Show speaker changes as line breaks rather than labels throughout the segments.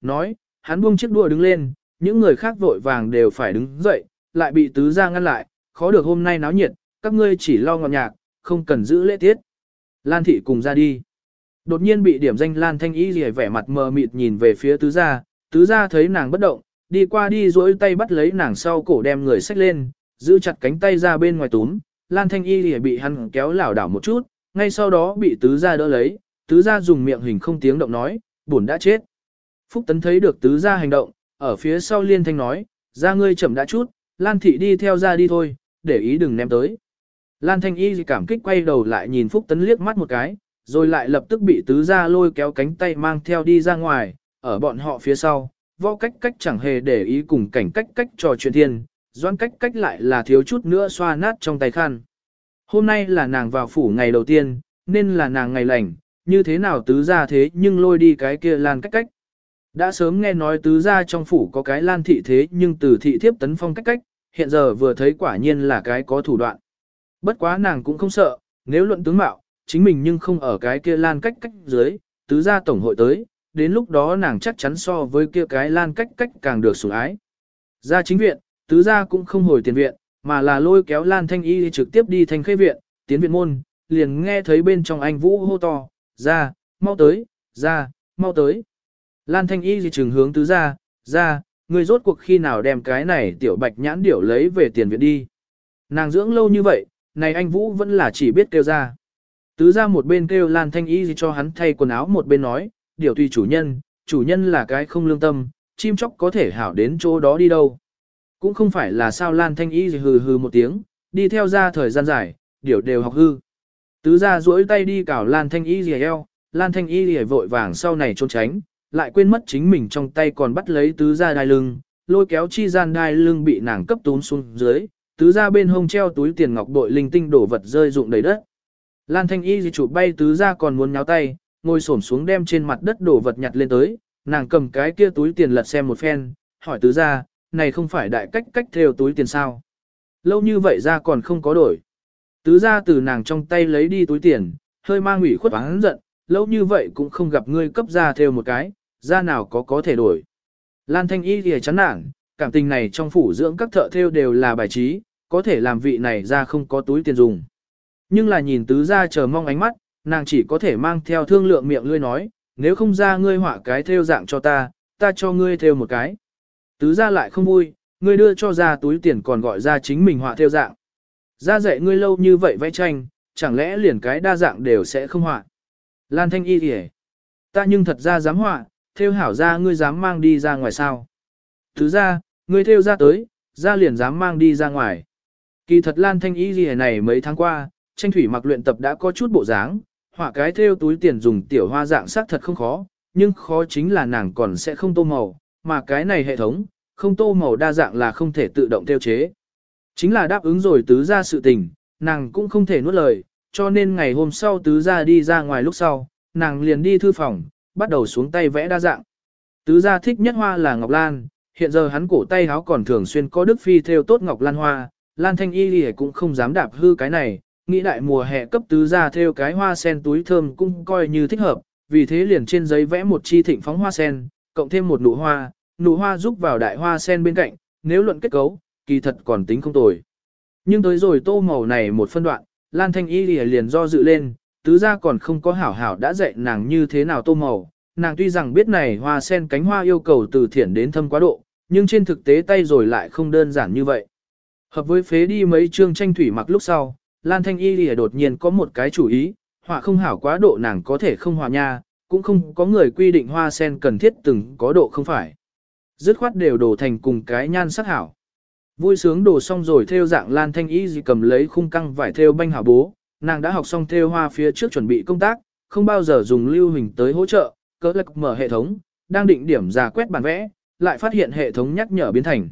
nói, hắn buông chiếc đua đứng lên, những người khác vội vàng đều phải đứng dậy, lại bị tứ gia ngăn lại, khó được hôm nay náo nhiệt, các ngươi chỉ lo ngọt nhạc, không cần giữ lễ tiết. Lan thị cùng ra đi. Đột nhiên bị điểm danh Lan Thanh Y rìa vẻ mặt mờ mịt nhìn về phía tứ gia, tứ gia thấy nàng bất động, đi qua đi duỗi tay bắt lấy nàng sau cổ đem người xách lên, giữ chặt cánh tay ra bên ngoài túm, Lan Thanh Y rìa bị hắn kéo lảo đảo một chút, ngay sau đó bị tứ gia đỡ lấy, tứ gia dùng miệng hình không tiếng động nói, buồn đã chết. Phúc Tấn thấy được tứ gia hành động, ở phía sau liên thanh nói, ra ngươi chậm đã chút, Lan thị đi theo ra đi thôi, để ý đừng ném tới. Lan Thanh Y cảm kích quay đầu lại nhìn Phúc Tấn liếc mắt một cái, rồi lại lập tức bị tứ gia lôi kéo cánh tay mang theo đi ra ngoài, ở bọn họ phía sau, võ cách cách chẳng hề để ý cùng cảnh cách cách trò chuyện thiên, doan cách cách lại là thiếu chút nữa xoa nát trong tay khăn. Hôm nay là nàng vào phủ ngày đầu tiên, nên là nàng ngày lành, như thế nào tứ gia thế nhưng lôi đi cái kia lan cách cách. Đã sớm nghe nói tứ gia trong phủ có cái lan thị thế nhưng từ thị thiếp tấn phong cách cách, hiện giờ vừa thấy quả nhiên là cái có thủ đoạn. Bất quá nàng cũng không sợ, nếu luận tướng mạo, chính mình nhưng không ở cái kia lan cách cách dưới, tứ gia tổng hội tới, đến lúc đó nàng chắc chắn so với kia cái lan cách cách càng được sủng ái. Ra chính viện, tứ gia cũng không hồi tiền viện, mà là lôi kéo lan thanh y trực tiếp đi thanh khê viện, tiến viện môn, liền nghe thấy bên trong anh vũ hô to, ra, mau tới, ra, mau tới. Lan thanh y gì chừng hướng tứ gia, ra, người rốt cuộc khi nào đem cái này tiểu bạch nhãn điểu lấy về tiền viện đi. Nàng dưỡng lâu như vậy, này anh Vũ vẫn là chỉ biết kêu ra. Tứ ra một bên kêu Lan Thanh Y cho hắn thay quần áo một bên nói, điều tùy chủ nhân, chủ nhân là cái không lương tâm, chim chóc có thể hảo đến chỗ đó đi đâu. Cũng không phải là sao Lan Thanh Y hừ hừ một tiếng, đi theo ra thời gian dài, điều đều học hư. Tứ ra duỗi tay đi cào Lan Thanh Y gì eo, Lan Thanh Y gì vội vàng sau này trốn tránh, lại quên mất chính mình trong tay còn bắt lấy tứ gia đai lưng, lôi kéo chi gian đai lưng bị nàng cấp tún xuống dưới, tứ gia bên hông treo túi tiền ngọc bội linh tinh đổ vật rơi rụng đầy đất. Lan Thanh Y di chụp bay tứ gia còn muốn nháo tay, ngồi xổm xuống đem trên mặt đất đổ vật nhặt lên tới, nàng cầm cái kia túi tiền lật xem một phen, hỏi tứ gia này không phải đại cách cách theo túi tiền sao? Lâu như vậy ra còn không có đổi. Tứ gia từ nàng trong tay lấy đi túi tiền, hơi mang ủy khuất hắn giận, lâu như vậy cũng không gặp ngươi cấp ra theo một cái, ra nào có có thể đổi. Lan Thanh Y thì chán nản, cảm tình này trong phủ dưỡng các thợ theo đều là bài trí, có thể làm vị này ra không có túi tiền dùng. Nhưng là nhìn tứ ra chờ mong ánh mắt, nàng chỉ có thể mang theo thương lượng miệng lươi nói, nếu không ra ngươi họa cái theo dạng cho ta, ta cho ngươi theo một cái. Tứ ra lại không vui, ngươi đưa cho ra túi tiền còn gọi ra chính mình họa theo dạng. Ra dạy ngươi lâu như vậy vẽ tranh, chẳng lẽ liền cái đa dạng đều sẽ không họa. Lan thanh y thì Ta nhưng thật ra dám họa, theo hảo ra ngươi dám mang đi ra ngoài sao. Thứ ra, ngươi theo ra tới, ra liền dám mang đi ra ngoài. Kỳ thật Lan Thanh Y gì này mấy tháng qua, tranh thủy mặc luyện tập đã có chút bộ dáng, họa cái theo túi tiền dùng tiểu hoa dạng sắc thật không khó, nhưng khó chính là nàng còn sẽ không tô màu, mà cái này hệ thống, không tô màu đa dạng là không thể tự động theo chế. Chính là đáp ứng rồi tứ ra sự tình, nàng cũng không thể nuốt lời, cho nên ngày hôm sau tứ ra đi ra ngoài lúc sau, nàng liền đi thư phòng, bắt đầu xuống tay vẽ đa dạng. Tứ gia thích nhất hoa là ngọc lan, hiện giờ hắn cổ tay áo còn thường xuyên có đức phi theo tốt ngọc lan hoa, Lan Thanh Y lìa cũng không dám đạp hư cái này, nghĩ đại mùa hè cấp tứ gia theo cái hoa sen túi thơm cũng coi như thích hợp, vì thế liền trên giấy vẽ một chi thịnh phóng hoa sen, cộng thêm một nụ hoa, nụ hoa giúp vào đại hoa sen bên cạnh, nếu luận kết cấu, kỳ thật còn tính không tồi. Nhưng tới rồi tô màu này một phân đoạn, Lan Thanh Y lìa liền do dự lên, tứ gia còn không có hảo hảo đã dạy nàng như thế nào tô màu. Nàng tuy rằng biết này hoa sen cánh hoa yêu cầu từ thiển đến thâm quá độ, nhưng trên thực tế tay rồi lại không đơn giản như vậy. Hợp với phế đi mấy chương tranh thủy mặc lúc sau, Lan Thanh Y lìa đột nhiên có một cái chủ ý, họa không hảo quá độ nàng có thể không hòa nha, cũng không có người quy định hoa sen cần thiết từng có độ không phải. Dứt khoát đều đổ thành cùng cái nhan sắc hảo. Vui sướng đổ xong rồi theo dạng Lan Thanh Y gì cầm lấy khung căng vải theo banh hảo bố, nàng đã học xong theo hoa phía trước chuẩn bị công tác, không bao giờ dùng lưu hình tới hỗ trợ, cỡ lạc mở hệ thống, đang định điểm giả quét bản vẽ, lại phát hiện hệ thống nhắc nhở biến thành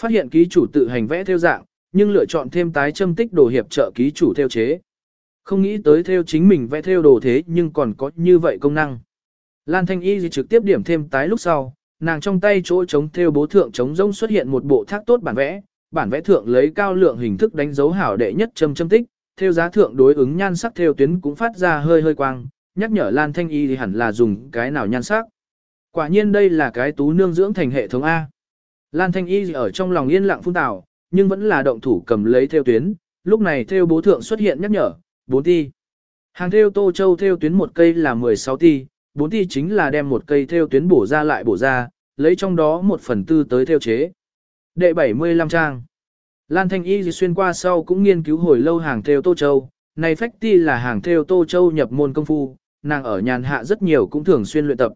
Phát hiện ký chủ tự hành vẽ theo dạng, nhưng lựa chọn thêm tái châm tích đồ hiệp trợ ký chủ theo chế. Không nghĩ tới theo chính mình vẽ theo đồ thế nhưng còn có như vậy công năng. Lan Thanh Y trực tiếp điểm thêm tái lúc sau, nàng trong tay chỗ chống theo bố thượng chống rông xuất hiện một bộ thác tốt bản vẽ, bản vẽ thượng lấy cao lượng hình thức đánh dấu hảo đệ nhất châm châm tích, theo giá thượng đối ứng nhan sắc theo tuyến cũng phát ra hơi hơi quang, nhắc nhở Lan Thanh Y thì hẳn là dùng cái nào nhan sắc. Quả nhiên đây là cái tú nương dưỡng thành hệ thống A. Lan Thanh Y ở trong lòng yên lặng phun tào, nhưng vẫn là động thủ cầm lấy theo tuyến, lúc này theo bố thượng xuất hiện nhắc nhở, 4 ti. Hàng theo tô châu theo tuyến một cây là 16 ti, 4 ti chính là đem một cây theo tuyến bổ ra lại bổ ra, lấy trong đó một phần tư tới theo chế. Đệ 75 trang. Lan Thanh Y xuyên qua sau cũng nghiên cứu hồi lâu hàng theo tô châu, này phách ti là hàng theo tô châu nhập môn công phu, nàng ở nhàn hạ rất nhiều cũng thường xuyên luyện tập.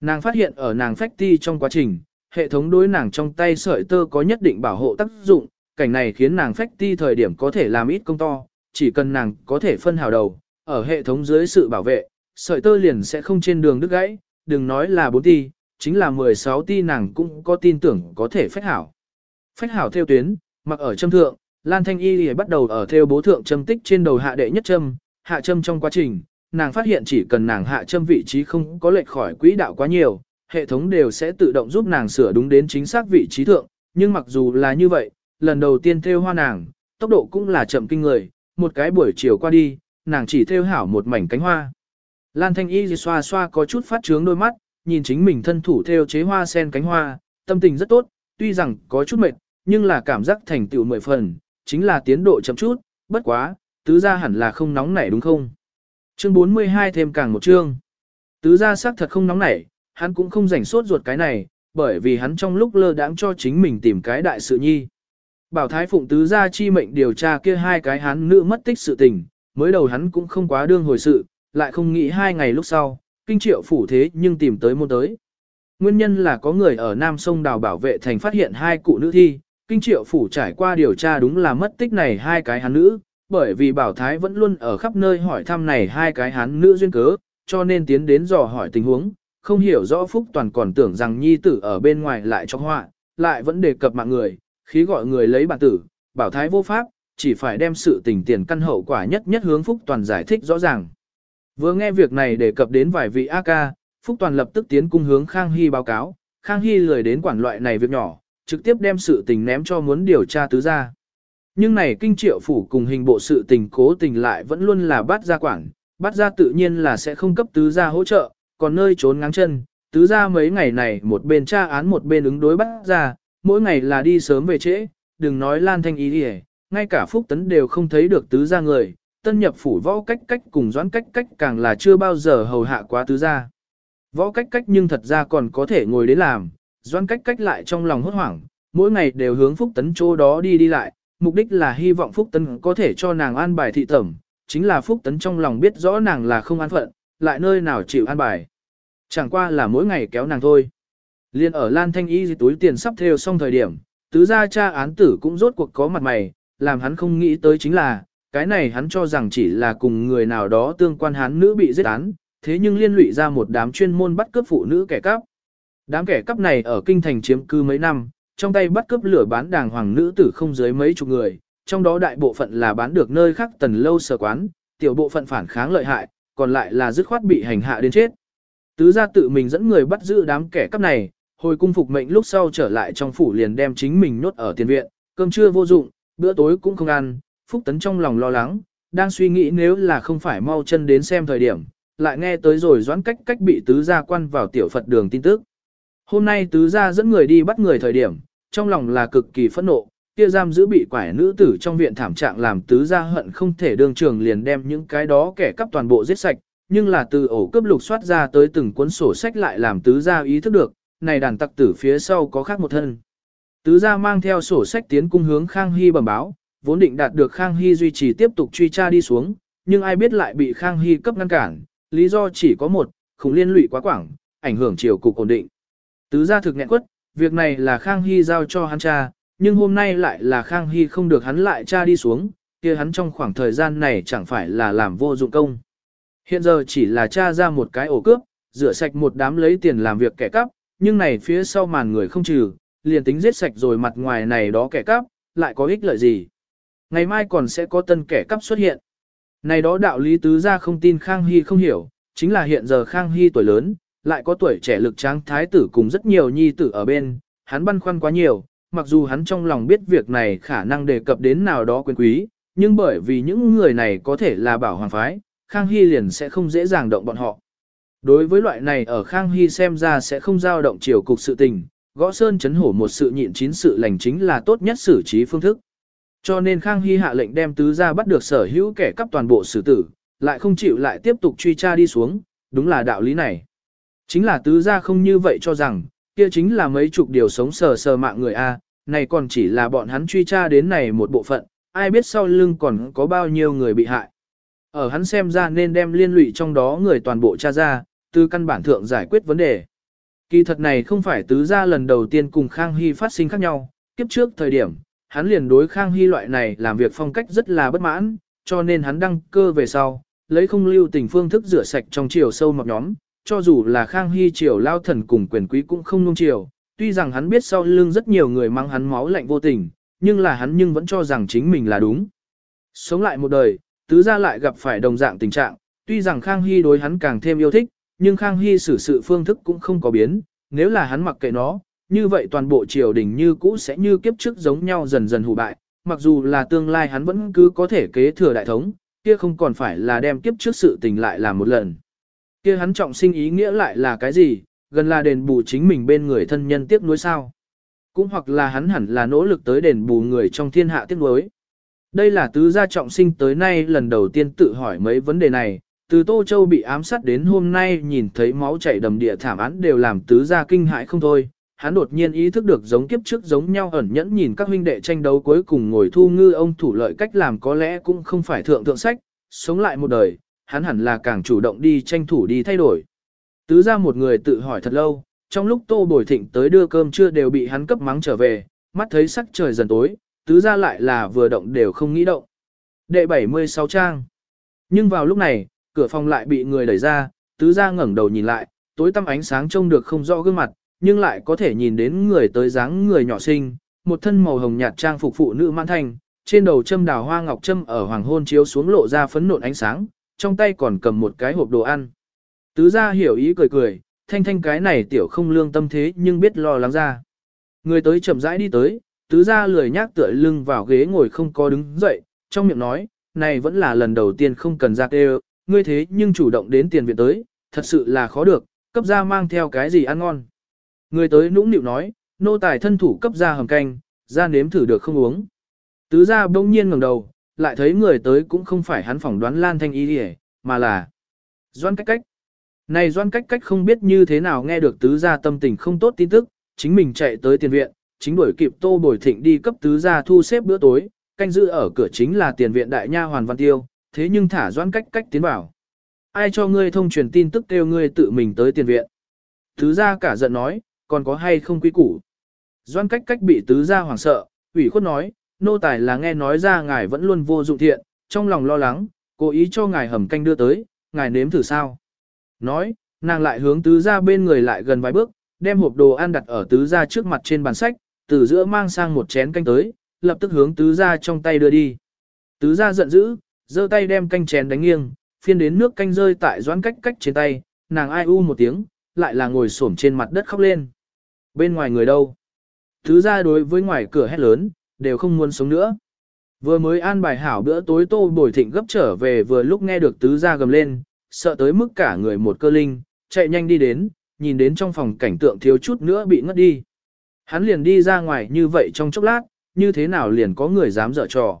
Nàng phát hiện ở nàng phách ti trong quá trình, hệ thống đối nàng trong tay sợi tơ có nhất định bảo hộ tác dụng, cảnh này khiến nàng phách ti thời điểm có thể làm ít công to, chỉ cần nàng có thể phân hào đầu, ở hệ thống dưới sự bảo vệ, sợi tơ liền sẽ không trên đường đứt gãy, đừng nói là 4 ti, chính là 16 ti nàng cũng có tin tưởng có thể phách hảo. Phách hảo theo tuyến, mặc ở châm thượng, Lan Thanh Y thì bắt đầu ở theo bố thượng châm tích trên đầu hạ đệ nhất châm, hạ châm trong quá trình, nàng phát hiện chỉ cần nàng hạ châm vị trí không có lệch khỏi quỹ đạo quá nhiều, hệ thống đều sẽ tự động giúp nàng sửa đúng đến chính xác vị trí thượng, nhưng mặc dù là như vậy, lần đầu tiên theo hoa nàng, tốc độ cũng là chậm kinh người, một cái buổi chiều qua đi, nàng chỉ theo hảo một mảnh cánh hoa. Lan Thanh Y xoa xoa có chút phát trướng đôi mắt, nhìn chính mình thân thủ theo chế hoa sen cánh hoa, tâm tình rất tốt, tuy rằng có chút mệt, nhưng là cảm giác thành tựu mười phần, chính là tiến độ chậm chút, bất quá, tứ gia hẳn là không nóng nảy đúng không? Chương 42 thêm càng một chương. Tứ gia xác thật không nóng nảy, hắn cũng không rảnh sốt ruột cái này, bởi vì hắn trong lúc lơ đãng cho chính mình tìm cái đại sự nhi. Bảo Thái Phụng tứ gia chi mệnh điều tra kia hai cái hắn nữ mất tích sự tình, mới đầu hắn cũng không quá đương hồi sự, lại không nghĩ hai ngày lúc sau, kinh triệu phủ thế nhưng tìm tới môn tới. Nguyên nhân là có người ở Nam Sông Đào bảo vệ thành phát hiện hai cụ nữ thi, kinh triệu phủ trải qua điều tra đúng là mất tích này hai cái hắn nữ, bởi vì Bảo Thái vẫn luôn ở khắp nơi hỏi thăm này hai cái hắn nữ duyên cớ, cho nên tiến đến dò hỏi tình huống, không hiểu rõ Phúc Toàn còn tưởng rằng nhi tử ở bên ngoài lại cho họa, lại vẫn đề cập mạng người, khí gọi người lấy bản tử, Bảo Thái vô pháp, chỉ phải đem sự tình tiền căn hậu quả nhất nhất hướng Phúc Toàn giải thích rõ ràng. Vừa nghe việc này đề cập đến vài vị A ca, Phúc Toàn lập tức tiến cung hướng Khang Hy báo cáo, Khang Hy lười đến quản loại này việc nhỏ, trực tiếp đem sự tình ném cho muốn điều tra tứ gia. Nhưng này kinh triệu phủ cùng hình bộ sự tình cố tình lại vẫn luôn là bắt ra quản, bắt ra tự nhiên là sẽ không cấp tứ gia hỗ trợ, còn nơi trốn ngáng chân, tứ gia mấy ngày này một bên tra án một bên ứng đối bắt ra, mỗi ngày là đi sớm về trễ, đừng nói lan thanh ý đi ngay cả phúc tấn đều không thấy được tứ gia người, tân nhập phủ võ cách cách cùng doãn cách cách càng là chưa bao giờ hầu hạ quá tứ gia. Võ cách cách nhưng thật ra còn có thể ngồi đến làm, doãn cách cách lại trong lòng hốt hoảng, mỗi ngày đều hướng phúc tấn chỗ đó đi đi lại, mục đích là hy vọng phúc tấn có thể cho nàng an bài thị tẩm, chính là phúc tấn trong lòng biết rõ nàng là không an phận, lại nơi nào chịu an bài. Chẳng qua là mỗi ngày kéo nàng thôi. Liên ở Lan Thanh Y túi tiền sắp theo xong thời điểm, tứ gia cha án tử cũng rốt cuộc có mặt mày, làm hắn không nghĩ tới chính là, cái này hắn cho rằng chỉ là cùng người nào đó tương quan hắn nữ bị giết án, thế nhưng liên lụy ra một đám chuyên môn bắt cướp phụ nữ kẻ cắp. Đám kẻ cắp này ở kinh thành chiếm cư mấy năm, trong tay bắt cướp lửa bán đàng hoàng nữ tử không dưới mấy chục người, trong đó đại bộ phận là bán được nơi khác tần lâu sở quán, tiểu bộ phận phản kháng lợi hại, còn lại là dứt khoát bị hành hạ đến chết. Tứ gia tự mình dẫn người bắt giữ đám kẻ cắp này, hồi cung phục mệnh lúc sau trở lại trong phủ liền đem chính mình nhốt ở tiền viện, cơm trưa vô dụng, bữa tối cũng không ăn, Phúc Tấn trong lòng lo lắng, đang suy nghĩ nếu là không phải mau chân đến xem thời điểm, lại nghe tới rồi doãn cách cách bị tứ gia quan vào tiểu Phật đường tin tức. Hôm nay tứ gia dẫn người đi bắt người thời điểm, trong lòng là cực kỳ phẫn nộ, kia giam giữ bị quải nữ tử trong viện thảm trạng làm tứ gia hận không thể đương trường liền đem những cái đó kẻ cắp toàn bộ giết sạch, nhưng là từ ổ cướp lục soát ra tới từng cuốn sổ sách lại làm tứ gia ý thức được, này đàn tặc tử phía sau có khác một thân. Tứ gia mang theo sổ sách tiến cung hướng Khang Hy bẩm báo, vốn định đạt được Khang Hy duy trì tiếp tục truy tra đi xuống, nhưng ai biết lại bị Khang Hy cấp ngăn cản, lý do chỉ có một, khủng liên lụy quá quảng, ảnh hưởng chiều cục ổn định. Tứ gia thực nghẹn quất, việc này là Khang Hy giao cho hắn cha, nhưng hôm nay lại là Khang Hy không được hắn lại cha đi xuống, kia hắn trong khoảng thời gian này chẳng phải là làm vô dụng công. Hiện giờ chỉ là cha ra một cái ổ cướp, rửa sạch một đám lấy tiền làm việc kẻ cắp, nhưng này phía sau màn người không trừ, liền tính giết sạch rồi mặt ngoài này đó kẻ cắp, lại có ích lợi gì. Ngày mai còn sẽ có tân kẻ cắp xuất hiện. Này đó đạo lý tứ ra không tin Khang Hy không hiểu, chính là hiện giờ Khang Hy tuổi lớn, lại có tuổi trẻ lực tráng thái tử cùng rất nhiều nhi tử ở bên, hắn băn khoăn quá nhiều, mặc dù hắn trong lòng biết việc này khả năng đề cập đến nào đó quyền quý, nhưng bởi vì những người này có thể là bảo hoàng phái, Khang Hy liền sẽ không dễ dàng động bọn họ. Đối với loại này ở Khang Hy xem ra sẽ không dao động chiều cục sự tình, gõ sơn chấn hổ một sự nhịn chín sự lành chính là tốt nhất xử trí phương thức. Cho nên Khang Hy hạ lệnh đem tứ gia bắt được sở hữu kẻ cắp toàn bộ xử tử, lại không chịu lại tiếp tục truy tra đi xuống, đúng là đạo lý này. Chính là tứ gia không như vậy cho rằng, kia chính là mấy chục điều sống sờ sờ mạng người A, này còn chỉ là bọn hắn truy tra đến này một bộ phận, ai biết sau lưng còn có bao nhiêu người bị hại. Ở hắn xem ra nên đem liên lụy trong đó người toàn bộ tra ra, từ căn bản thượng giải quyết vấn đề. Kỳ thật này không phải tứ gia lần đầu tiên cùng Khang Hy phát sinh khác nhau, kiếp trước thời điểm, hắn liền đối Khang Hy loại này làm việc phong cách rất là bất mãn, cho nên hắn đăng cơ về sau, lấy không lưu tình phương thức rửa sạch trong chiều sâu mọc nhóm, cho dù là Khang Hy triều lao thần cùng quyền quý cũng không nung chiều, tuy rằng hắn biết sau lưng rất nhiều người mang hắn máu lạnh vô tình, nhưng là hắn nhưng vẫn cho rằng chính mình là đúng. Sống lại một đời, tứ gia lại gặp phải đồng dạng tình trạng, tuy rằng Khang Hy đối hắn càng thêm yêu thích, nhưng Khang Hy xử sự phương thức cũng không có biến, nếu là hắn mặc kệ nó, như vậy toàn bộ triều đình như cũ sẽ như kiếp trước giống nhau dần dần hủ bại, mặc dù là tương lai hắn vẫn cứ có thể kế thừa đại thống, kia không còn phải là đem kiếp trước sự tình lại làm một lần. Kia hắn trọng sinh ý nghĩa lại là cái gì, gần là đền bù chính mình bên người thân nhân tiếc nuối sao. Cũng hoặc là hắn hẳn là nỗ lực tới đền bù người trong thiên hạ tiếc nuối. Đây là tứ gia trọng sinh tới nay lần đầu tiên tự hỏi mấy vấn đề này, từ Tô Châu bị ám sát đến hôm nay nhìn thấy máu chảy đầm địa thảm án đều làm tứ gia kinh hãi không thôi. Hắn đột nhiên ý thức được giống kiếp trước giống nhau ẩn nhẫn nhìn các huynh đệ tranh đấu cuối cùng ngồi thu ngư ông thủ lợi cách làm có lẽ cũng không phải thượng thượng sách, sống lại một đời, hắn hẳn là càng chủ động đi tranh thủ đi thay đổi. Tứ ra một người tự hỏi thật lâu, trong lúc tô bồi thịnh tới đưa cơm chưa đều bị hắn cấp mắng trở về, mắt thấy sắc trời dần tối, tứ ra lại là vừa động đều không nghĩ động. Đệ 76 trang. Nhưng vào lúc này, cửa phòng lại bị người đẩy ra, tứ ra ngẩng đầu nhìn lại, tối tăm ánh sáng trông được không rõ gương mặt, nhưng lại có thể nhìn đến người tới dáng người nhỏ xinh, một thân màu hồng nhạt trang phục phụ nữ mãn thanh, trên đầu châm đào hoa ngọc châm ở hoàng hôn chiếu xuống lộ ra phấn nộn ánh sáng, trong tay còn cầm một cái hộp đồ ăn. Tứ gia hiểu ý cười cười, thanh thanh cái này tiểu không lương tâm thế nhưng biết lo lắng ra. Người tới chậm rãi đi tới, tứ gia lười nhác tựa lưng vào ghế ngồi không có đứng dậy, trong miệng nói, này vẫn là lần đầu tiên không cần ra kêu, ngươi thế nhưng chủ động đến tiền viện tới, thật sự là khó được, cấp gia mang theo cái gì ăn ngon. Người tới nũng nịu nói, nô tài thân thủ cấp gia hầm canh, gia nếm thử được không uống. Tứ gia bỗng nhiên ngẩng đầu, lại thấy người tới cũng không phải hắn phỏng đoán Lan Thanh Y đi mà là Doan cách cách. Này Doan cách cách không biết như thế nào nghe được tứ gia tâm tình không tốt tin tức, chính mình chạy tới tiền viện, chính đuổi kịp tô bồi thịnh đi cấp tứ gia thu xếp bữa tối, canh giữ ở cửa chính là tiền viện đại nha hoàn văn tiêu, thế nhưng thả Doan cách cách tiến vào. Ai cho ngươi thông truyền tin tức kêu ngươi tự mình tới tiền viện. Tứ gia cả giận nói, còn có hay không quý củ. Doan cách cách bị tứ gia hoảng sợ, ủy khuất nói, nô tài là nghe nói ra ngài vẫn luôn vô dụng thiện, trong lòng lo lắng, cố ý cho ngài hầm canh đưa tới, ngài nếm thử sao. Nói, nàng lại hướng tứ ra bên người lại gần vài bước, đem hộp đồ ăn đặt ở tứ ra trước mặt trên bàn sách, từ giữa mang sang một chén canh tới, lập tức hướng tứ ra trong tay đưa đi. Tứ ra giận dữ, giơ tay đem canh chén đánh nghiêng, phiên đến nước canh rơi tại doãn cách cách trên tay, nàng ai u một tiếng, lại là ngồi xổm trên mặt đất khóc lên. Bên ngoài người đâu? Tứ ra đối với ngoài cửa hét lớn, đều không muốn sống nữa. Vừa mới an bài hảo bữa tối tô bồi thịnh gấp trở về vừa lúc nghe được tứ gia gầm lên, sợ tới mức cả người một cơ linh, chạy nhanh đi đến, nhìn đến trong phòng cảnh tượng thiếu chút nữa bị ngất đi. Hắn liền đi ra ngoài như vậy trong chốc lát, như thế nào liền có người dám dở trò.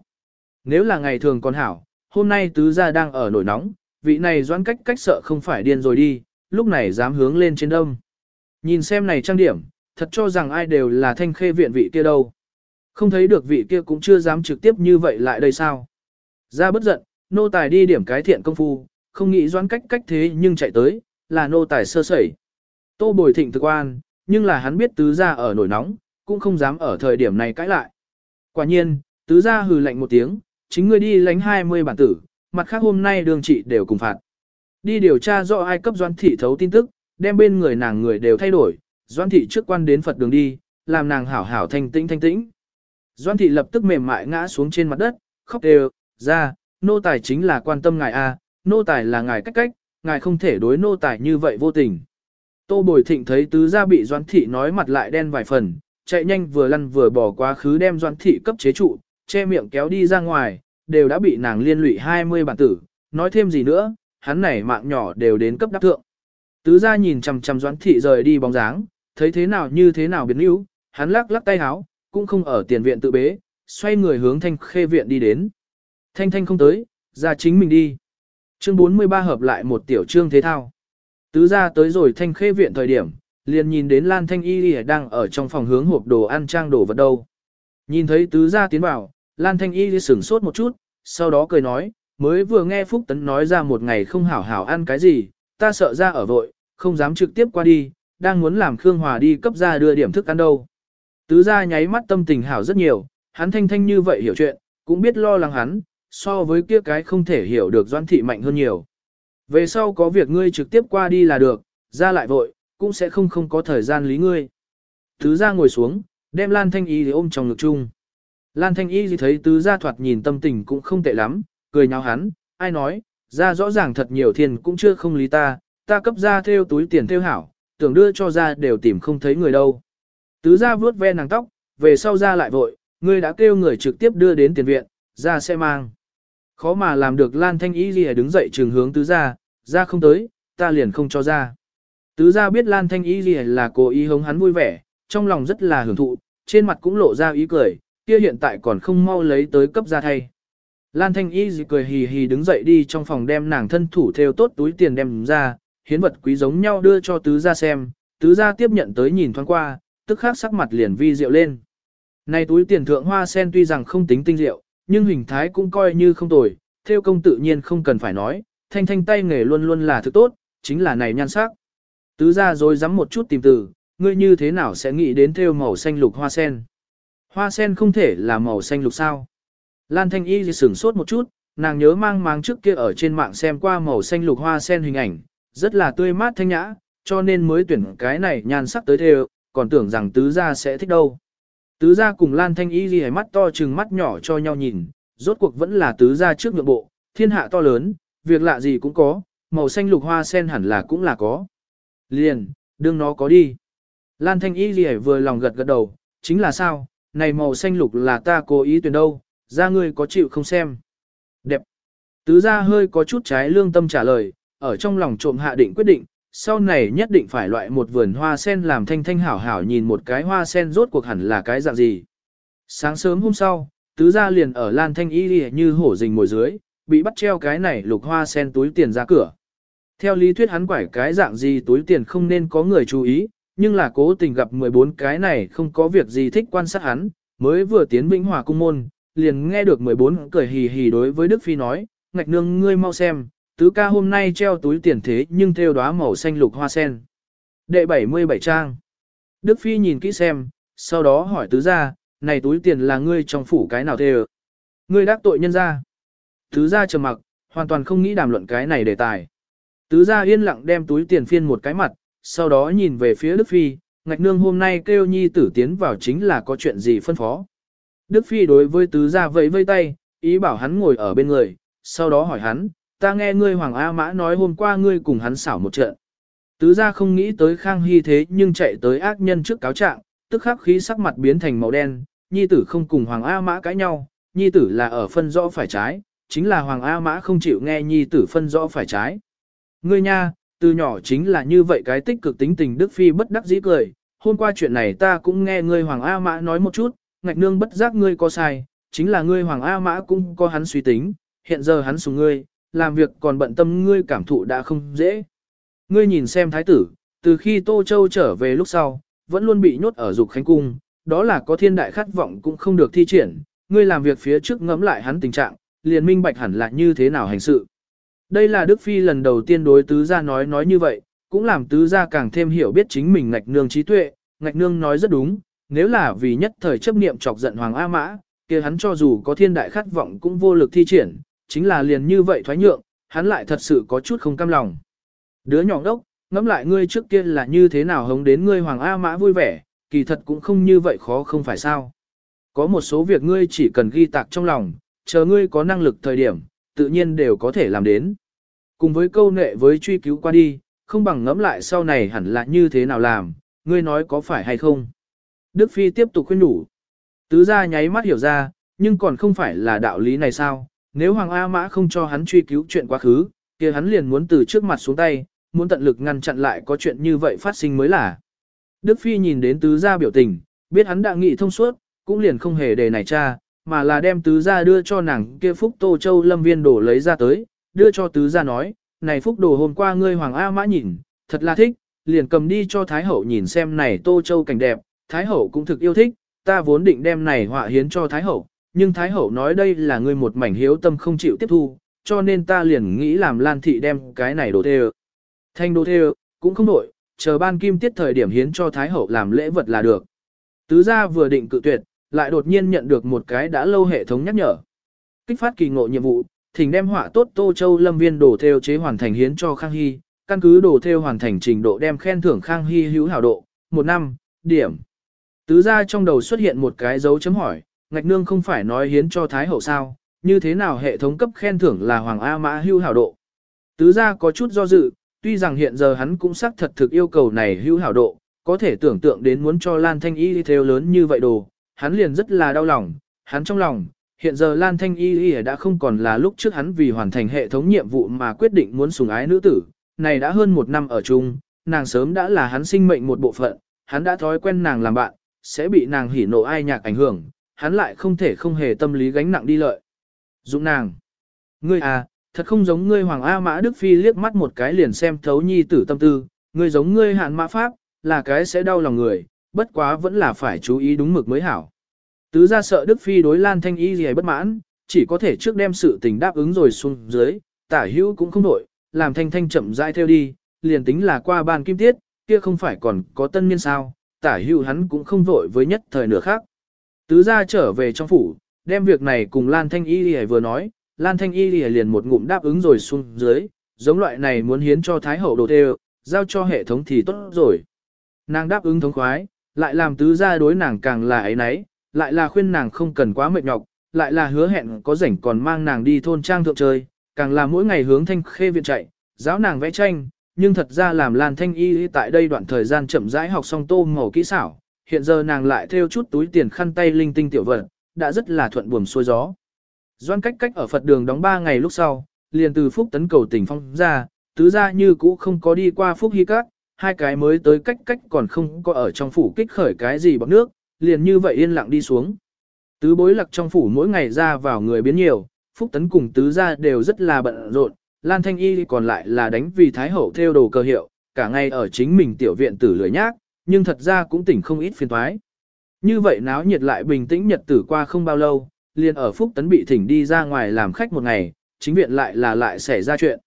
Nếu là ngày thường còn hảo, hôm nay tứ gia đang ở nổi nóng, vị này doãn cách cách sợ không phải điên rồi đi, lúc này dám hướng lên trên đông. Nhìn xem này trang điểm, thật cho rằng ai đều là thanh khê viện vị kia đâu. Không thấy được vị kia cũng chưa dám trực tiếp như vậy lại đây sao. Ra bất giận, nô tài đi điểm cái thiện công phu, không nghĩ doãn cách cách thế nhưng chạy tới, là nô tài sơ sẩy. Tô bồi thịnh thực quan, nhưng là hắn biết tứ gia ở nổi nóng, cũng không dám ở thời điểm này cãi lại. Quả nhiên, tứ gia hừ lạnh một tiếng, chính ngươi đi lánh 20 bản tử, mặt khác hôm nay đường trị đều cùng phạt. Đi điều tra rõ ai cấp doãn thị thấu tin tức, đem bên người nàng người đều thay đổi, doãn thị trước quan đến Phật đường đi, làm nàng hảo hảo thanh tĩnh thanh tĩnh. Doan thị lập tức mềm mại ngã xuống trên mặt đất, khóc đều, ra, nô tài chính là quan tâm ngài a, nô tài là ngài cách cách, ngài không thể đối nô tài như vậy vô tình. Tô Bồi Thịnh thấy tứ gia bị Doan thị nói mặt lại đen vài phần, chạy nhanh vừa lăn vừa bỏ quá khứ đem Doan thị cấp chế trụ, che miệng kéo đi ra ngoài, đều đã bị nàng liên lụy 20 bản tử, nói thêm gì nữa, hắn này mạng nhỏ đều đến cấp đắc thượng. Tứ gia nhìn chằm chằm doãn thị rời đi bóng dáng, thấy thế nào như thế nào biến yếu, hắn lắc lắc tay háo, cũng không ở tiền viện tự bế, xoay người hướng thanh khê viện đi đến. Thanh thanh không tới, ra chính mình đi. Chương 43 hợp lại một tiểu chương thế thao. Tứ gia tới rồi thanh khê viện thời điểm, liền nhìn đến Lan Thanh Y đang ở trong phòng hướng hộp đồ ăn trang đồ vật đâu. Nhìn thấy tứ gia tiến vào, Lan Thanh Y sửng sốt một chút, sau đó cười nói, mới vừa nghe Phúc Tấn nói ra một ngày không hảo hảo ăn cái gì, ta sợ ra ở vội, không dám trực tiếp qua đi, đang muốn làm Khương Hòa đi cấp ra đưa điểm thức ăn đâu. Tứ gia nháy mắt tâm tình hảo rất nhiều, hắn thanh thanh như vậy hiểu chuyện, cũng biết lo lắng hắn, so với kia cái không thể hiểu được doan thị mạnh hơn nhiều. Về sau có việc ngươi trực tiếp qua đi là được, ra lại vội, cũng sẽ không không có thời gian lý ngươi. Tứ gia ngồi xuống, đem Lan Thanh Y ôm trong ngực chung. Lan Thanh Y thấy tứ gia thoạt nhìn tâm tình cũng không tệ lắm, cười nháo hắn, ai nói, ra rõ ràng thật nhiều tiền cũng chưa không lý ta, ta cấp ra theo túi tiền theo hảo, tưởng đưa cho ra đều tìm không thấy người đâu. Tứ gia vuốt ve nàng tóc, về sau ra lại vội, ngươi đã kêu người trực tiếp đưa đến tiền viện, ra sẽ mang. Khó mà làm được Lan Thanh Y Ghi đứng dậy trường hướng tứ gia, ra không tới, ta liền không cho ra. Tứ gia biết Lan Thanh Y Ghi là cố ý hống hắn vui vẻ, trong lòng rất là hưởng thụ, trên mặt cũng lộ ra ý cười, kia hiện tại còn không mau lấy tới cấp ra thay. Lan Thanh Y Ghi cười hì hì đứng dậy đi trong phòng đem nàng thân thủ theo tốt túi tiền đem ra, hiến vật quý giống nhau đưa cho tứ gia xem, tứ gia tiếp nhận tới nhìn thoáng qua, tức khắc sắc mặt liền vi diệu lên. Này túi tiền thượng hoa sen tuy rằng không tính tinh diệu, nhưng hình thái cũng coi như không tồi, theo công tự nhiên không cần phải nói, thanh thanh tay nghề luôn luôn là thứ tốt, chính là này nhan sắc. Tứ gia rồi dám một chút tìm từ, ngươi như thế nào sẽ nghĩ đến theo màu xanh lục hoa sen. Hoa sen không thể là màu xanh lục sao. Lan thanh y sửng sốt một chút, nàng nhớ mang mang trước kia ở trên mạng xem qua màu xanh lục hoa sen hình ảnh, rất là tươi mát thanh nhã, cho nên mới tuyển cái này nhan sắc tới theo, còn tưởng rằng tứ gia sẽ thích đâu. Tứ gia cùng Lan Thanh Y ghi mắt to chừng mắt nhỏ cho nhau nhìn, rốt cuộc vẫn là tứ gia trước nhượng bộ, thiên hạ to lớn, việc lạ gì cũng có, màu xanh lục hoa sen hẳn là cũng là có. Liền, đương nó có đi. Lan Thanh Y ghi vừa lòng gật gật đầu, chính là sao, này màu xanh lục là ta cố ý tuyển đâu, ra ngươi có chịu không xem. Đẹp. Tứ gia hơi có chút trái lương tâm trả lời, ở trong lòng trộm hạ định quyết định, sau này nhất định phải loại một vườn hoa sen làm thanh thanh hảo hảo nhìn một cái hoa sen rốt cuộc hẳn là cái dạng gì. Sáng sớm hôm sau, tứ gia liền ở Lan Thanh Y như hổ rình ngồi dưới, bị bắt treo cái này lục hoa sen túi tiền ra cửa. Theo lý thuyết hắn quải cái dạng gì túi tiền không nên có người chú ý, nhưng là cố tình gặp 14 cái này không có việc gì thích quan sát hắn, mới vừa tiến Vĩnh Hòa cung môn, liền nghe được 14 cười hì hì đối với Đức Phi nói, ngạch nương ngươi mau xem, tứ ca hôm nay treo túi tiền thế nhưng theo đóa màu xanh lục hoa sen. Đệ 77 trang. Đức Phi nhìn kỹ xem, sau đó hỏi tứ gia, này túi tiền là ngươi trong phủ cái nào thê Ngươi đắc tội nhân ra. Tứ gia trầm mặc, hoàn toàn không nghĩ đàm luận cái này đề tài. Tứ gia yên lặng đem túi tiền phiên một cái mặt, sau đó nhìn về phía Đức Phi, ngạch nương hôm nay kêu nhi tử tiến vào chính là có chuyện gì phân phó. Đức Phi đối với tứ gia vẫy vây tay, ý bảo hắn ngồi ở bên người, sau đó hỏi hắn, ta nghe ngươi Hoàng A Mã nói hôm qua ngươi cùng hắn xảo một trận. Tứ gia không nghĩ tới Khang Hy thế nhưng chạy tới ác nhân trước cáo trạng, tức khắc khí sắc mặt biến thành màu đen, nhi tử không cùng Hoàng A Mã cãi nhau, nhi tử là ở phân rõ phải trái, chính là Hoàng A Mã không chịu nghe nhi tử phân rõ phải trái. Ngươi nha, từ nhỏ chính là như vậy cái tích cực tính tình Đức Phi bất đắc dĩ cười, hôm qua chuyện này ta cũng nghe ngươi Hoàng A Mã nói một chút, ngạch nương bất giác ngươi có sai, chính là ngươi Hoàng A Mã cũng có hắn suy tính, hiện giờ hắn sùng ngươi, làm việc còn bận tâm ngươi cảm thụ đã không dễ. Ngươi nhìn xem thái tử, từ khi Tô Châu trở về lúc sau, vẫn luôn bị nhốt ở dục khánh cung, đó là có thiên đại khát vọng cũng không được thi triển, ngươi làm việc phía trước ngẫm lại hắn tình trạng, liền minh bạch hẳn là như thế nào hành sự. Đây là Đức Phi lần đầu tiên đối tứ gia nói nói như vậy, cũng làm tứ gia càng thêm hiểu biết chính mình ngạch nương trí tuệ, ngạch nương nói rất đúng, nếu là vì nhất thời chấp niệm chọc giận Hoàng A Mã, kia hắn cho dù có thiên đại khát vọng cũng vô lực thi triển, chính là liền như vậy thoái nhượng, hắn lại thật sự có chút không cam lòng. Đứa nhỏ đốc, ngẫm lại ngươi trước kia là như thế nào hống đến ngươi Hoàng A Mã vui vẻ, kỳ thật cũng không như vậy khó không phải sao. Có một số việc ngươi chỉ cần ghi tạc trong lòng, chờ ngươi có năng lực thời điểm, tự nhiên đều có thể làm đến. Cùng với câu nệ với truy cứu qua đi, không bằng ngẫm lại sau này hẳn là như thế nào làm, ngươi nói có phải hay không. Đức Phi tiếp tục khuyên nhủ, Tứ gia nháy mắt hiểu ra, nhưng còn không phải là đạo lý này sao, nếu Hoàng A Mã không cho hắn truy cứu chuyện quá khứ, kia hắn liền muốn từ trước mặt xuống tay, muốn tận lực ngăn chặn lại có chuyện như vậy phát sinh mới là. Đức Phi nhìn đến tứ gia biểu tình, biết hắn đã nghị thông suốt, cũng liền không hề đề này cha, mà là đem tứ gia đưa cho nàng kia phúc tô châu lâm viên đổ lấy ra tới, đưa cho tứ gia nói, này phúc đồ hôm qua ngươi hoàng A mã nhìn, thật là thích, liền cầm đi cho Thái Hậu nhìn xem này tô châu cảnh đẹp, Thái Hậu cũng thực yêu thích, ta vốn định đem này họa hiến cho Thái Hậu, nhưng Thái Hậu nói đây là ngươi một mảnh hiếu tâm không chịu tiếp thu, cho nên ta liền nghĩ làm Lan Thị đem cái này đồ thê Thanh đồ thê cũng không đổi, chờ ban kim tiết thời điểm hiến cho Thái Hậu làm lễ vật là được. Tứ gia vừa định cự tuyệt, lại đột nhiên nhận được một cái đã lâu hệ thống nhắc nhở. Kích phát kỳ ngộ nhiệm vụ, thỉnh đem họa tốt Tô Châu Lâm Viên đồ theo chế hoàn thành hiến cho Khang Hy, căn cứ đồ theo hoàn thành trình độ đem khen thưởng Khang Hy hữu hảo độ, một năm, điểm. Tứ gia trong đầu xuất hiện một cái dấu chấm hỏi, ngạch nương không phải nói hiến cho Thái Hậu sao, như thế nào hệ thống cấp khen thưởng là Hoàng A Mã Hưu hảo độ. Tứ gia có chút do dự, tuy rằng hiện giờ hắn cũng xác thật thực yêu cầu này Hưu hảo độ, có thể tưởng tượng đến muốn cho Lan Thanh Y theo lớn như vậy đồ, hắn liền rất là đau lòng, hắn trong lòng, hiện giờ Lan Thanh Y đã không còn là lúc trước hắn vì hoàn thành hệ thống nhiệm vụ mà quyết định muốn sủng ái nữ tử, này đã hơn một năm ở chung, nàng sớm đã là hắn sinh mệnh một bộ phận, hắn đã thói quen nàng làm bạn, sẽ bị nàng hỉ nộ ai nhạc ảnh hưởng, hắn lại không thể không hề tâm lý gánh nặng đi lợi. dũng nàng, ngươi à, thật không giống ngươi Hoàng A Mã Đức Phi liếc mắt một cái liền xem thấu nhi tử tâm tư, ngươi giống ngươi hạn mã pháp, là cái sẽ đau lòng người, bất quá vẫn là phải chú ý đúng mực mới hảo. Tứ ra sợ Đức Phi đối Lan Thanh Y gì bất mãn, chỉ có thể trước đem sự tình đáp ứng rồi xuống dưới, tả hữu cũng không đổi, làm Thanh Thanh chậm rãi theo đi, liền tính là qua ban kim tiết, kia không phải còn có tân niên sao, tả hữu hắn cũng không vội với nhất thời nửa khác. Tứ gia trở về trong phủ, đem việc này cùng Lan Thanh Y lìa vừa nói, Lan Thanh Y lìa liền một ngụm đáp ứng rồi xuống dưới, giống loại này muốn hiến cho Thái Hậu đồ tê giao cho hệ thống thì tốt rồi. Nàng đáp ứng thống khoái, lại làm tứ gia đối nàng càng là ấy nấy, lại là khuyên nàng không cần quá mệt nhọc, lại là hứa hẹn có rảnh còn mang nàng đi thôn trang thượng chơi, càng là mỗi ngày hướng thanh khê viện chạy, giáo nàng vẽ tranh, nhưng thật ra làm Lan Thanh Y tại đây đoạn thời gian chậm rãi học xong tô màu kỹ xảo, hiện giờ nàng lại theo chút túi tiền khăn tay linh tinh tiểu vật, đã rất là thuận buồm xuôi gió. Doan cách cách ở Phật đường đóng 3 ngày lúc sau, liền từ Phúc Tấn cầu tỉnh phong ra, tứ ra như cũ không có đi qua Phúc Hy Các, hai cái mới tới cách cách còn không có ở trong phủ kích khởi cái gì bọc nước, liền như vậy yên lặng đi xuống. Tứ bối lặc trong phủ mỗi ngày ra vào người biến nhiều, Phúc Tấn cùng tứ ra đều rất là bận rộn, Lan Thanh Y còn lại là đánh vì Thái Hậu theo đồ cơ hiệu, cả ngày ở chính mình tiểu viện tử lười nhác, nhưng thật ra cũng tỉnh không ít phiền toái. Như vậy náo nhiệt lại bình tĩnh nhật tử qua không bao lâu, liền ở Phúc Tấn bị thỉnh đi ra ngoài làm khách một ngày, chính viện lại là lại xảy ra chuyện.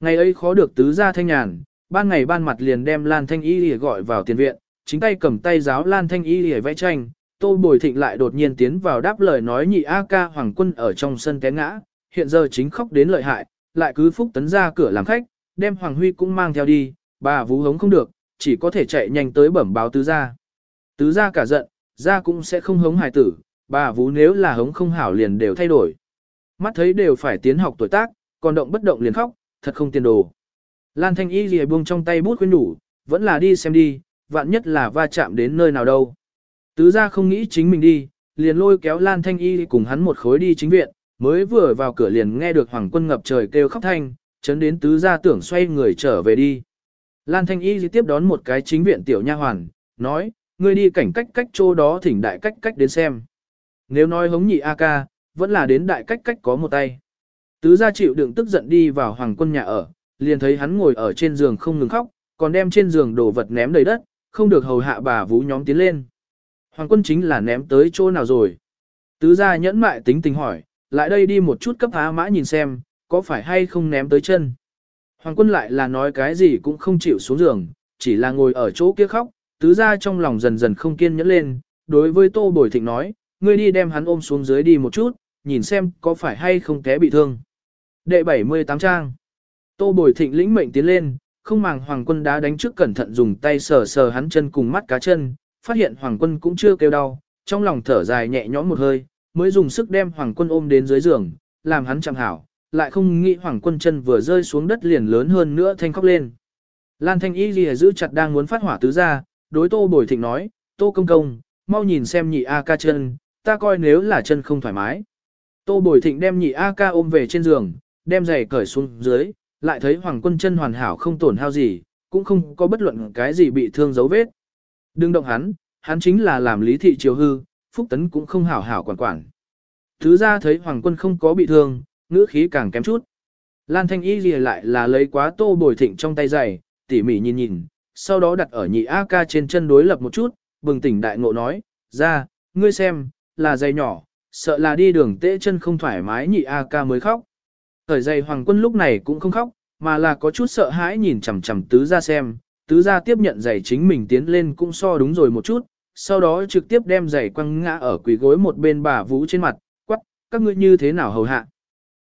Ngày ấy khó được tứ gia thanh nhàn, ban ngày ban mặt liền đem Lan Thanh Y lìa gọi vào tiền viện, chính tay cầm tay giáo Lan Thanh Y lìa vẽ tranh, Tô Bồi Thịnh lại đột nhiên tiến vào đáp lời nói nhị A ca Hoàng Quân ở trong sân té ngã, hiện giờ chính khóc đến lợi hại, lại cứ Phúc Tấn ra cửa làm khách, đem Hoàng Huy cũng mang theo đi, bà vú hống không được, chỉ có thể chạy nhanh tới bẩm báo tứ gia. Tứ gia cả giận, gia cũng sẽ không hống hài tử, bà vú nếu là hống không hảo liền đều thay đổi. Mắt thấy đều phải tiến học tuổi tác, còn động bất động liền khóc, thật không tiền đồ. Lan Thanh Y lìa buông trong tay bút khuyên nhủ, vẫn là đi xem đi, vạn nhất là va chạm đến nơi nào đâu. Tứ gia không nghĩ chính mình đi, liền lôi kéo Lan Thanh Y cùng hắn một khối đi chính viện, mới vừa vào cửa liền nghe được Hoàng quân ngập trời kêu khóc thanh, chấn đến tứ gia tưởng xoay người trở về đi. Lan Thanh Y tiếp đón một cái chính viện tiểu nha hoàn, nói, ngươi đi cảnh cách cách chỗ đó thỉnh đại cách cách đến xem. Nếu nói hống nhị A ca, vẫn là đến đại cách cách có một tay. Tứ gia chịu đựng tức giận đi vào hoàng quân nhà ở, liền thấy hắn ngồi ở trên giường không ngừng khóc, còn đem trên giường đồ vật ném đầy đất, không được hầu hạ bà vũ nhóm tiến lên. Hoàng quân chính là ném tới chỗ nào rồi. Tứ gia nhẫn mại tính tình hỏi, lại đây đi một chút cấp á mã nhìn xem, có phải hay không ném tới chân. Hoàng quân lại là nói cái gì cũng không chịu xuống giường, chỉ là ngồi ở chỗ kia khóc, tứ gia trong lòng dần dần không kiên nhẫn lên, đối với tô bồi thịnh nói, ngươi đi đem hắn ôm xuống dưới đi một chút, nhìn xem có phải hay không té bị thương. Đệ 78 trang Tô bồi thịnh lĩnh mệnh tiến lên, không màng hoàng quân đá đánh trước cẩn thận dùng tay sờ sờ hắn chân cùng mắt cá chân, phát hiện hoàng quân cũng chưa kêu đau, trong lòng thở dài nhẹ nhõm một hơi, mới dùng sức đem hoàng quân ôm đến dưới giường, làm hắn chẳng hảo, lại không nghĩ hoàng quân chân vừa rơi xuống đất liền lớn hơn nữa thanh khóc lên. Lan thanh y ghi giữ chặt đang muốn phát hỏa tứ ra, đối tô bồi thịnh nói, tô công công, mau nhìn xem nhị A ca chân, ta coi nếu là chân không thoải mái. Tô bồi thịnh đem nhị A ca ôm về trên giường, đem giày cởi xuống dưới, lại thấy hoàng quân chân hoàn hảo không tổn hao gì, cũng không có bất luận cái gì bị thương dấu vết. Đừng động hắn, hắn chính là làm lý thị chiều hư, phúc tấn cũng không hảo hảo quản quản. Thứ ra thấy hoàng quân không có bị thương, ngữ khí càng kém chút. Lan thanh y lìa lại là lấy quá tô bồi thịnh trong tay giày, tỉ mỉ nhìn nhìn, sau đó đặt ở nhị A ca trên chân đối lập một chút, bừng tỉnh đại ngộ nói, ra, ngươi xem, là giày nhỏ, sợ là đi đường tễ chân không thoải mái nhị A ca mới khóc. Thời giày hoàng quân lúc này cũng không khóc, mà là có chút sợ hãi nhìn chằm chằm tứ ra xem, tứ ra tiếp nhận giày chính mình tiến lên cũng so đúng rồi một chút, sau đó trực tiếp đem giày quăng ngã ở quỷ gối một bên bà vũ trên mặt, quắc, các ngươi như thế nào hầu hạ.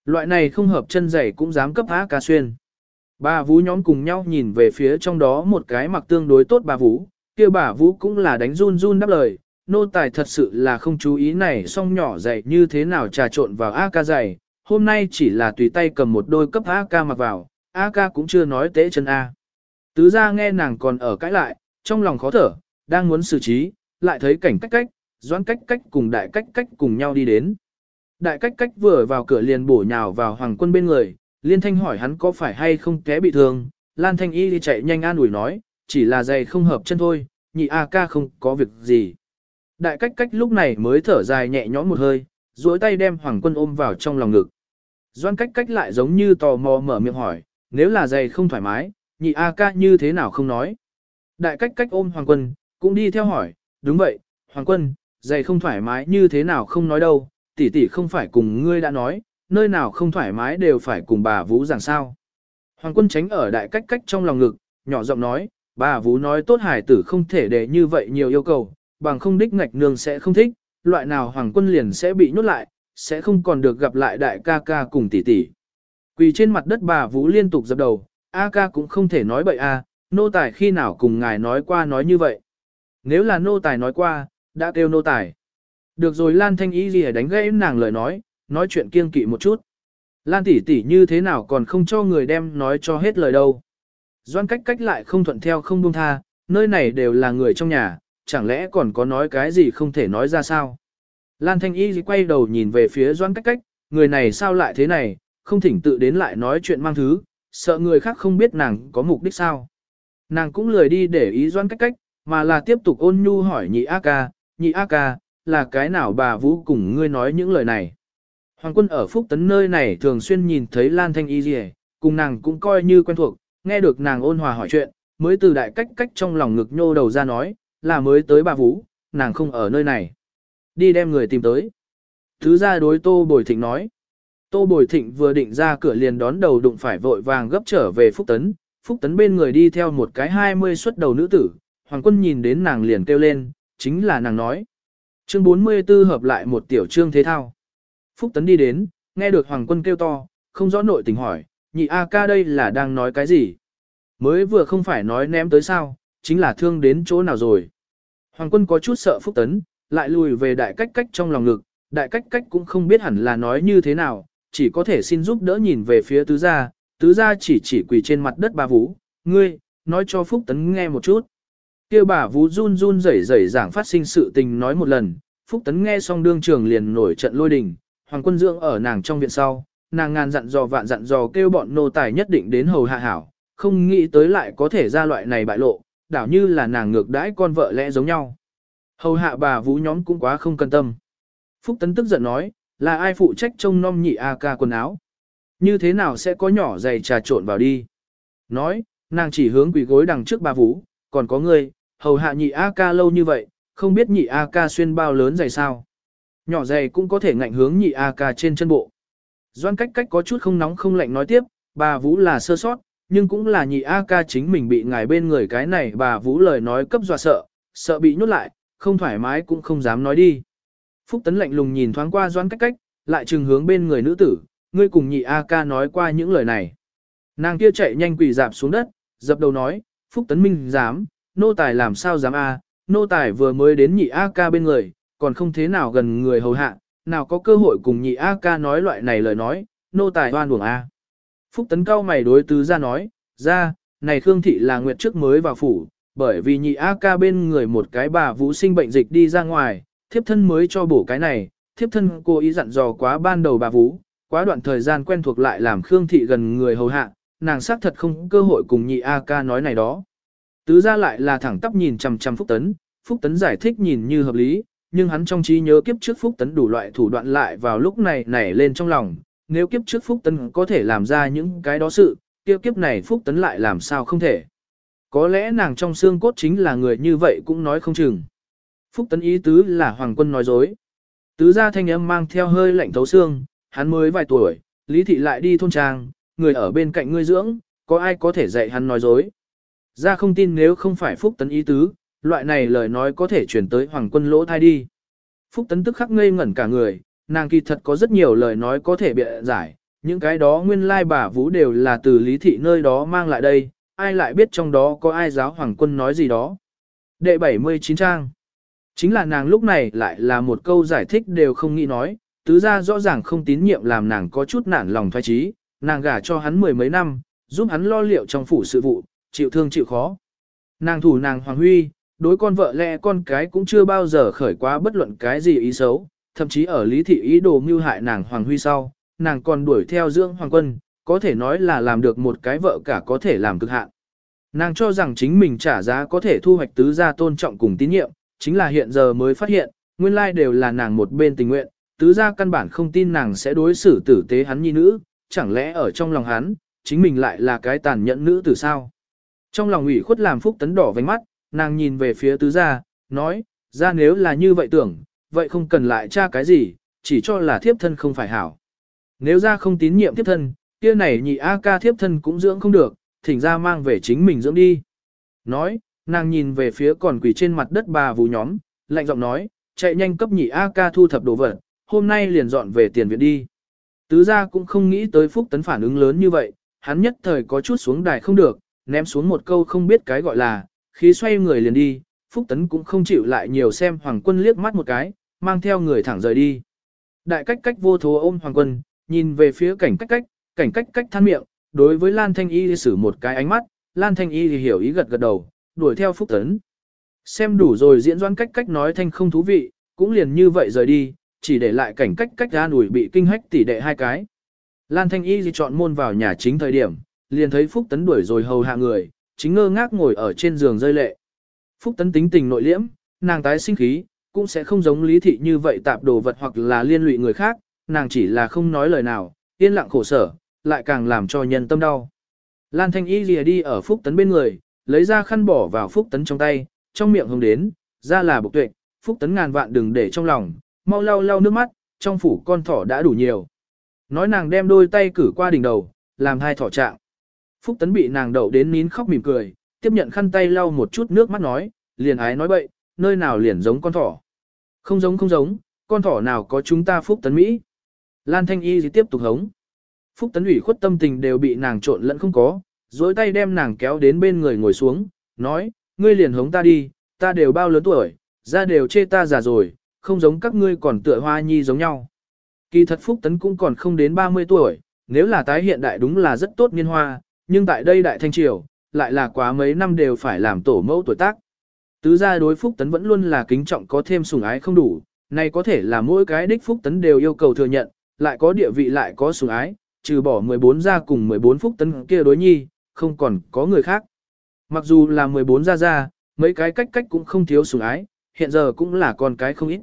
Loại này không hợp chân giày cũng dám cấp á ca xuyên. Bà vũ nhóm cùng nhau nhìn về phía trong đó một cái mặc tương đối tốt bà vũ, kia bà vũ cũng là đánh run run đáp lời, nô tài thật sự là không chú ý này song nhỏ dày như thế nào trà trộn vào A ca dày. hôm nay chỉ là tùy tay cầm một đôi cấp A ca mặc vào, A ca cũng chưa nói tế chân A. Tứ ra nghe nàng còn ở cãi lại, trong lòng khó thở, đang muốn xử trí, lại thấy cảnh cách cách, doãn cách cách cùng đại cách cách cùng nhau đi đến. Đại cách cách vừa vào cửa liền bổ nhào vào hoàng quân bên người, liên thanh hỏi hắn có phải hay không té bị thương, lan thanh y đi chạy nhanh an ủi nói, chỉ là giày không hợp chân thôi, nhị A ca không có việc gì. Đại cách cách lúc này mới thở dài nhẹ nhõm một hơi, duỗi tay đem hoàng quân ôm vào trong lòng ngực. Doan cách cách lại giống như tò mò mở miệng hỏi, nếu là giày không thoải mái, nhị A ca như thế nào không nói. Đại cách cách ôm hoàng quân, cũng đi theo hỏi, đúng vậy, hoàng quân, giày không thoải mái như thế nào không nói đâu, tỷ tỷ không phải cùng ngươi đã nói, nơi nào không thoải mái đều phải cùng bà Vũ giảng sao. Hoàng quân tránh ở đại cách cách trong lòng ngực, nhỏ giọng nói, bà Vũ nói tốt hải tử không thể để như vậy nhiều yêu cầu, bằng không đích ngạch nương sẽ không thích, loại nào hoàng quân liền sẽ bị nhốt lại, sẽ không còn được gặp lại đại ca ca cùng tỷ tỷ. Quỳ trên mặt đất bà Vũ liên tục dập đầu, A ca cũng không thể nói bậy a, nô tài khi nào cùng ngài nói qua nói như vậy. Nếu là nô tài nói qua, đã kêu nô tài. Được rồi Lan Thanh Y gì đánh gãy nàng lời nói, nói chuyện kiêng kỵ một chút. Lan tỷ tỷ như thế nào còn không cho người đem nói cho hết lời đâu. Doan cách cách lại không thuận theo không buông tha, nơi này đều là người trong nhà, chẳng lẽ còn có nói cái gì không thể nói ra sao. Lan Thanh Y quay đầu nhìn về phía Doan cách cách, người này sao lại thế này, không thỉnh tự đến lại nói chuyện mang thứ, sợ người khác không biết nàng có mục đích sao. Nàng cũng lười đi để ý Doan cách cách, mà là tiếp tục ôn nhu hỏi nhị A ca, nhị A ca, là cái nào bà Vũ cùng ngươi nói những lời này. Hoàng quân ở Phúc Tấn nơi này thường xuyên nhìn thấy Lan Thanh Y Dì cùng nàng cũng coi như quen thuộc, nghe được nàng ôn hòa hỏi chuyện, mới từ đại cách cách trong lòng ngực nhô đầu ra nói, là mới tới bà Vũ, nàng không ở nơi này. Đi đem người tìm tới. Thứ ra đối Tô Bồi Thịnh nói. Tô Bồi Thịnh vừa định ra cửa liền đón đầu đụng phải vội vàng gấp trở về Phúc Tấn. Phúc Tấn bên người đi theo một cái hai mươi xuất đầu nữ tử. Hoàng quân nhìn đến nàng liền kêu lên, chính là nàng nói. Chương 44 hợp lại một tiểu trương thế thao. Phúc Tấn đi đến, nghe được Hoàng quân kêu to, không rõ nội tình hỏi, nhị A ca đây là đang nói cái gì? Mới vừa không phải nói ném tới sao, chính là thương đến chỗ nào rồi. Hoàng quân có chút sợ Phúc Tấn, lại lùi về đại cách cách trong lòng ngực, đại cách cách cũng không biết hẳn là nói như thế nào, chỉ có thể xin giúp đỡ nhìn về phía tứ gia, tứ gia chỉ chỉ quỳ trên mặt đất bà Vũ, ngươi, nói cho Phúc Tấn nghe một chút kia bà Vũ run run rẩy rẩy giảng phát sinh sự tình nói một lần, Phúc Tấn nghe xong đương trường liền nổi trận lôi đình, Hoàng quân dưỡng ở nàng trong viện sau, nàng ngàn dặn dò vạn dặn dò kêu bọn nô tài nhất định đến hầu hạ hảo, không nghĩ tới lại có thể ra loại này bại lộ, đảo như là nàng ngược đãi con vợ lẽ giống nhau. Hầu hạ bà Vũ nhóm cũng quá không cân tâm. Phúc Tấn tức giận nói, là ai phụ trách trông nom nhị A ca quần áo? Như thế nào sẽ có nhỏ giày trà trộn vào đi? Nói, nàng chỉ hướng quỷ gối đằng trước bà Vũ, còn có người, hầu hạ nhị A ca lâu như vậy, không biết nhị A ca xuyên bao lớn giày sao. Nhỏ giày cũng có thể ngạnh hướng nhị A ca trên chân bộ. Doan cách cách có chút không nóng không lạnh nói tiếp, bà Vũ là sơ sót, nhưng cũng là nhị A ca chính mình bị ngài bên người cái này bà Vũ lời nói cấp dọa sợ, sợ bị nhốt lại, không thoải mái cũng không dám nói đi. Phúc Tấn lạnh lùng nhìn thoáng qua doan cách cách, lại trừng hướng bên người nữ tử, ngươi cùng nhị A ca nói qua những lời này. Nàng kia chạy nhanh quỳ dạp xuống đất, dập đầu nói, Phúc Tấn Minh dám, nô tài làm sao dám a? nô tài vừa mới đến nhị A ca bên người, còn không thế nào gần người hầu hạ, nào có cơ hội cùng nhị A ca nói loại này lời nói, nô tài hoan buồn a. Phúc Tấn cao mày đối tứ ra nói, ra, này Khương Thị là nguyệt trước mới vào phủ, bởi vì nhị A ca bên người một cái bà vũ sinh bệnh dịch đi ra ngoài, thiếp thân mới cho bổ cái này, thiếp thân cô ý dặn dò quá ban đầu bà vũ, quá đoạn thời gian quen thuộc lại làm Khương Thị gần người hầu hạ, nàng xác thật không cơ hội cùng nhị A ca nói này đó. Tứ ra lại là thẳng tắp nhìn chằm chằm Phúc Tấn, Phúc Tấn giải thích nhìn như hợp lý, nhưng hắn trong trí nhớ kiếp trước Phúc Tấn đủ loại thủ đoạn lại vào lúc này nảy lên trong lòng, nếu kiếp trước Phúc Tấn có thể làm ra những cái đó sự, kiếp kiếp này Phúc Tấn lại làm sao không thể. Có lẽ nàng trong xương cốt chính là người như vậy cũng nói không chừng. Phúc Tấn ý tứ là Hoàng quân nói dối. Tứ gia thanh âm mang theo hơi lạnh thấu xương, hắn mới vài tuổi, Lý Thị lại đi thôn trang, người ở bên cạnh ngươi dưỡng, có ai có thể dạy hắn nói dối. Ra không tin nếu không phải Phúc Tấn ý tứ, loại này lời nói có thể chuyển tới Hoàng quân lỗ thai đi. Phúc Tấn tức khắc ngây ngẩn cả người, nàng kỳ thật có rất nhiều lời nói có thể bịa giải, những cái đó nguyên lai bà vũ đều là từ lý thị nơi đó mang lại đây, ai lại biết trong đó có ai giáo hoàng quân nói gì đó. Đệ 79 trang Chính là nàng lúc này lại là một câu giải thích đều không nghĩ nói, tứ ra rõ ràng không tín nhiệm làm nàng có chút nản lòng thoái trí, nàng gả cho hắn mười mấy năm, giúp hắn lo liệu trong phủ sự vụ, chịu thương chịu khó. Nàng thủ nàng Hoàng Huy, đối con vợ lẽ con cái cũng chưa bao giờ khởi quá bất luận cái gì ý xấu, thậm chí ở lý thị ý đồ mưu hại nàng Hoàng Huy sau, nàng còn đuổi theo dưỡng Hoàng Quân, có thể nói là làm được một cái vợ cả có thể làm cực hạn. Nàng cho rằng chính mình trả giá có thể thu hoạch tứ gia tôn trọng cùng tín nhiệm, chính là hiện giờ mới phát hiện, nguyên lai đều là nàng một bên tình nguyện, tứ gia căn bản không tin nàng sẽ đối xử tử tế hắn nhi nữ, chẳng lẽ ở trong lòng hắn, chính mình lại là cái tàn nhẫn nữ tử sao? Trong lòng ủy khuất làm phúc tấn đỏ vánh mắt, nàng nhìn về phía tứ gia, nói, ra nếu là như vậy tưởng, vậy không cần lại tra cái gì, chỉ cho là thiếp thân không phải hảo. Nếu ra không tín nhiệm thiếp thân, kia này nhị A ca thiếp thân cũng dưỡng không được, thỉnh ra mang về chính mình dưỡng đi. Nói, nàng nhìn về phía còn quỷ trên mặt đất bà vú nhóm, lạnh giọng nói, chạy nhanh cấp nhị A ca thu thập đồ vật, hôm nay liền dọn về tiền viện đi. Tứ gia cũng không nghĩ tới phúc tấn phản ứng lớn như vậy, hắn nhất thời có chút xuống đài không được, ném xuống một câu không biết cái gọi là, khí xoay người liền đi, phúc tấn cũng không chịu lại nhiều xem hoàng quân liếc mắt một cái, mang theo người thẳng rời đi. Đại cách cách vô thố ôm hoàng quân, nhìn về phía cảnh cách cách, cảnh cách cách than miệng, đối với Lan Thanh Y sử một cái ánh mắt, Lan Thanh Y thì hiểu ý gật gật đầu, đuổi theo Phúc Tấn. Xem đủ rồi diễn Doan cách cách nói thanh không thú vị, cũng liền như vậy rời đi, chỉ để lại cảnh cách cách ra đuổi bị kinh hách tỷ đệ hai cái. Lan Thanh Y thì chọn môn vào nhà chính thời điểm, liền thấy Phúc Tấn đuổi rồi hầu hạ người, chính ngơ ngác ngồi ở trên giường rơi lệ. Phúc Tấn tính tình nội liễm, nàng tái sinh khí, cũng sẽ không giống lý thị như vậy tạp đồ vật hoặc là liên lụy người khác, nàng chỉ là không nói lời nào, yên lặng khổ sở, lại càng làm cho nhân tâm đau. Lan Thanh Y lìa đi ở Phúc Tấn bên người, lấy ra khăn bỏ vào Phúc Tấn trong tay, trong miệng hồng đến, ra là bộc tuệ, Phúc Tấn ngàn vạn đừng để trong lòng, mau lau lau nước mắt, trong phủ con thỏ đã đủ nhiều. Nói nàng đem đôi tay cử qua đỉnh đầu, làm hai thỏ trạng. Phúc Tấn bị nàng đậu đến nín khóc mỉm cười, tiếp nhận khăn tay lau một chút nước mắt nói, liền ái nói bậy, nơi nào liền giống con thỏ. Không giống không giống, con thỏ nào có chúng ta Phúc Tấn Mỹ. Lan Thanh Y thì tiếp tục hống. Phúc Tấn ủy khuất tâm tình đều bị nàng trộn lẫn không có, dối tay đem nàng kéo đến bên người ngồi xuống, nói, ngươi liền hống ta đi, ta đều bao lớn tuổi, ra đều chê ta già rồi, không giống các ngươi còn tựa hoa nhi giống nhau. Kỳ thật Phúc Tấn cũng còn không đến 30 tuổi, nếu là tái hiện đại đúng là rất tốt niên hoa, nhưng tại đây đại thanh triều, lại là quá mấy năm đều phải làm tổ mẫu tuổi tác. Tứ gia đối Phúc Tấn vẫn luôn là kính trọng có thêm sủng ái không đủ, này có thể là mỗi cái đích Phúc Tấn đều yêu cầu thừa nhận, lại có địa vị lại có sủng ái, trừ bỏ 14 gia cùng 14 Phúc Tấn kia đối nhi, không còn có người khác. Mặc dù là 14 gia gia, mấy cái cách cách cũng không thiếu sủng ái, hiện giờ cũng là con cái không ít.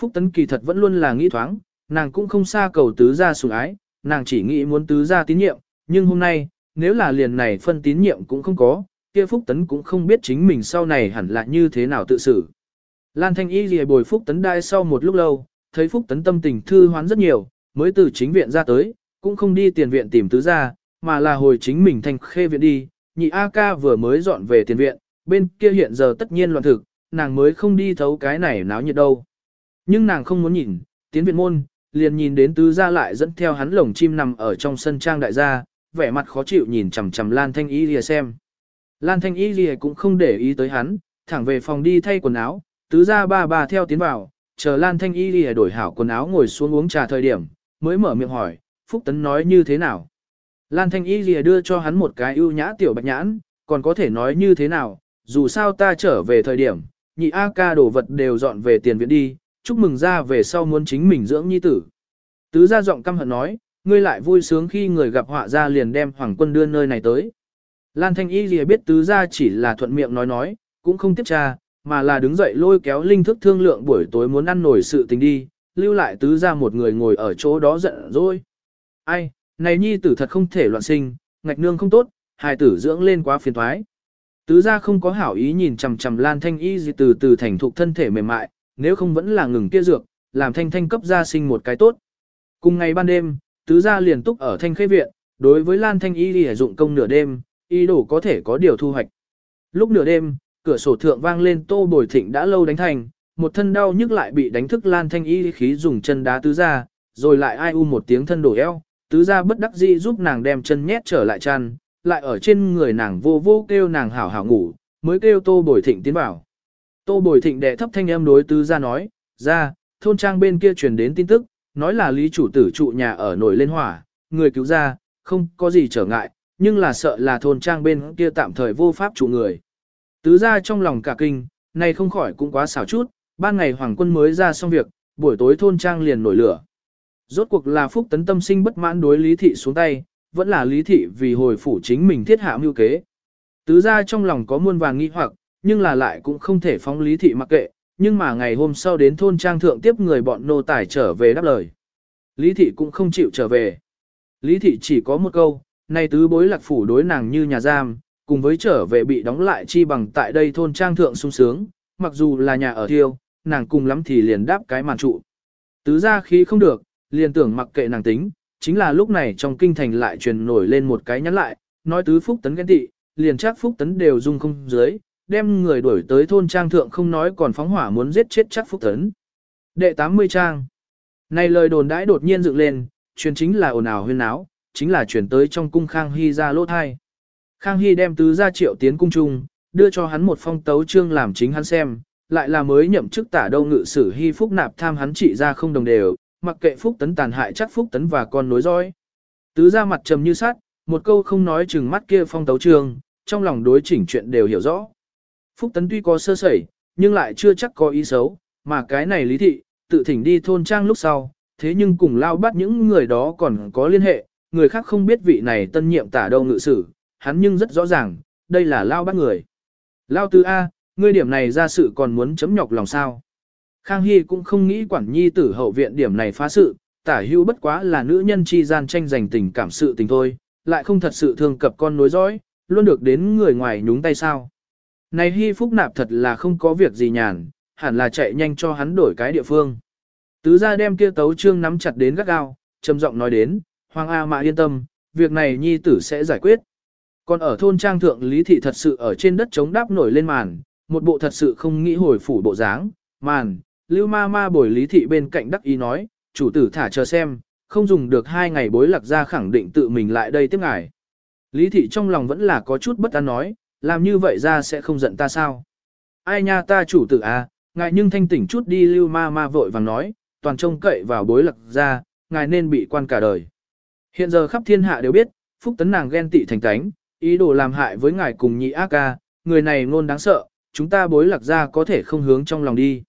Phúc Tấn kỳ thật vẫn luôn là nghĩ thoáng, nàng cũng không xa cầu tứ gia sủng ái, nàng chỉ nghĩ muốn tứ gia tín nhiệm, nhưng hôm nay, nếu là liền này phân tín nhiệm cũng không có, kia Phúc Tấn cũng không biết chính mình sau này hẳn là như thế nào tự xử. Lan Thanh Y lìa bồi Phúc Tấn đai sau một lúc lâu, thấy Phúc Tấn tâm tình thư hoán rất nhiều, mới từ chính viện ra tới, cũng không đi tiền viện tìm tứ gia, mà là hồi chính mình thanh khê viện đi, nhị A ca vừa mới dọn về tiền viện, bên kia hiện giờ tất nhiên loạn thực, nàng mới không đi thấu cái này náo nhiệt đâu. Nhưng nàng không muốn nhìn, tiến viện môn, liền nhìn đến tứ gia lại dẫn theo hắn lồng chim nằm ở trong sân trang đại gia, vẻ mặt khó chịu nhìn chằm chằm Lan Thanh Y lìa xem. Lan Thanh Y lìa cũng không để ý tới hắn, thẳng về phòng đi thay quần áo, tứ gia ba bà theo tiến vào, chờ Lan Thanh Y lìa đổi hảo quần áo ngồi xuống uống trà thời điểm, mới mở miệng hỏi, Phúc Tấn nói như thế nào? Lan Thanh Y lìa đưa cho hắn một cái ưu nhã tiểu bạch nhãn, còn có thể nói như thế nào, dù sao ta trở về thời điểm, nhị A ca đồ vật đều dọn về tiền viện đi, chúc mừng ra về sau muốn chính mình dưỡng nhi tử. Tứ gia giọng căm hận nói, ngươi lại vui sướng khi người gặp họa ra liền đem hoàng quân đưa nơi này tới. Lan Thanh Y gì biết tứ gia chỉ là thuận miệng nói nói, cũng không tiếp tra, mà là đứng dậy lôi kéo linh thức thương lượng buổi tối muốn ăn nổi sự tình đi, lưu lại tứ gia một người ngồi ở chỗ đó giận rồi. Ai, này nhi tử thật không thể loạn sinh, ngạch nương không tốt, hài tử dưỡng lên quá phiền thoái. Tứ gia không có hảo ý nhìn chằm chằm Lan Thanh Y gì từ từ thành thục thân thể mềm mại, nếu không vẫn là ngừng kia dược, làm thanh thanh cấp gia sinh một cái tốt. Cùng ngày ban đêm, tứ gia liền túc ở thanh khê viện, đối với Lan Thanh Y sử dụng công nửa đêm, y đổ có thể có điều thu hoạch. Lúc nửa đêm, cửa sổ thượng vang lên tô bồi thịnh đã lâu đánh thành, một thân đau nhức lại bị đánh thức Lan Thanh Y khí dùng chân đá tứ gia, rồi lại ai u một tiếng thân đổ eo, tứ gia bất đắc dĩ giúp nàng đem chân nhét trở lại chăn, lại ở trên người nàng vô vô kêu nàng hảo hảo ngủ, mới kêu tô bồi thịnh tiến vào. Tô bồi thịnh đệ thấp thanh âm đối tứ gia nói, ra, thôn trang bên kia truyền đến tin tức, nói là lý chủ tử trụ nhà ở nổi lên hỏa, người cứu ra, không có gì trở ngại, nhưng là sợ là thôn trang bên kia tạm thời vô pháp trụ người. Tứ gia trong lòng cả kinh, này không khỏi cũng quá xảo chút, ban ngày hoàng quân mới ra xong việc, buổi tối thôn trang liền nổi lửa. Rốt cuộc là phúc tấn tâm sinh bất mãn đối lý thị xuống tay, vẫn là lý thị vì hồi phủ chính mình thiết hạ mưu kế. Tứ gia trong lòng có muôn vàng nghi hoặc, nhưng là lại cũng không thể phóng lý thị mặc kệ, nhưng mà ngày hôm sau đến thôn trang thượng tiếp người bọn nô tài trở về đáp lời. Lý thị cũng không chịu trở về. Lý thị chỉ có một câu, nay tứ bối lạc phủ đối nàng như nhà giam, cùng với trở về bị đóng lại chi bằng tại đây thôn trang thượng sung sướng, mặc dù là nhà ở thiêu, nàng cùng lắm thì liền đáp cái màn trụ. Tứ ra khí không được, liền tưởng mặc kệ nàng tính, chính là lúc này trong kinh thành lại truyền nổi lên một cái nhắn lại, nói tứ phúc tấn ghen tị, liền chắc phúc tấn đều dung không dưới, đem người đuổi tới thôn trang thượng không nói còn phóng hỏa muốn giết chết chắc phúc tấn. Đệ 80 trang. Này lời đồn đãi đột nhiên dựng lên, truyền chính là ồn ào huyên náo, chính là truyền tới trong cung Khang Hy ra lỗ thai. Khang Hy đem tứ ra triệu tiến cung trung, đưa cho hắn một phong tấu chương làm chính hắn xem, lại là mới nhậm chức tả đâu ngự sử Hy Phúc nạp tham hắn trị ra không đồng đều, mặc kệ Phúc tấn tàn hại chắc Phúc tấn và con nối dõi. Tứ ra mặt trầm như sát, một câu không nói chừng mắt kia phong tấu chương, trong lòng đối chỉnh chuyện đều hiểu rõ. Phúc tấn tuy có sơ sẩy, nhưng lại chưa chắc có ý xấu, mà cái này lý thị, tự thỉnh đi thôn trang lúc sau, thế nhưng cùng lao bắt những người đó còn có liên hệ, người khác không biết vị này tân nhiệm tả đâu ngự sử, hắn nhưng rất rõ ràng, đây là lao bắt người. Lao tư A, ngươi điểm này ra sự còn muốn chấm nhọc lòng sao. Khang Hy cũng không nghĩ quản nhi tử hậu viện điểm này phá sự, tả hưu bất quá là nữ nhân chi gian tranh giành tình cảm sự tình thôi, lại không thật sự thương cập con nối dõi, luôn được đến người ngoài nhúng tay sao. Này Hy Phúc Nạp thật là không có việc gì nhàn, hẳn là chạy nhanh cho hắn đổi cái địa phương. Tứ gia đem kia tấu trương nắm chặt đến gắt gao, trầm giọng nói đến, Hoàng A Mã yên tâm, việc này nhi tử sẽ giải quyết. Còn ở thôn trang thượng Lý Thị thật sự ở trên đất chống đáp nổi lên màn, một bộ thật sự không nghĩ hồi phủ bộ dáng, màn, lưu ma ma bồi Lý Thị bên cạnh đắc ý nói, chủ tử thả chờ xem, không dùng được hai ngày bối lạc ra khẳng định tự mình lại đây tiếp ngài. Lý Thị trong lòng vẫn là có chút bất an nói, làm như vậy ra sẽ không giận ta sao. Ai nha ta chủ tử à, ngài nhưng thanh tỉnh chút đi lưu ma ma vội vàng nói, toàn trông cậy vào bối lạc ra, ngài nên bị quan cả đời. Hiện giờ khắp thiên hạ đều biết, phúc tấn nàng ghen tị thành tánh, ý đồ làm hại với ngài cùng nhị ác ca, người này ngôn đáng sợ, chúng ta bối lạc ra có thể không hướng trong lòng đi.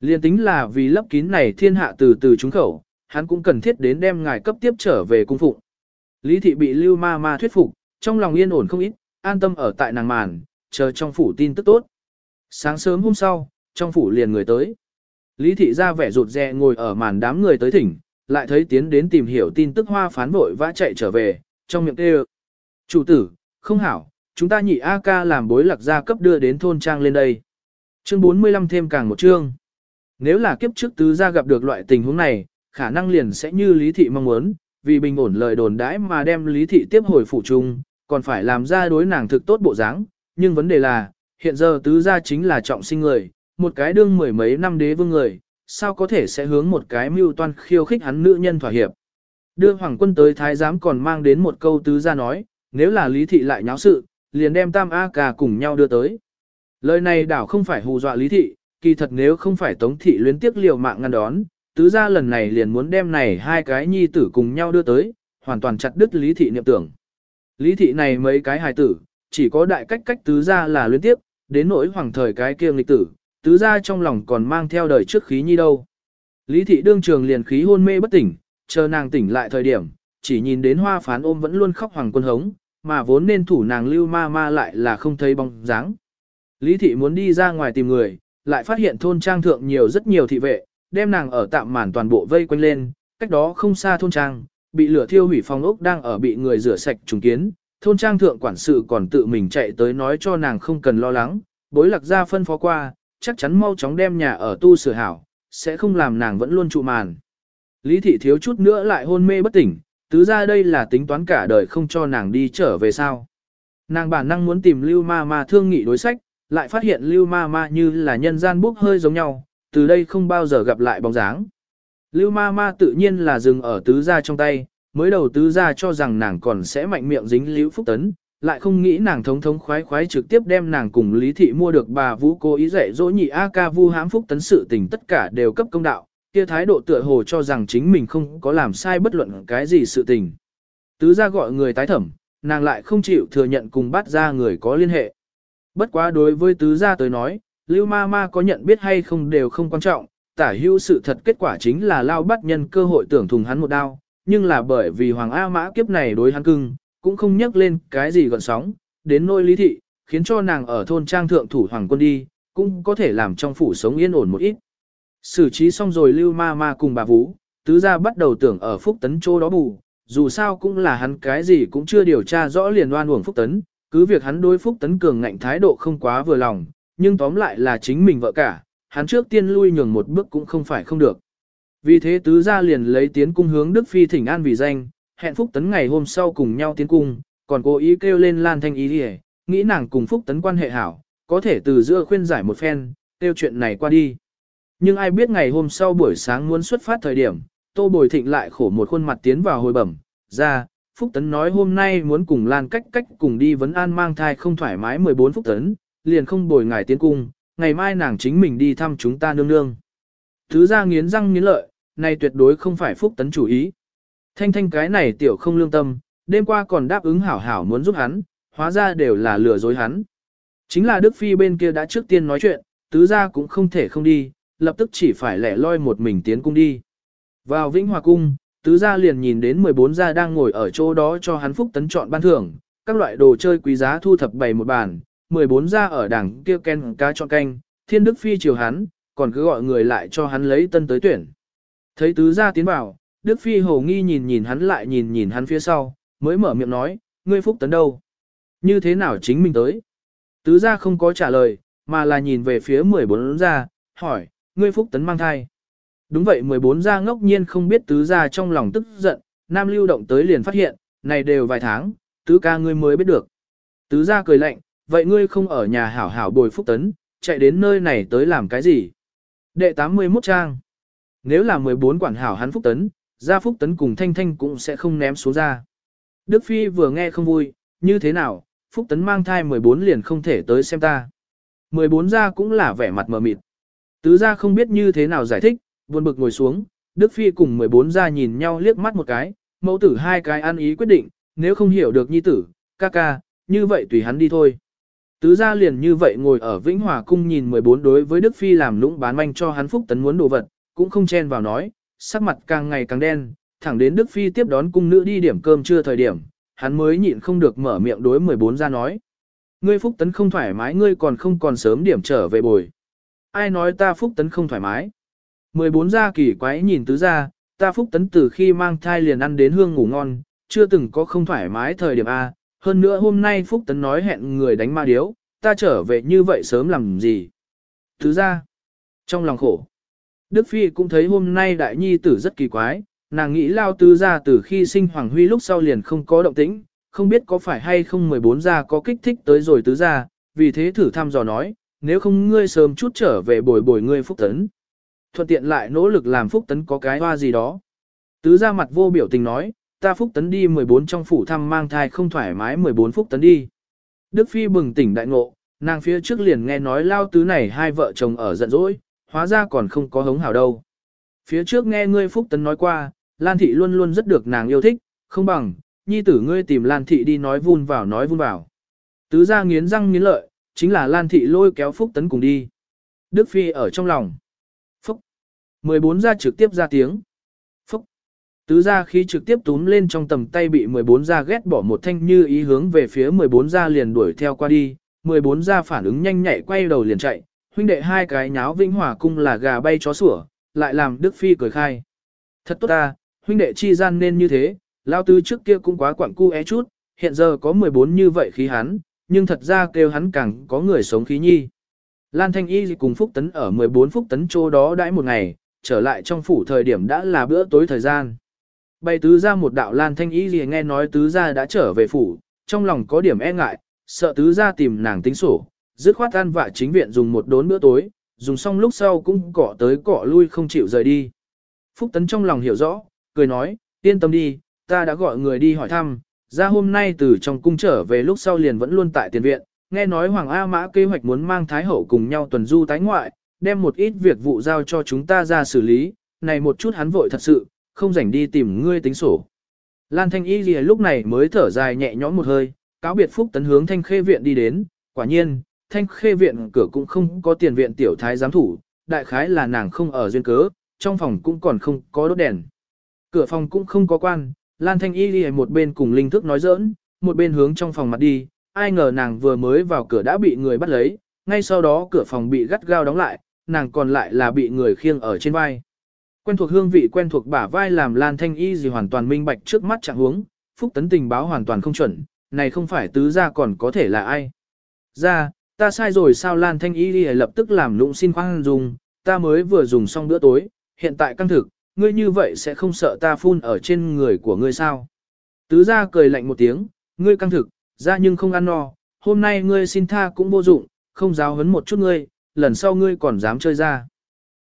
Liên tính là vì lấp kín này thiên hạ từ từ trúng khẩu, hắn cũng cần thiết đến đem ngài cấp tiếp trở về cung phụng. Lý thị bị lưu ma ma thuyết phục, trong lòng yên ổn không ít, an tâm ở tại nàng màn, chờ trong phủ tin tức tốt. Sáng sớm hôm sau, trong phủ liền người tới. Lý thị ra vẻ rụt rè ngồi ở màn đám người tới thỉnh, lại thấy tiến đến tìm hiểu tin tức hoa phán vội vã chạy trở về, trong miệng kêu. Chủ tử, không hảo, chúng ta nhị A ca làm bối lạc gia cấp đưa đến thôn trang lên đây. Chương 45 thêm càng một chương. Nếu là kiếp trước tứ gia gặp được loại tình huống này, khả năng liền sẽ như lý thị mong muốn, vì bình ổn lời đồn đãi mà đem lý thị tiếp hồi phủ trung, còn phải làm ra đối nàng thực tốt bộ dáng. Nhưng vấn đề là, hiện giờ tứ gia chính là trọng sinh người, một cái đương mười mấy năm đế vương người, sao có thể sẽ hướng một cái mưu toan khiêu khích hắn nữ nhân thỏa hiệp. Đưa hoàng quân tới thái giám còn mang đến một câu tứ gia nói, nếu là lý thị lại nháo sự, liền đem tam A ca cùng nhau đưa tới. Lời này đảo không phải hù dọa lý thị, kỳ thật nếu không phải tống thị luyến tiếc liều mạng ngăn đón, tứ gia lần này liền muốn đem này hai cái nhi tử cùng nhau đưa tới, hoàn toàn chặt đứt lý thị niệm tưởng. Lý thị này mấy cái hài tử, chỉ có đại cách cách tứ gia là luyến tiếp, đến nỗi hoàng thời cái kia lịch tử, tứ gia trong lòng còn mang theo đời trước khí nhi đâu. Lý thị đương trường liền khí hôn mê bất tỉnh, chờ nàng tỉnh lại thời điểm, chỉ nhìn đến hoa phán ôm vẫn luôn khóc hoàng quân hống, mà vốn nên thủ nàng lưu ma ma lại là không thấy bóng dáng. Lý thị muốn đi ra ngoài tìm người, lại phát hiện thôn trang thượng nhiều rất nhiều thị vệ, đem nàng ở tạm màn toàn bộ vây quanh lên, cách đó không xa thôn trang, bị lửa thiêu hủy phòng ốc đang ở bị người rửa sạch trùng kiến, thôn trang thượng quản sự còn tự mình chạy tới nói cho nàng không cần lo lắng, bối lạc ra phân phó qua, chắc chắn mau chóng đem nhà ở tu sửa hảo, sẽ không làm nàng vẫn luôn trụ màn. Lý thị thiếu chút nữa lại hôn mê bất tỉnh, tứ ra đây là tính toán cả đời không cho nàng đi trở về sao. Nàng bản năng muốn tìm lưu ma ma thương nghị đối sách, lại phát hiện lưu ma ma như là nhân gian bốc hơi giống nhau, từ đây không bao giờ gặp lại bóng dáng. Lưu ma ma tự nhiên là dừng ở tứ gia trong tay, mới đầu tứ gia cho rằng nàng còn sẽ mạnh miệng dính liễu phúc tấn, lại không nghĩ nàng thống thống khoái khoái trực tiếp đem nàng cùng Lý Thị mua được bà Vũ cố ý dạy dỗ nhị A ca vu hãm phúc tấn sự tình tất cả đều cấp công đạo, kia thái độ tựa hồ cho rằng chính mình không có làm sai bất luận cái gì sự tình. Tứ gia gọi người tái thẩm, nàng lại không chịu thừa nhận cùng bắt ra người có liên hệ. Bất quá đối với tứ gia tới nói, Lưu Ma Ma có nhận biết hay không đều không quan trọng, tả hữu sự thật kết quả chính là lao bắt nhân cơ hội tưởng thùng hắn một đao, nhưng là bởi vì Hoàng A Mã kiếp này đối hắn cưng, cũng không nhắc lên cái gì gọn sóng, đến nôi lý thị, khiến cho nàng ở thôn trang thượng thủ Hoàng quân đi, cũng có thể làm trong phủ sống yên ổn một ít. Xử trí xong rồi Lưu Ma Ma cùng bà Vũ, tứ gia bắt đầu tưởng ở Phúc Tấn chỗ đó bù, dù sao cũng là hắn cái gì cũng chưa điều tra rõ liền đoan uổng Phúc Tấn, cứ việc hắn đối Phúc Tấn cường ngạnh thái độ không quá vừa lòng, nhưng tóm lại là chính mình vợ cả, hắn trước tiên lui nhường một bước cũng không phải không được. Vì thế tứ gia liền lấy tiến cung hướng Đức Phi thỉnh an vì danh, hẹn Phúc Tấn ngày hôm sau cùng nhau tiến cung, còn cố ý kêu lên Lan Thanh ý đi nghĩ nàng cùng Phúc Tấn quan hệ hảo, có thể từ giữa khuyên giải một phen, tiêu chuyện này qua đi. Nhưng ai biết ngày hôm sau buổi sáng muốn xuất phát thời điểm, Tô Bồi Thịnh lại khổ một khuôn mặt tiến vào hồi bẩm, ra, Phúc Tấn nói hôm nay muốn cùng Lan cách cách cùng đi vấn an mang thai không thoải mái 14 Phúc Tấn, liền không bồi ngài tiến cung, ngày mai nàng chính mình đi thăm chúng ta nương nương. Thứ ra nghiến răng nghiến lợi, này tuyệt đối không phải Phúc Tấn chủ ý. Thanh thanh cái này tiểu không lương tâm, đêm qua còn đáp ứng hảo hảo muốn giúp hắn, hóa ra đều là lừa dối hắn. Chính là Đức Phi bên kia đã trước tiên nói chuyện, tứ gia cũng không thể không đi, lập tức chỉ phải lẻ loi một mình tiến cung đi. Vào Vĩnh Hòa Cung, tứ gia liền nhìn đến 14 gia đang ngồi ở chỗ đó cho hắn phúc tấn chọn ban thưởng, các loại đồ chơi quý giá thu thập bày một bàn, 14 gia ở đảng kia ken cá chọn canh, thiên đức phi chiều hắn, còn cứ gọi người lại cho hắn lấy tân tới tuyển. Thấy tứ gia tiến vào, đức phi hồ nghi nhìn nhìn hắn lại nhìn nhìn hắn phía sau, mới mở miệng nói, ngươi phúc tấn đâu? Như thế nào chính mình tới? Tứ gia không có trả lời, mà là nhìn về phía 14 gia, hỏi, ngươi phúc tấn mang thai. Đúng vậy 14 gia ngốc nhiên không biết tứ gia trong lòng tức giận, nam lưu động tới liền phát hiện, này đều vài tháng, tứ ca ngươi mới biết được. Tứ gia cười lạnh, vậy ngươi không ở nhà hảo hảo bồi phúc tấn, chạy đến nơi này tới làm cái gì? Đệ 81 trang. Nếu là 14 quản hảo hắn phúc tấn, gia phúc tấn cùng thanh thanh cũng sẽ không ném số ra. Đức Phi vừa nghe không vui, như thế nào, phúc tấn mang thai 14 liền không thể tới xem ta. 14 gia cũng là vẻ mặt mờ mịt. Tứ gia không biết như thế nào giải thích, buồn bực ngồi xuống, Đức Phi cùng 14 gia nhìn nhau liếc mắt một cái, mẫu tử hai cái ăn ý quyết định, nếu không hiểu được nhi tử, ca ca, như vậy tùy hắn đi thôi. Tứ gia liền như vậy ngồi ở Vĩnh Hòa cung nhìn 14 đối với Đức Phi làm lũng bán manh cho hắn phúc tấn muốn đồ vật, cũng không chen vào nói, sắc mặt càng ngày càng đen, thẳng đến Đức Phi tiếp đón cung nữ đi điểm cơm trưa thời điểm, hắn mới nhịn không được mở miệng đối 14 ra nói. Ngươi phúc tấn không thoải mái ngươi còn không còn sớm điểm trở về bồi. Ai nói ta phúc tấn không thoải mái? 14 gia kỳ quái nhìn tứ gia, ta phúc tấn từ khi mang thai liền ăn đến hương ngủ ngon, chưa từng có không thoải mái thời điểm A, hơn nữa hôm nay Phúc Tấn nói hẹn người đánh ma điếu, ta trở về như vậy sớm làm gì? Thứ ra, trong lòng khổ, Đức Phi cũng thấy hôm nay đại nhi tử rất kỳ quái, nàng nghĩ lao tứ ra từ khi sinh Hoàng Huy lúc sau liền không có động tĩnh, không biết có phải hay không 14 ra có kích thích tới rồi tứ ra, vì thế thử thăm dò nói, nếu không ngươi sớm chút trở về bồi bồi ngươi Phúc Tấn. Thuận tiện lại nỗ lực làm Phúc Tấn có cái hoa gì đó. Tứ ra mặt vô biểu tình nói, ta phúc tấn đi 14 trong phủ thăm mang thai không thoải mái 14 phúc tấn đi. Đức Phi bừng tỉnh đại ngộ, nàng phía trước liền nghe nói lao tứ này hai vợ chồng ở giận dỗi, hóa ra còn không có hống hảo đâu. Phía trước nghe ngươi phúc tấn nói qua, Lan Thị luôn luôn rất được nàng yêu thích, không bằng, nhi tử ngươi tìm Lan Thị đi nói vun vào nói vun vào. Tứ ra nghiến răng nghiến lợi, chính là Lan Thị lôi kéo phúc tấn cùng đi. Đức Phi ở trong lòng. Phúc. 14 ra trực tiếp ra tiếng. Tứ gia khí trực tiếp túm lên trong tầm tay bị 14 gia ghét bỏ một thanh như ý hướng về phía 14 gia liền đuổi theo qua đi, 14 gia phản ứng nhanh nhạy quay đầu liền chạy, huynh đệ hai cái nháo vĩnh hòa cung là gà bay chó sủa, lại làm Đức Phi cười khai. Thật tốt ta, huynh đệ chi gian nên như thế, lao tứ trước kia cũng quá quặng cu é chút, hiện giờ có 14 như vậy khí hắn, nhưng thật ra kêu hắn càng có người sống khí nhi. Lan Thanh Y cùng Phúc Tấn ở 14 Phúc Tấn chỗ đó đãi một ngày, trở lại trong phủ thời điểm đã là bữa tối thời gian. Bày tứ ra một đạo Lan Thanh ý gì nghe nói tứ ra đã trở về phủ, trong lòng có điểm e ngại, sợ tứ ra tìm nàng tính sổ, dứt khoát ăn vạ chính viện dùng một đốn bữa tối, dùng xong lúc sau cũng cọ tới cọ lui không chịu rời đi. Phúc Tấn trong lòng hiểu rõ, cười nói, yên tâm đi, ta đã gọi người đi hỏi thăm, ra hôm nay từ trong cung trở về lúc sau liền vẫn luôn tại tiền viện, nghe nói Hoàng A Mã kế hoạch muốn mang Thái Hậu cùng nhau tuần du tái ngoại, đem một ít việc vụ giao cho chúng ta ra xử lý, này một chút hắn vội thật sự, không rảnh đi tìm ngươi tính sổ. Lan Thanh Y Lìa lúc này mới thở dài nhẹ nhõm một hơi, cáo biệt Phúc Tấn hướng Thanh Khê Viện đi đến, quả nhiên, Thanh Khê Viện cửa cũng không có tiền viện tiểu thái giám thủ, đại khái là nàng không ở duyên cớ, trong phòng cũng còn không có đốt đèn. Cửa phòng cũng không có quan, Lan Thanh Y Lìa một bên cùng Linh Thức nói giỡn, một bên hướng trong phòng mặt đi, ai ngờ nàng vừa mới vào cửa đã bị người bắt lấy, ngay sau đó cửa phòng bị gắt gao đóng lại, nàng còn lại là bị người khiêng ở trên vai. Quen thuộc hương vị quen thuộc bả vai làm Lan Thanh Y gì hoàn toàn minh bạch trước mắt trạng huống, phúc tấn tình báo hoàn toàn không chuẩn, này không phải tứ gia còn có thể là ai. Ra, ta sai rồi sao Lan Thanh Y lập tức làm lụng xin khoan dùng, ta mới vừa dùng xong bữa tối, hiện tại căng thực, ngươi như vậy sẽ không sợ ta phun ở trên người của ngươi sao. Tứ gia cười lạnh một tiếng, ngươi căng thực, ra nhưng không ăn no, hôm nay ngươi xin tha cũng vô dụng, không giáo huấn một chút ngươi, lần sau ngươi còn dám chơi ra.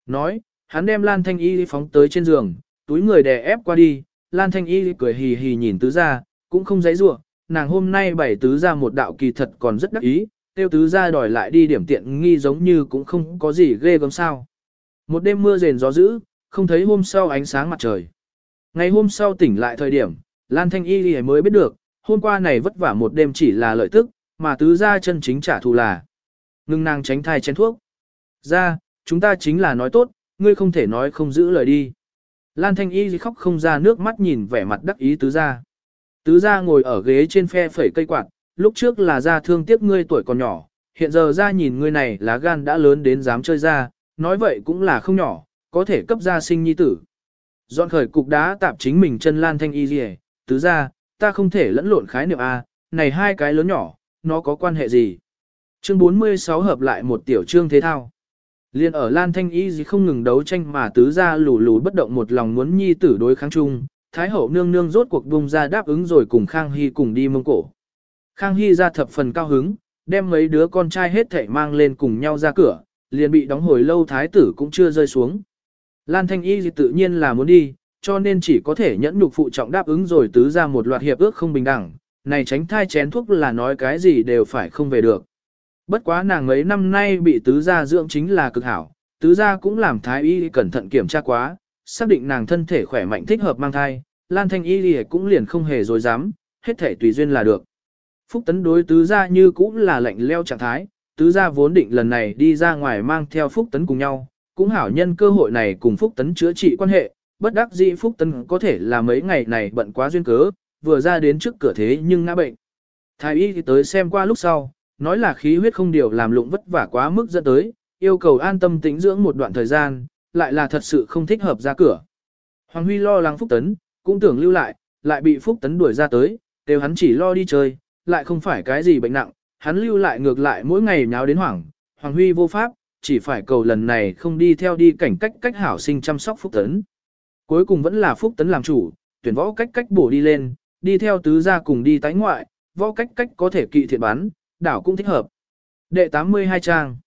Nói, hắn đem Lan Thanh Y phóng tới trên giường, túi người đè ép qua đi, Lan Thanh Y cười hì hì nhìn tứ ra, cũng không dãy rủa nàng hôm nay bảy tứ ra một đạo kỳ thật còn rất đắc ý, tiêu tứ ra đòi lại đi điểm tiện nghi giống như cũng không có gì ghê gớm sao. Một đêm mưa rền gió dữ, không thấy hôm sau ánh sáng mặt trời. Ngày hôm sau tỉnh lại thời điểm, Lan Thanh Y mới biết được, hôm qua này vất vả một đêm chỉ là lợi tức, mà tứ ra chân chính trả thù là ngưng nàng tránh thai chén thuốc. Ra, chúng ta chính là nói tốt, ngươi không thể nói không giữ lời đi. Lan Thanh Y khóc không ra nước mắt nhìn vẻ mặt đắc ý tứ gia. Tứ gia ngồi ở ghế trên phe phẩy cây quạt, lúc trước là gia thương tiếc ngươi tuổi còn nhỏ, hiện giờ gia nhìn ngươi này lá gan đã lớn đến dám chơi ra, nói vậy cũng là không nhỏ, có thể cấp gia sinh nhi tử. Dọn khởi cục đá tạp chính mình chân Lan Thanh Y gì tứ gia, ta không thể lẫn lộn khái niệm A, này hai cái lớn nhỏ, nó có quan hệ gì? Chương 46 hợp lại một tiểu chương thế thao. Liên ở Lan Thanh Y gì không ngừng đấu tranh mà tứ ra lù lù bất động một lòng muốn nhi tử đối kháng chung, Thái hậu nương nương rốt cuộc bung ra đáp ứng rồi cùng Khang Hy cùng đi mông cổ. Khang Hy ra thập phần cao hứng, đem mấy đứa con trai hết thảy mang lên cùng nhau ra cửa, liền bị đóng hồi lâu thái tử cũng chưa rơi xuống. Lan Thanh Y gì tự nhiên là muốn đi, cho nên chỉ có thể nhẫn nhục phụ trọng đáp ứng rồi tứ ra một loạt hiệp ước không bình đẳng, này tránh thai chén thuốc là nói cái gì đều phải không về được. Bất quá nàng ấy năm nay bị tứ gia dưỡng chính là cực hảo, tứ gia cũng làm thái y cẩn thận kiểm tra quá, xác định nàng thân thể khỏe mạnh thích hợp mang thai, Lan Thanh y cũng liền không hề dối dám, hết thể tùy duyên là được. Phúc tấn đối tứ gia như cũng là lạnh leo trạng thái, tứ gia vốn định lần này đi ra ngoài mang theo Phúc tấn cùng nhau, cũng hảo nhân cơ hội này cùng Phúc tấn chữa trị quan hệ, bất đắc dĩ Phúc tấn có thể là mấy ngày này bận quá duyên cớ, vừa ra đến trước cửa thế nhưng ngã bệnh. Thái y thì tới xem qua lúc sau, nói là khí huyết không điều làm lụng vất vả quá mức dẫn tới, yêu cầu an tâm tĩnh dưỡng một đoạn thời gian, lại là thật sự không thích hợp ra cửa. Hoàng Huy lo lắng Phúc Tấn, cũng tưởng lưu lại, lại bị Phúc Tấn đuổi ra tới, đều hắn chỉ lo đi chơi, lại không phải cái gì bệnh nặng, hắn lưu lại ngược lại mỗi ngày nháo đến hoảng, Hoàng Huy vô pháp, chỉ phải cầu lần này không đi theo đi cảnh cách cách hảo sinh chăm sóc Phúc Tấn. Cuối cùng vẫn là Phúc Tấn làm chủ, tuyển võ cách cách bổ đi lên, đi theo tứ gia cùng đi tái ngoại, võ cách cách có thể kỵ thiện bán, đảo cũng thích hợp. Đệ 82 trang.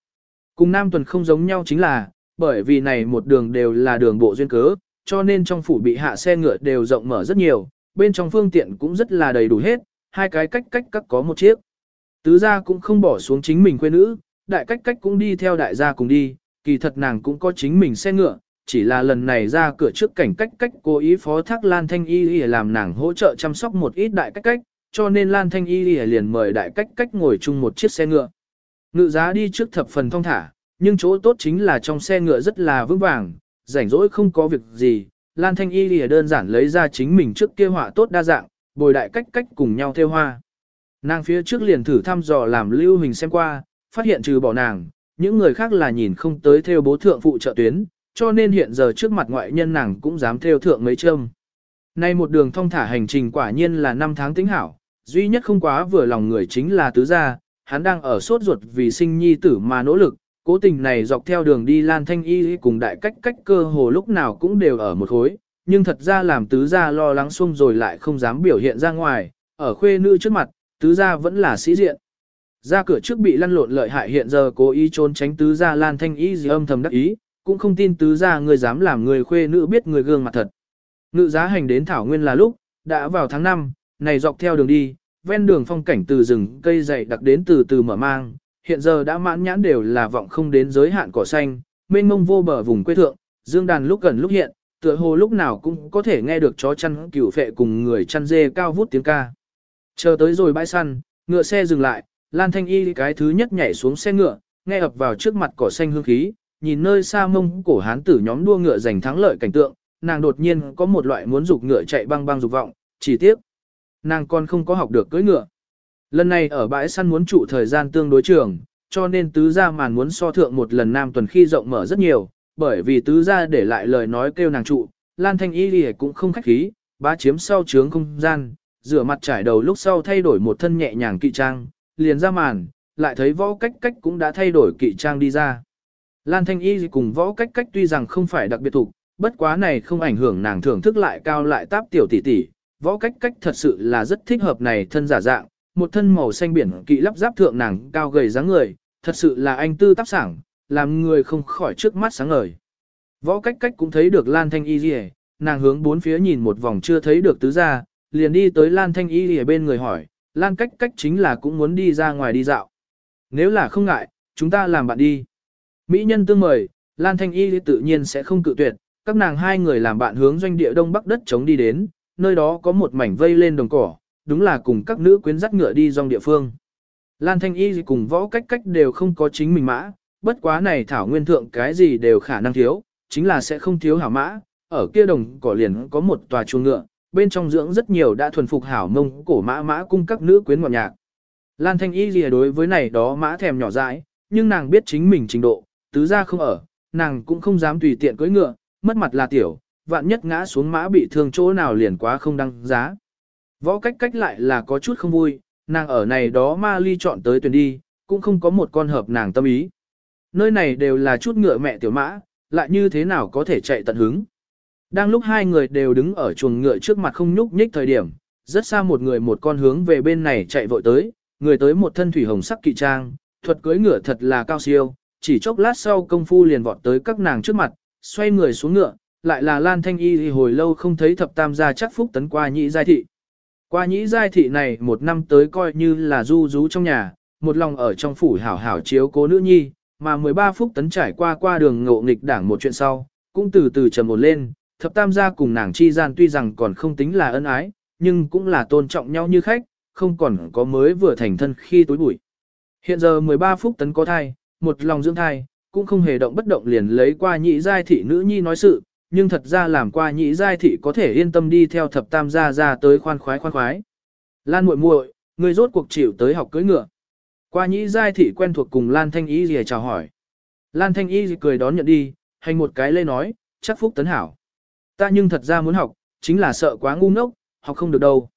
Cùng Nam Tuần không giống nhau chính là, bởi vì này một đường đều là đường bộ duyên cớ, cho nên trong phủ bị hạ xe ngựa đều rộng mở rất nhiều, bên trong phương tiện cũng rất là đầy đủ hết, hai cái cách cách các có một chiếc. Tứ gia cũng không bỏ xuống chính mình quê nữ, đại cách cách cũng đi theo đại gia cùng đi, kỳ thật nàng cũng có chính mình xe ngựa, chỉ là lần này ra cửa trước cảnh cách cách cố ý phó thác Lan Thanh Y để làm nàng hỗ trợ chăm sóc một ít đại cách cách, cho nên Lan Thanh Y liền mời đại cách cách ngồi chung một chiếc xe ngựa. Ngự giá đi trước thập phần thong thả, nhưng chỗ tốt chính là trong xe ngựa rất là vững vàng, rảnh rỗi không có việc gì, Lan Thanh Y lìa đơn giản lấy ra chính mình trước kia họa tốt đa dạng, bồi đại cách cách cùng nhau theo hoa. Nàng phía trước liền thử thăm dò làm lưu hình xem qua, phát hiện trừ bỏ nàng, những người khác là nhìn không tới theo bố thượng phụ trợ tuyến, cho nên hiện giờ trước mặt ngoại nhân nàng cũng dám theo thượng mấy châm. Nay một đường thông thả hành trình quả nhiên là năm tháng tính hảo, duy nhất không quá vừa lòng người chính là tứ gia, hắn đang ở sốt ruột vì sinh nhi tử mà nỗ lực, cố tình này dọc theo đường đi Lan Thanh Y cùng đại cách cách cơ hồ lúc nào cũng đều ở một khối, nhưng thật ra làm tứ gia lo lắng xung rồi lại không dám biểu hiện ra ngoài, ở khuê nữ trước mặt, tứ gia vẫn là sĩ diện. Ra cửa trước bị lăn lộn lợi hại hiện giờ cố ý trốn tránh tứ gia Lan Thanh Y gì âm thầm đắc ý, cũng không tin tứ gia người dám làm người khuê nữ biết người gương mặt thật. Ngự giá hành đến Thảo Nguyên là lúc, đã vào tháng 5, này dọc theo đường đi, ven đường phong cảnh từ rừng cây dày đặc đến từ từ mở mang, hiện giờ đã mãn nhãn đều là vọng không đến giới hạn cỏ xanh, mênh mông vô bờ vùng quê thượng, dương đàn lúc gần lúc hiện, tựa hồ lúc nào cũng có thể nghe được chó chăn cửu phệ cùng người chăn dê cao vút tiếng ca. Chờ tới rồi bãi săn, ngựa xe dừng lại, Lan Thanh Y cái thứ nhất nhảy xuống xe ngựa, nghe ập vào trước mặt cỏ xanh hương khí, nhìn nơi xa mông cổ hán tử nhóm đua ngựa giành thắng lợi cảnh tượng, nàng đột nhiên có một loại muốn dục ngựa chạy băng băng dục vọng, chỉ tiếc. Nàng còn không có học được cưỡi ngựa. Lần này ở bãi săn muốn trụ thời gian tương đối trường, cho nên tứ gia màn muốn so thượng một lần nam tuần khi rộng mở rất nhiều, bởi vì tứ gia để lại lời nói kêu nàng trụ, Lan Thanh Y thì cũng không khách khí, bá chiếm sau trướng không gian, rửa mặt trải đầu lúc sau thay đổi một thân nhẹ nhàng kỵ trang, liền ra màn, lại thấy võ cách cách cũng đã thay đổi kỵ trang đi ra. Lan Thanh Y cùng võ cách cách tuy rằng không phải đặc biệt thủ, bất quá này không ảnh hưởng nàng thưởng thức lại cao lại táp tiểu tỷ tỷ, võ cách cách thật sự là rất thích hợp này thân giả dạng, một thân màu xanh biển kỵ lắp giáp thượng nàng cao gầy dáng người, thật sự là anh tư tác sảng, làm người không khỏi trước mắt sáng ngời. Võ cách cách cũng thấy được Lan Thanh Y gì nàng hướng bốn phía nhìn một vòng chưa thấy được tứ gia, liền đi tới Lan Thanh Y ở bên người hỏi, Lan cách cách chính là cũng muốn đi ra ngoài đi dạo. Nếu là không ngại, chúng ta làm bạn đi. Mỹ nhân tương mời, Lan Thanh Y tự nhiên sẽ không cự tuyệt, các nàng hai người làm bạn hướng doanh địa đông bắc đất chống đi đến, nơi đó có một mảnh vây lên đồng cỏ, đúng là cùng các nữ quyến dắt ngựa đi dòng địa phương. Lan Thanh Y cùng võ cách cách đều không có chính mình mã, bất quá này thảo nguyên thượng cái gì đều khả năng thiếu, chính là sẽ không thiếu hảo mã, ở kia đồng cỏ liền có một tòa chuồng ngựa, bên trong dưỡng rất nhiều đã thuần phục hảo mông cổ mã mã cung các nữ quyến ngọt nhạc. Lan Thanh Y gì đối với này đó mã thèm nhỏ dãi, nhưng nàng biết chính mình trình độ, tứ ra không ở, nàng cũng không dám tùy tiện cưỡi ngựa, mất mặt là tiểu, vạn nhất ngã xuống mã bị thương chỗ nào liền quá không đăng giá. Võ cách cách lại là có chút không vui, nàng ở này đó ma ly chọn tới tuyển đi, cũng không có một con hợp nàng tâm ý. Nơi này đều là chút ngựa mẹ tiểu mã, lại như thế nào có thể chạy tận hứng. Đang lúc hai người đều đứng ở chuồng ngựa trước mặt không nhúc nhích thời điểm, rất xa một người một con hướng về bên này chạy vội tới, người tới một thân thủy hồng sắc kỵ trang, thuật cưỡi ngựa thật là cao siêu, chỉ chốc lát sau công phu liền vọt tới các nàng trước mặt, xoay người xuống ngựa, lại là Lan Thanh Y thì hồi lâu không thấy thập tam gia chắc phúc tấn qua nhị giai thị. Qua nhị giai thị này một năm tới coi như là du rú trong nhà, một lòng ở trong phủ hảo hảo chiếu cố nữ nhi, mà 13 phúc tấn trải qua qua đường ngộ nghịch đảng một chuyện sau, cũng từ từ trầm một lên, thập tam gia cùng nàng chi gian tuy rằng còn không tính là ân ái, nhưng cũng là tôn trọng nhau như khách, không còn có mới vừa thành thân khi tối bụi. Hiện giờ 13 phúc tấn có thai, một lòng dưỡng thai, cũng không hề động bất động liền lấy qua nhị giai thị nữ nhi nói sự, nhưng thật ra làm qua nhị giai thị có thể yên tâm đi theo thập tam gia ra tới khoan khoái khoan khoái. Lan muội muội, người rốt cuộc chịu tới học cưỡi ngựa. Qua nhị giai thị quen thuộc cùng Lan Thanh Y gì chào hỏi. Lan Thanh Y cười đón nhận đi, hành một cái lê nói, chắc phúc tấn hảo. Ta nhưng thật ra muốn học, chính là sợ quá ngu ngốc, học không được đâu.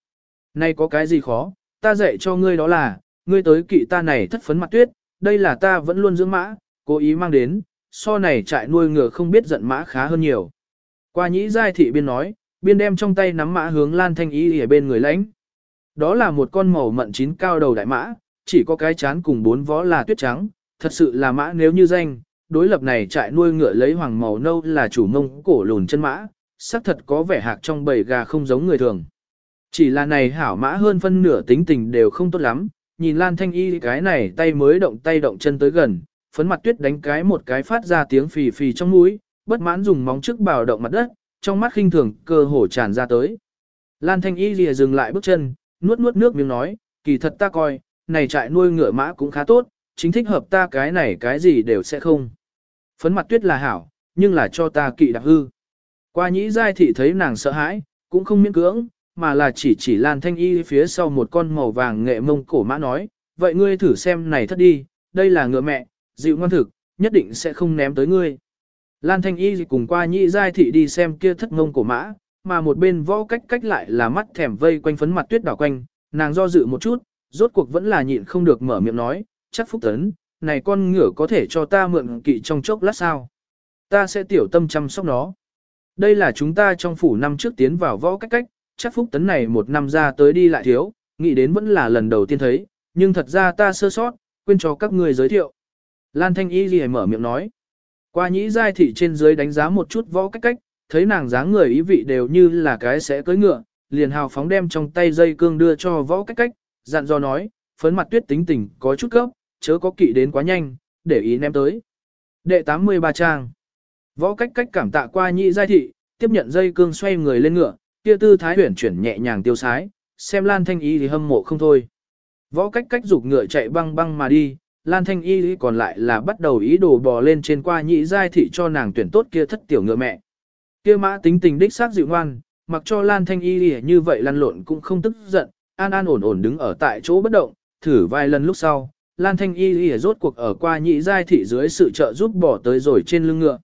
Nay có cái gì khó, ta dạy cho ngươi đó là, ngươi tới kỵ ta này thất phấn mặt tuyết, đây là ta vẫn luôn dưỡng mã, cố ý mang đến, so này trại nuôi ngựa không biết giận mã khá hơn nhiều. Qua nhĩ giai thị biên nói, biên đem trong tay nắm mã hướng Lan Thanh Y ở bên người lãnh. Đó là một con màu mận chín cao đầu đại mã, chỉ có cái chán cùng bốn vó là tuyết trắng, thật sự là mã nếu như danh, đối lập này trại nuôi ngựa lấy hoàng màu nâu là chủ mông cổ lùn chân mã, xác thật có vẻ hạc trong bầy gà không giống người thường. Chỉ là này hảo mã hơn phân nửa tính tình đều không tốt lắm, nhìn Lan Thanh Y cái này tay mới động tay động chân tới gần, phấn mặt tuyết đánh cái một cái phát ra tiếng phì phì trong mũi, bất mãn dùng móng trước bào động mặt đất, trong mắt khinh thường cơ hồ tràn ra tới. Lan Thanh Y lìa dừng lại bước chân, nuốt nuốt nước miếng nói, kỳ thật ta coi, này trại nuôi ngựa mã cũng khá tốt, chính thích hợp ta cái này cái gì đều sẽ không. Phấn mặt tuyết là hảo, nhưng là cho ta kỵ đặc hư. Qua nhĩ giai thị thấy nàng sợ hãi, cũng không miễn cưỡng, mà là chỉ chỉ Lan Thanh Y phía sau một con màu vàng nghệ mông cổ mã nói, vậy ngươi thử xem này thất đi, đây là ngựa mẹ, dịu ngoan thực, nhất định sẽ không ném tới ngươi. Lan Thanh Y cùng qua nhị giai thị đi xem kia thất ngông cổ mã, mà một bên võ cách cách lại là mắt thèm vây quanh phấn mặt tuyết đảo quanh, nàng do dự một chút, rốt cuộc vẫn là nhịn không được mở miệng nói, chắc phúc tấn, này con ngựa có thể cho ta mượn kỵ trong chốc lát sao. Ta sẽ tiểu tâm chăm sóc nó. Đây là chúng ta trong phủ năm trước tiến vào võ cách cách, chắc phúc tấn này một năm ra tới đi lại thiếu, nghĩ đến vẫn là lần đầu tiên thấy, nhưng thật ra ta sơ sót, quên cho các người giới thiệu. Lan Thanh Y gì mở miệng nói. Qua nhĩ giai thị trên dưới đánh giá một chút võ cách cách, thấy nàng dáng người ý vị đều như là cái sẽ cưỡi ngựa, liền hào phóng đem trong tay dây cương đưa cho võ cách cách, dặn dò nói, phấn mặt tuyết tính tình có chút cấp, chớ có kỵ đến quá nhanh, để ý ném tới. Đệ 83 trang. Võ cách cách cảm tạ qua nhị giai thị, tiếp nhận dây cương xoay người lên ngựa, kia tư thái huyển chuyển nhẹ nhàng tiêu sái, xem Lan Thanh Y thì hâm mộ không thôi. Võ cách cách dục ngựa chạy băng băng mà đi, Lan Thanh Y còn lại là bắt đầu ý đồ bò lên trên qua nhị giai thị cho nàng tuyển tốt kia thất tiểu ngựa mẹ. Kia mã tính tình đích xác dịu ngoan, mặc cho Lan Thanh Y như vậy lăn lộn cũng không tức giận, an an ổn ổn đứng ở tại chỗ bất động, thử vài lần lúc sau, Lan Thanh Y rốt cuộc ở qua nhị giai thị dưới sự trợ giúp bỏ tới rồi trên lưng ngựa.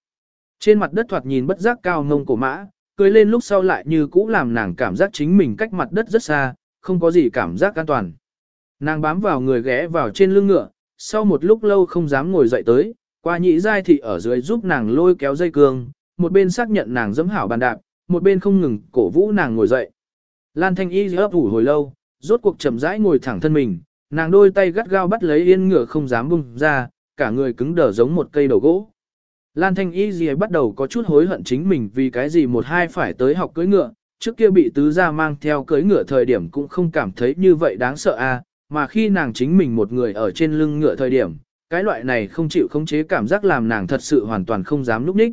Trên mặt đất thoạt nhìn bất giác cao ngông cổ mã, cười lên lúc sau lại như cũ làm nàng cảm giác chính mình cách mặt đất rất xa, không có gì cảm giác an toàn. Nàng bám vào người ghé vào trên lưng ngựa, sau một lúc lâu không dám ngồi dậy tới, qua nhị giai thị ở dưới giúp nàng lôi kéo dây cương, một bên xác nhận nàng dẫm hảo bàn đạp, một bên không ngừng cổ vũ nàng ngồi dậy. Lan Thanh Y ấp ủ hồi lâu, rốt cuộc chậm rãi ngồi thẳng thân mình, nàng đôi tay gắt gao bắt lấy yên ngựa không dám bung ra, cả người cứng đờ giống một cây đầu gỗ. Lan Thanh Y gì bắt đầu có chút hối hận chính mình vì cái gì một hai phải tới học cưỡi ngựa, trước kia bị tứ gia mang theo cưỡi ngựa thời điểm cũng không cảm thấy như vậy đáng sợ a, à, mà khi nàng chính mình một người ở trên lưng ngựa thời điểm, cái loại này không chịu khống chế cảm giác làm nàng thật sự hoàn toàn không dám núp ních.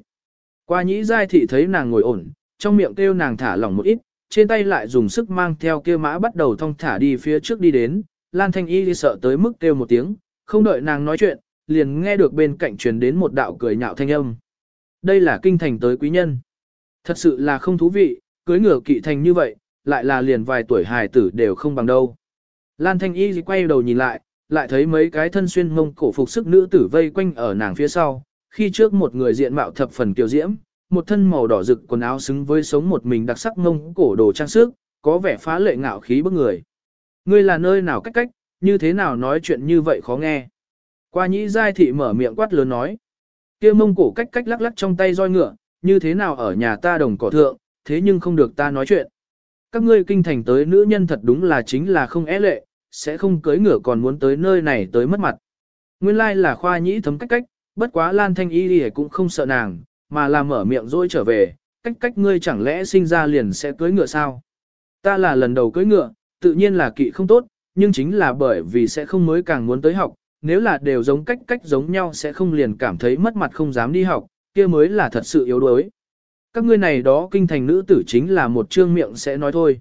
Qua nhĩ giai thị thấy nàng ngồi ổn, trong miệng kêu nàng thả lỏng một ít, trên tay lại dùng sức mang theo kia mã bắt đầu thong thả đi phía trước đi đến, Lan Thanh Y sợ tới mức kêu một tiếng, không đợi nàng nói chuyện, liền nghe được bên cạnh truyền đến một đạo cười nhạo thanh âm. Đây là kinh thành tới quý nhân. Thật sự là không thú vị, cưới ngựa kỵ thành như vậy, lại là liền vài tuổi hài tử đều không bằng đâu. Lan Thanh Y quay đầu nhìn lại, lại thấy mấy cái thân xuyên mông cổ phục sức nữ tử vây quanh ở nàng phía sau, khi trước một người diện mạo thập phần kiều diễm, một thân màu đỏ rực quần áo xứng với sống một mình đặc sắc mông cổ đồ trang sức, có vẻ phá lệ ngạo khí bức người. Ngươi là nơi nào cách cách, như thế nào nói chuyện như vậy khó nghe. Qua nhĩ giai thị mở miệng quát lớn nói. kia mông cổ cách cách lắc lắc trong tay roi ngựa, như thế nào ở nhà ta đồng cỏ thượng, thế nhưng không được ta nói chuyện. Các ngươi kinh thành tới nữ nhân thật đúng là chính là không é lệ, sẽ không cưới ngựa còn muốn tới nơi này tới mất mặt. Nguyên lai là khoa nhĩ thấm cách cách, bất quá Lan Thanh Y đi cũng không sợ nàng, mà là mở miệng rồi trở về, cách cách ngươi chẳng lẽ sinh ra liền sẽ cưới ngựa sao? Ta là lần đầu cưới ngựa, tự nhiên là kỵ không tốt, nhưng chính là bởi vì sẽ không mới càng muốn tới học, nếu là đều giống cách cách giống nhau sẽ không liền cảm thấy mất mặt không dám đi học, kia mới là thật sự yếu đuối. Các ngươi này đó kinh thành nữ tử chính là một trương miệng sẽ nói thôi.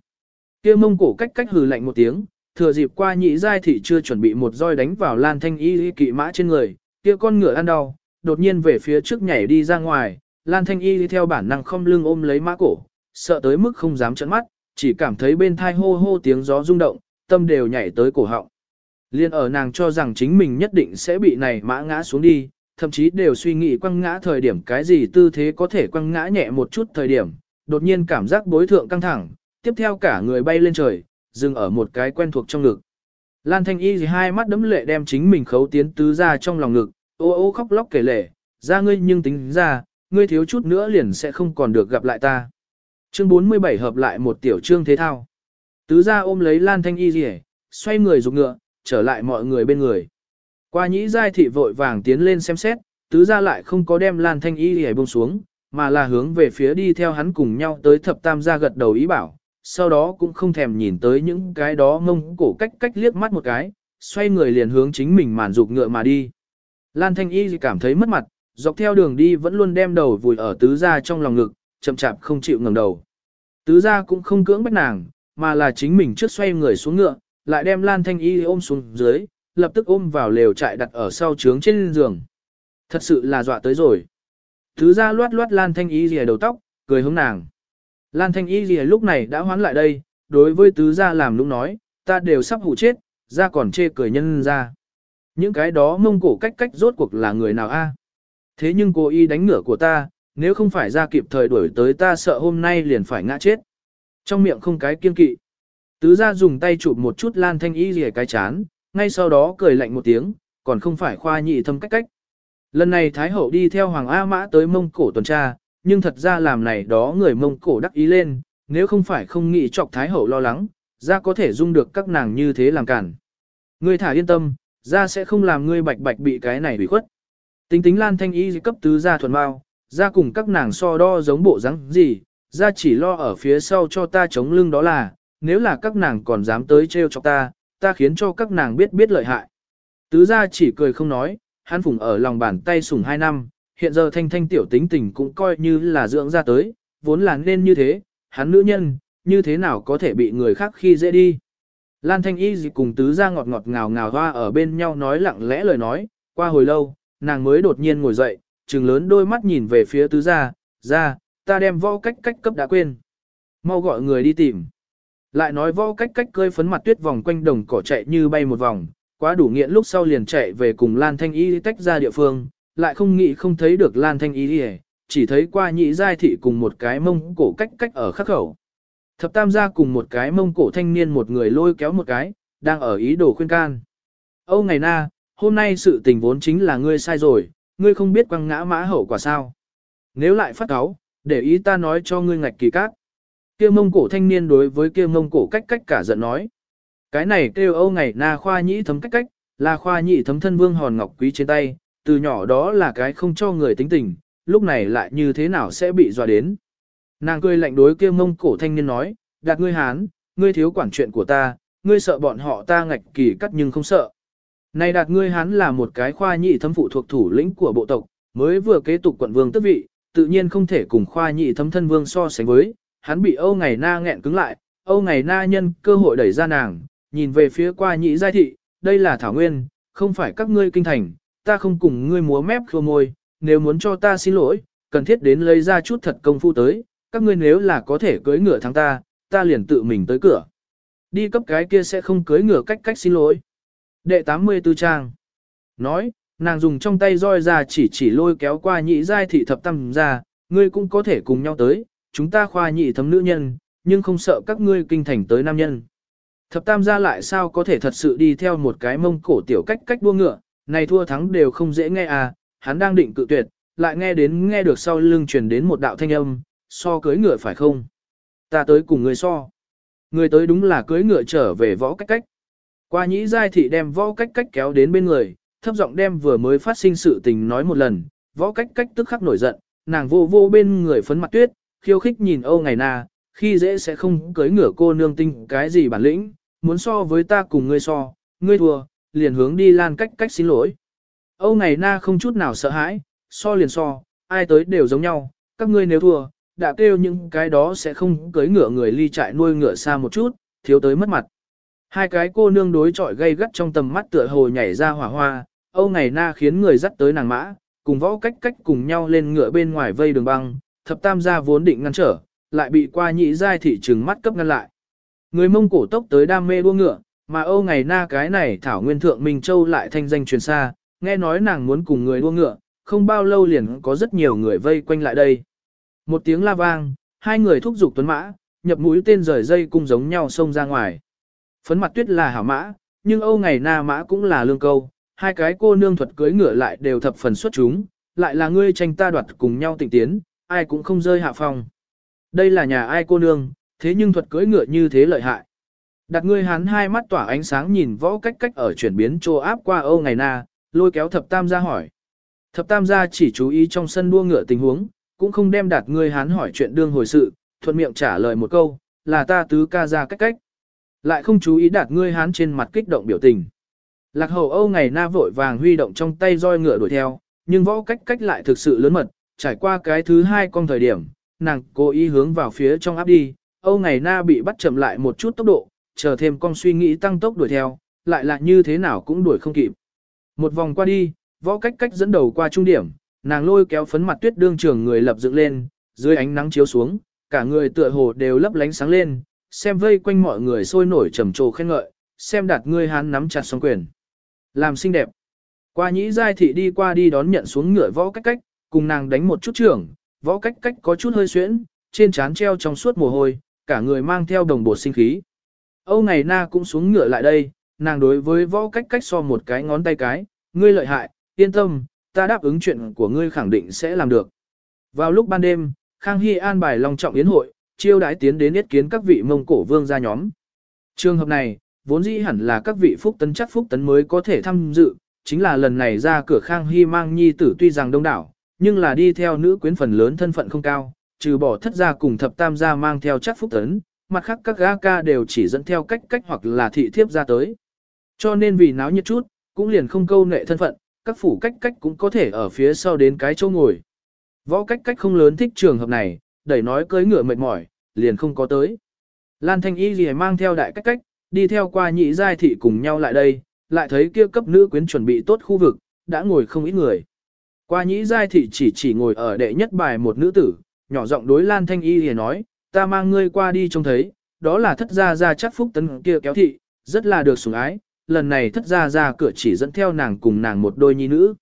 Kia mông cổ cách cách hừ lạnh một tiếng, thừa dịp qua nhị giai thị chưa chuẩn bị một roi đánh vào lan thanh y kỵ mã trên người, kia con ngựa ăn đau, đột nhiên về phía trước nhảy đi ra ngoài, lan thanh y theo bản năng không lưng ôm lấy mã cổ, sợ tới mức không dám chấn mắt, chỉ cảm thấy bên thai hô hô tiếng gió rung động, tâm đều nhảy tới cổ họng. Liên ở nàng cho rằng chính mình nhất định sẽ bị này mã ngã xuống đi, thậm chí đều suy nghĩ quăng ngã thời điểm cái gì tư thế có thể quăng ngã nhẹ một chút thời điểm, đột nhiên cảm giác bối thượng căng thẳng, tiếp theo cả người bay lên trời, dừng ở một cái quen thuộc trong ngực. Lan Thanh Y thì hai mắt đấm lệ đem chính mình khấu tiến tứ ra trong lòng ngực, ô ô khóc lóc kể lệ. ra ngươi nhưng tính ra, ngươi thiếu chút nữa liền sẽ không còn được gặp lại ta. Chương 47 hợp lại một tiểu chương thế thao. Tứ ra ôm lấy Lan Thanh Y gì xoay người rục ngựa, trở lại mọi người bên người. Qua nhĩ giai thị vội vàng tiến lên xem xét, tứ ra lại không có đem Lan Thanh Y gì buông xuống, mà là hướng về phía đi theo hắn cùng nhau tới thập tam gia gật đầu ý bảo, sau đó cũng không thèm nhìn tới những cái đó mông cổ cách cách liếc mắt một cái, xoay người liền hướng chính mình màn dục ngựa mà đi. Lan Thanh Y cảm thấy mất mặt, dọc theo đường đi vẫn luôn đem đầu vùi ở tứ gia trong lòng ngực, chậm chạp không chịu ngẩng đầu. Tứ gia cũng không cưỡng bách nàng, mà là chính mình trước xoay người xuống ngựa, lại đem Lan Thanh Y ôm xuống dưới, lập tức ôm vào lều trại đặt ở sau trướng trên giường. Thật sự là dọa tới rồi. Tứ gia loát loát Lan Thanh Y rìa đầu tóc, cười hướng nàng. Lan Thanh Y gì lúc này đã hoán lại đây, đối với tứ gia làm lúc nói, ta đều sắp hụ chết, ra còn chê cười nhân ra. Những cái đó mông cổ cách cách rốt cuộc là người nào a? Thế nhưng cô y đánh ngửa của ta, nếu không phải ra kịp thời đuổi tới ta sợ hôm nay liền phải ngã chết. Trong miệng không cái kiên kỵ. Tứ gia dùng tay chụp một chút Lan Thanh Y rìa cái chán, ngay sau đó cười lạnh một tiếng, còn không phải khoa nhị thâm cách cách. Lần này Thái Hậu đi theo Hoàng A Mã tới Mông Cổ tuần tra, nhưng thật ra làm này đó người Mông Cổ đắc ý lên, nếu không phải không nghĩ chọc Thái Hậu lo lắng, ra có thể dung được các nàng như thế làm cản. Ngươi thả yên tâm, ra sẽ không làm ngươi bạch bạch bị cái này bị khuất. Tính tính Lan Thanh Y cấp tứ gia thuần bao, ra cùng các nàng so đo giống bộ rắn gì, ra chỉ lo ở phía sau cho ta chống lưng đó là, nếu là các nàng còn dám tới trêu chọc ta, ta khiến cho các nàng biết biết lợi hại. Tứ gia chỉ cười không nói, hắn phủng ở lòng bàn tay sủng hai năm, hiện giờ thanh thanh tiểu tính tình cũng coi như là dưỡng ra tới, vốn là nên như thế, hắn nữ nhân, như thế nào có thể bị người khác khi dễ đi. Lan thanh y gì cùng tứ gia ngọt ngọt ngào ngào hoa ở bên nhau nói lặng lẽ lời nói, qua hồi lâu, nàng mới đột nhiên ngồi dậy, trừng lớn đôi mắt nhìn về phía tứ gia, ra, ta đem võ cách cách cấp đã quên. Mau gọi người đi tìm. Lại nói võ cách cách cơi phấn mặt tuyết vòng quanh đồng cỏ chạy như bay một vòng, quá đủ nghiện lúc sau liền chạy về cùng Lan Thanh Y tách ra địa phương, lại không nghĩ không thấy được Lan Thanh Y chỉ thấy qua nhị giai thị cùng một cái mông cổ cách cách ở khắc khẩu. Thập tam gia cùng một cái mông cổ thanh niên một người lôi kéo một cái, đang ở ý đồ khuyên can. Âu ngày na, hôm nay sự tình vốn chính là ngươi sai rồi, ngươi không biết quăng ngã mã hậu quả sao. Nếu lại phát cáo, để ý ta nói cho ngươi ngạch kỳ cát. Kia mông cổ thanh niên đối với kia mông cổ cách cách cả giận nói. Cái này kêu Âu ngày na khoa nhĩ thấm cách cách, là khoa nhị thấm thân vương hòn ngọc quý trên tay, từ nhỏ đó là cái không cho người tính tình, lúc này lại như thế nào sẽ bị dọa đến. Nàng cười lạnh đối kia mông cổ thanh niên nói, đạt ngươi hán, ngươi thiếu quản chuyện của ta, ngươi sợ bọn họ ta ngạch kỳ cắt nhưng không sợ. Này đạt ngươi hán là một cái khoa nhị thấm phụ thuộc thủ lĩnh của bộ tộc, mới vừa kế tục quận vương tước vị, tự nhiên không thể cùng khoa nhị thấm thân vương so sánh với, hắn bị Âu Ngày Na nghẹn cứng lại, Âu Ngày Na nhân cơ hội đẩy ra nàng, nhìn về phía qua nhị giai thị, đây là Thảo Nguyên, không phải các ngươi kinh thành, ta không cùng ngươi múa mép khua môi, nếu muốn cho ta xin lỗi, cần thiết đến lấy ra chút thật công phu tới, các ngươi nếu là có thể cưới ngựa thắng ta, ta liền tự mình tới cửa. Đi cấp cái kia sẽ không cưới ngựa cách cách xin lỗi. Đệ 84 trang. Nói, nàng dùng trong tay roi ra chỉ chỉ lôi kéo qua nhị giai thị thập tâm ra, ngươi cũng có thể cùng nhau tới, chúng ta khoa nhị thấm nữ nhân, nhưng không sợ các ngươi kinh thành tới nam nhân. Thập tam gia lại sao có thể thật sự đi theo một cái mông cổ tiểu cách cách đua ngựa, này thua thắng đều không dễ nghe à, hắn đang định cự tuyệt, lại nghe đến nghe được sau lưng truyền đến một đạo thanh âm, so cưới ngựa phải không? Ta tới cùng người so. Người tới đúng là cưới ngựa trở về võ cách cách. Qua nhĩ giai thị đem võ cách cách kéo đến bên người, thấp giọng đem vừa mới phát sinh sự tình nói một lần, võ cách cách tức khắc nổi giận, nàng vô vô bên người phấn mặt tuyết, khiêu khích nhìn Âu ngày na, khi dễ sẽ không cưới ngựa cô nương tinh cái gì bản lĩnh, muốn so với ta cùng ngươi so, ngươi thua, liền hướng đi lan cách cách xin lỗi. Âu ngày na không chút nào sợ hãi, so liền so, ai tới đều giống nhau, các ngươi nếu thua, đã kêu những cái đó sẽ không cưới ngựa người ly trại nuôi ngựa xa một chút, thiếu tới mất mặt. Hai cái cô nương đối chọi gây gắt trong tầm mắt tựa hồ nhảy ra hỏa hoa, Âu ngày na khiến người dắt tới nàng mã, cùng võ cách cách cùng nhau lên ngựa bên ngoài vây đường băng, thập tam gia vốn định ngăn trở, lại bị qua nhị giai thị trừng mắt cấp ngăn lại. Người Mông Cổ tốc tới đam mê đua ngựa, mà Âu ngày na cái này Thảo Nguyên Thượng Minh Châu lại thanh danh truyền xa, nghe nói nàng muốn cùng người đua ngựa, không bao lâu liền có rất nhiều người vây quanh lại đây. Một tiếng la vang, hai người thúc giục tuấn mã, nhập mũi tên rời dây cung giống nhau xông ra ngoài. Phấn mặt tuyết là hảo mã, nhưng Âu ngày na mã cũng là lương câu, hai cái cô nương thuật cưới ngựa lại đều thập phần xuất chúng, lại là ngươi tranh ta đoạt cùng nhau tịnh tiến, ai cũng không rơi hạ phong. Đây là nhà ai cô nương, thế nhưng thuật cưỡi ngựa như thế lợi hại. Đặt ngươi hắn hai mắt tỏa ánh sáng nhìn võ cách cách ở chuyển biến trô áp qua Âu ngày na, lôi kéo thập tam gia hỏi. Thập tam gia chỉ chú ý trong sân đua ngựa tình huống, cũng không đem đặt ngươi hắn hỏi chuyện đương hồi sự, thuận miệng trả lời một câu, là ta tứ ca ra cách cách. Lại không chú ý đặt ngươi hắn trên mặt kích động biểu tình. Lạc hậu Âu ngày na vội vàng huy động trong tay roi ngựa đuổi theo, nhưng võ cách cách lại thực sự lớn mật, trải qua cái thứ hai con thời điểm, nàng cố ý hướng vào phía trong áp đi, Âu ngày na bị bắt chậm lại một chút tốc độ, chờ thêm con suy nghĩ tăng tốc đuổi theo, lại là như thế nào cũng đuổi không kịp. Một vòng qua đi, võ cách cách dẫn đầu qua trung điểm, nàng lôi kéo phấn mặt tuyết đương trường người lập dựng lên, dưới ánh nắng chiếu xuống, cả người tựa hồ đều lấp lánh sáng lên, xem vây quanh mọi người sôi nổi trầm trồ khen ngợi, xem đạt ngươi hán nắm chặt song quyền. Làm xinh đẹp. Qua nhĩ giai thị đi qua đi đón nhận xuống ngựa võ cách cách, cùng nàng đánh một chút trưởng, võ cách cách có chút hơi xuyễn, trên trán treo trong suốt mồ hôi, cả người mang theo đồng bộ sinh khí. Âu ngày na cũng xuống ngựa lại đây, nàng đối với võ cách cách so một cái ngón tay cái, ngươi lợi hại, yên tâm, ta đáp ứng chuyện của ngươi khẳng định sẽ làm được. Vào lúc ban đêm, Khang Hy an bài long trọng yến hội, chiêu đãi tiến đến yết kiến các vị mông cổ vương gia nhóm. Trường hợp này, vốn dĩ hẳn là các vị phúc tấn chắc phúc tấn mới có thể tham dự, chính là lần này ra cửa Khang Hy mang nhi tử tuy rằng đông đảo, nhưng là đi theo nữ quyến phần lớn thân phận không cao, trừ bỏ thất gia cùng thập tam gia mang theo chắc phúc tấn, mặt khác các gã ca đều chỉ dẫn theo cách cách hoặc là thị thiếp ra tới. Cho nên vì náo nhiệt chút, cũng liền không câu nệ thân phận, các phủ cách cách cũng có thể ở phía sau đến cái chỗ ngồi. Võ cách cách không lớn thích trường hợp này, đẩy nói cưới ngựa mệt mỏi, liền không có tới. Lan Thanh Y gì mang theo đại cách cách, đi theo qua nhị giai thị cùng nhau lại đây, lại thấy kia cấp nữ quyến chuẩn bị tốt khu vực, đã ngồi không ít người. Qua nhị giai thị chỉ chỉ ngồi ở đệ nhất bài một nữ tử, nhỏ giọng đối Lan Thanh Y gì nói, ta mang ngươi qua đi trông thấy, đó là thất gia gia chắc phúc tấn kia kéo thị, rất là được sủng ái, lần này thất gia gia cửa chỉ dẫn theo nàng cùng nàng một đôi nhi nữ.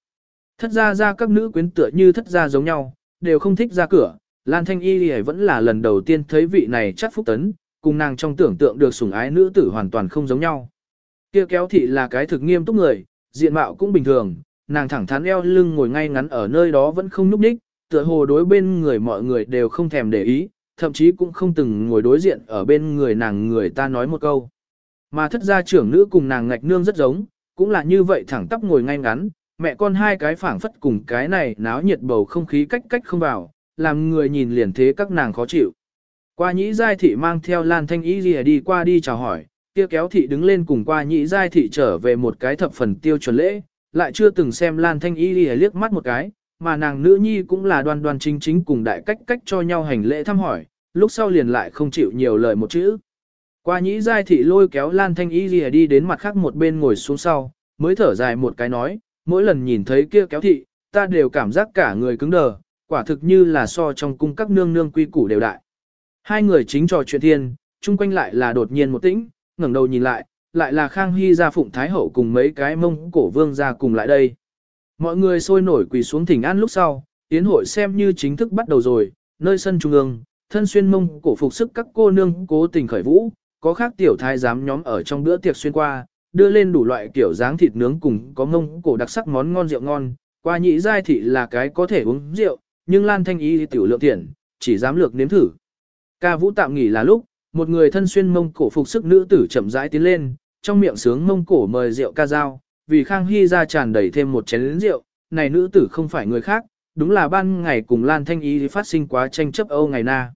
Thất gia gia các nữ quyến tựa như thất gia giống nhau, đều không thích ra cửa, Lan Thanh Y vẫn là lần đầu tiên thấy vị này chắc phúc tấn, cùng nàng trong tưởng tượng được sủng ái nữ tử hoàn toàn không giống nhau. Kia kéo thị là cái thực nghiêm túc người, diện mạo cũng bình thường, nàng thẳng thắn eo lưng ngồi ngay ngắn ở nơi đó vẫn không núp ních, tựa hồ đối bên người mọi người đều không thèm để ý, thậm chí cũng không từng ngồi đối diện ở bên người nàng người ta nói một câu. Mà thất gia trưởng nữ cùng nàng ngạch nương rất giống, cũng là như vậy thẳng tắp ngồi ngay ngắn, mẹ con hai cái phảng phất cùng cái này náo nhiệt bầu không khí cách cách không vào, làm người nhìn liền thế các nàng khó chịu. Qua nhĩ giai thị mang theo Lan Thanh Y lìa đi qua đi chào hỏi, kia kéo thị đứng lên cùng qua nhĩ giai thị trở về một cái thập phần tiêu chuẩn lễ, lại chưa từng xem Lan Thanh Y lìa liếc mắt một cái, mà nàng nữ nhi cũng là đoan đoan chính chính cùng đại cách cách cho nhau hành lễ thăm hỏi, lúc sau liền lại không chịu nhiều lời một chữ. Qua nhĩ giai thị lôi kéo Lan Thanh Y Ghi đi đến mặt khác một bên ngồi xuống sau, mới thở dài một cái nói, mỗi lần nhìn thấy kia kéo thị, ta đều cảm giác cả người cứng đờ, quả thực như là so trong cung các nương nương quy củ đều đại. Hai người chính trò chuyện thiên, chung quanh lại là đột nhiên một tĩnh, ngẩng đầu nhìn lại, lại là Khang Hy gia phụng Thái Hậu cùng mấy cái mông cổ vương ra cùng lại đây. Mọi người sôi nổi quỳ xuống thỉnh an lúc sau, tiến hội xem như chính thức bắt đầu rồi, nơi sân trung ương, thân xuyên mông cổ phục sức các cô nương cố tình khởi vũ, có khác tiểu thái giám nhóm ở trong bữa tiệc xuyên qua, đưa lên đủ loại kiểu dáng thịt nướng cùng có mông cổ đặc sắc món ngon rượu ngon, qua nhị giai thị là cái có thể uống rượu, nhưng Lan Thanh Y tiểu lượng tiền, chỉ dám lược nếm thử. Ca vũ tạm nghỉ là lúc, một người thân xuyên mông cổ phục sức nữ tử chậm rãi tiến lên, trong miệng sướng mông cổ mời rượu ca dao, vì Khang Hy ra tràn đầy thêm một chén rượu, này nữ tử không phải người khác, đúng là ban ngày cùng Lan Thanh Y phát sinh quá tranh chấp Âu ngày na.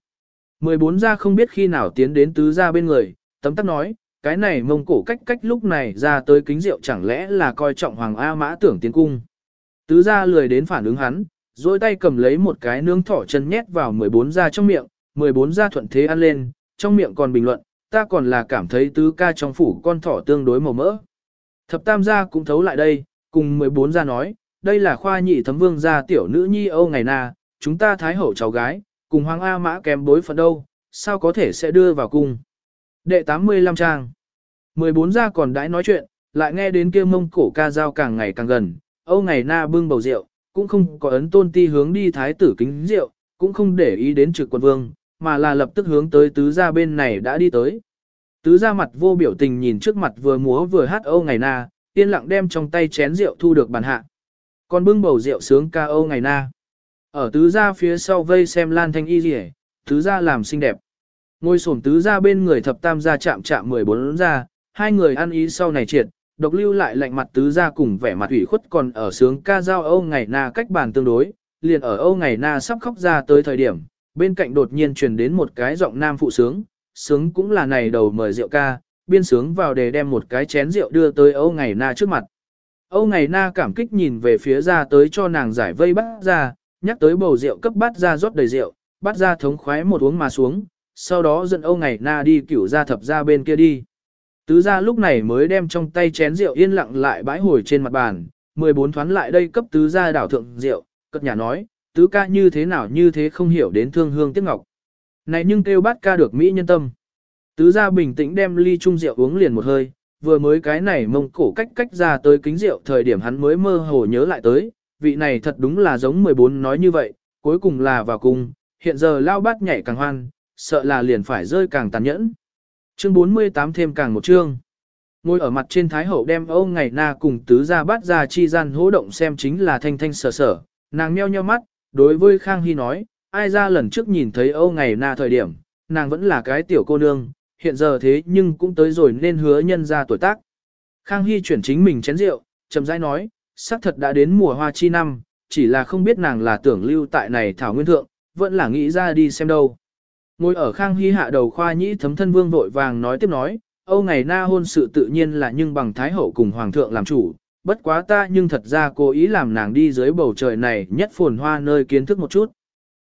14 gia không biết khi nào tiến đến tứ gia bên người, tấm tắc nói, cái này mông cổ cách cách lúc này ra tới kính rượu chẳng lẽ là coi trọng Hoàng A Mã tưởng tiến cung. Tứ gia lười đến phản ứng hắn, dôi tay cầm lấy một cái nướng thỏ chân nhét vào 14 gia trong miệng, 14 gia thuận thế ăn lên, trong miệng còn bình luận, ta còn là cảm thấy tứ ca trong phủ con thỏ tương đối màu mỡ. Thập tam gia cũng thấu lại đây, cùng 14 gia nói, đây là khoa nhị thấm vương gia tiểu nữ nhi Âu ngày na, chúng ta thái hậu cháu gái, cùng Hoàng A Mã kém bối phận đâu, sao có thể sẽ đưa vào cung. Đệ 85 trang 14 gia còn đãi nói chuyện, lại nghe đến kia mông cổ ca dao càng ngày càng gần, Âu ngày na bưng bầu rượu, cũng không có ấn tôn ti hướng đi thái tử kính rượu, cũng không để ý đến trực quân vương, mà là lập tức hướng tới tứ gia bên này đã đi tới. Tứ gia mặt vô biểu tình nhìn trước mặt vừa múa vừa hát Âu ngày na, yên lặng đem trong tay chén rượu thu được bàn hạ. Còn bưng bầu rượu sướng ca Âu ngày na. Ở tứ gia phía sau vây xem Lan Thanh Y rỉ, tứ gia làm xinh đẹp. Ngôi sổm tứ gia bên người thập tam gia chạm chạm 14 gia, hai người ăn ý sau này triệt, độc lưu lại lạnh mặt tứ gia cùng vẻ mặt ủy khuất còn ở sướng ca giao Âu ngày na cách bàn tương đối, liền ở Âu ngày na sắp khóc ra tới thời điểm, bên cạnh đột nhiên truyền đến một cái giọng nam phụ sướng, sướng cũng là này đầu mời rượu ca, biên sướng vào để đem một cái chén rượu đưa tới Âu ngày na trước mặt. Âu ngày na cảm kích nhìn về phía ra tới cho nàng giải vây bắt ra, nhắc tới bầu rượu cấp bát ra rót đầy rượu, bát ra thống khoái một uống mà xuống, sau đó dẫn Âu ngày na đi cửu ra thập ra bên kia đi. Tứ gia lúc này mới đem trong tay chén rượu yên lặng lại bãi hồi trên mặt bàn, 14 thoán lại đây cấp tứ gia đảo thượng rượu, cất nhà nói, tứ ca như thế nào như thế không hiểu đến thương hương tiếc ngọc. Này nhưng kêu bát ca được Mỹ nhân tâm. Tứ gia bình tĩnh đem ly chung rượu uống liền một hơi, vừa mới cái này mông cổ cách cách ra tới kính rượu thời điểm hắn mới mơ hồ nhớ lại tới, vị này thật đúng là giống 14 nói như vậy, cuối cùng là vào cùng, hiện giờ lao bát nhảy càng hoan, sợ là liền phải rơi càng tàn nhẫn. Chương 48 thêm càng một chương. Ngồi ở mặt trên Thái Hậu đem Âu Ngày Na cùng tứ gia bát ra chi gian hỗ động xem chính là thanh thanh sở sở, nàng meo nheo mắt, đối với Khang Hy nói, ai ra lần trước nhìn thấy Âu Ngày Na thời điểm, nàng vẫn là cái tiểu cô nương, hiện giờ thế nhưng cũng tới rồi nên hứa nhân ra tuổi tác. Khang Hy chuyển chính mình chén rượu, chậm rãi nói, xác thật đã đến mùa hoa chi năm, chỉ là không biết nàng là tưởng lưu tại này thảo nguyên thượng, vẫn là nghĩ ra đi xem đâu. Ngồi ở Khang Hy hạ đầu khoa nhĩ thấm thân vương vội vàng nói tiếp nói, Âu ngày na hôn sự tự nhiên là nhưng bằng Thái Hậu cùng Hoàng thượng làm chủ, bất quá ta nhưng thật ra cố ý làm nàng đi dưới bầu trời này nhất phồn hoa nơi kiến thức một chút.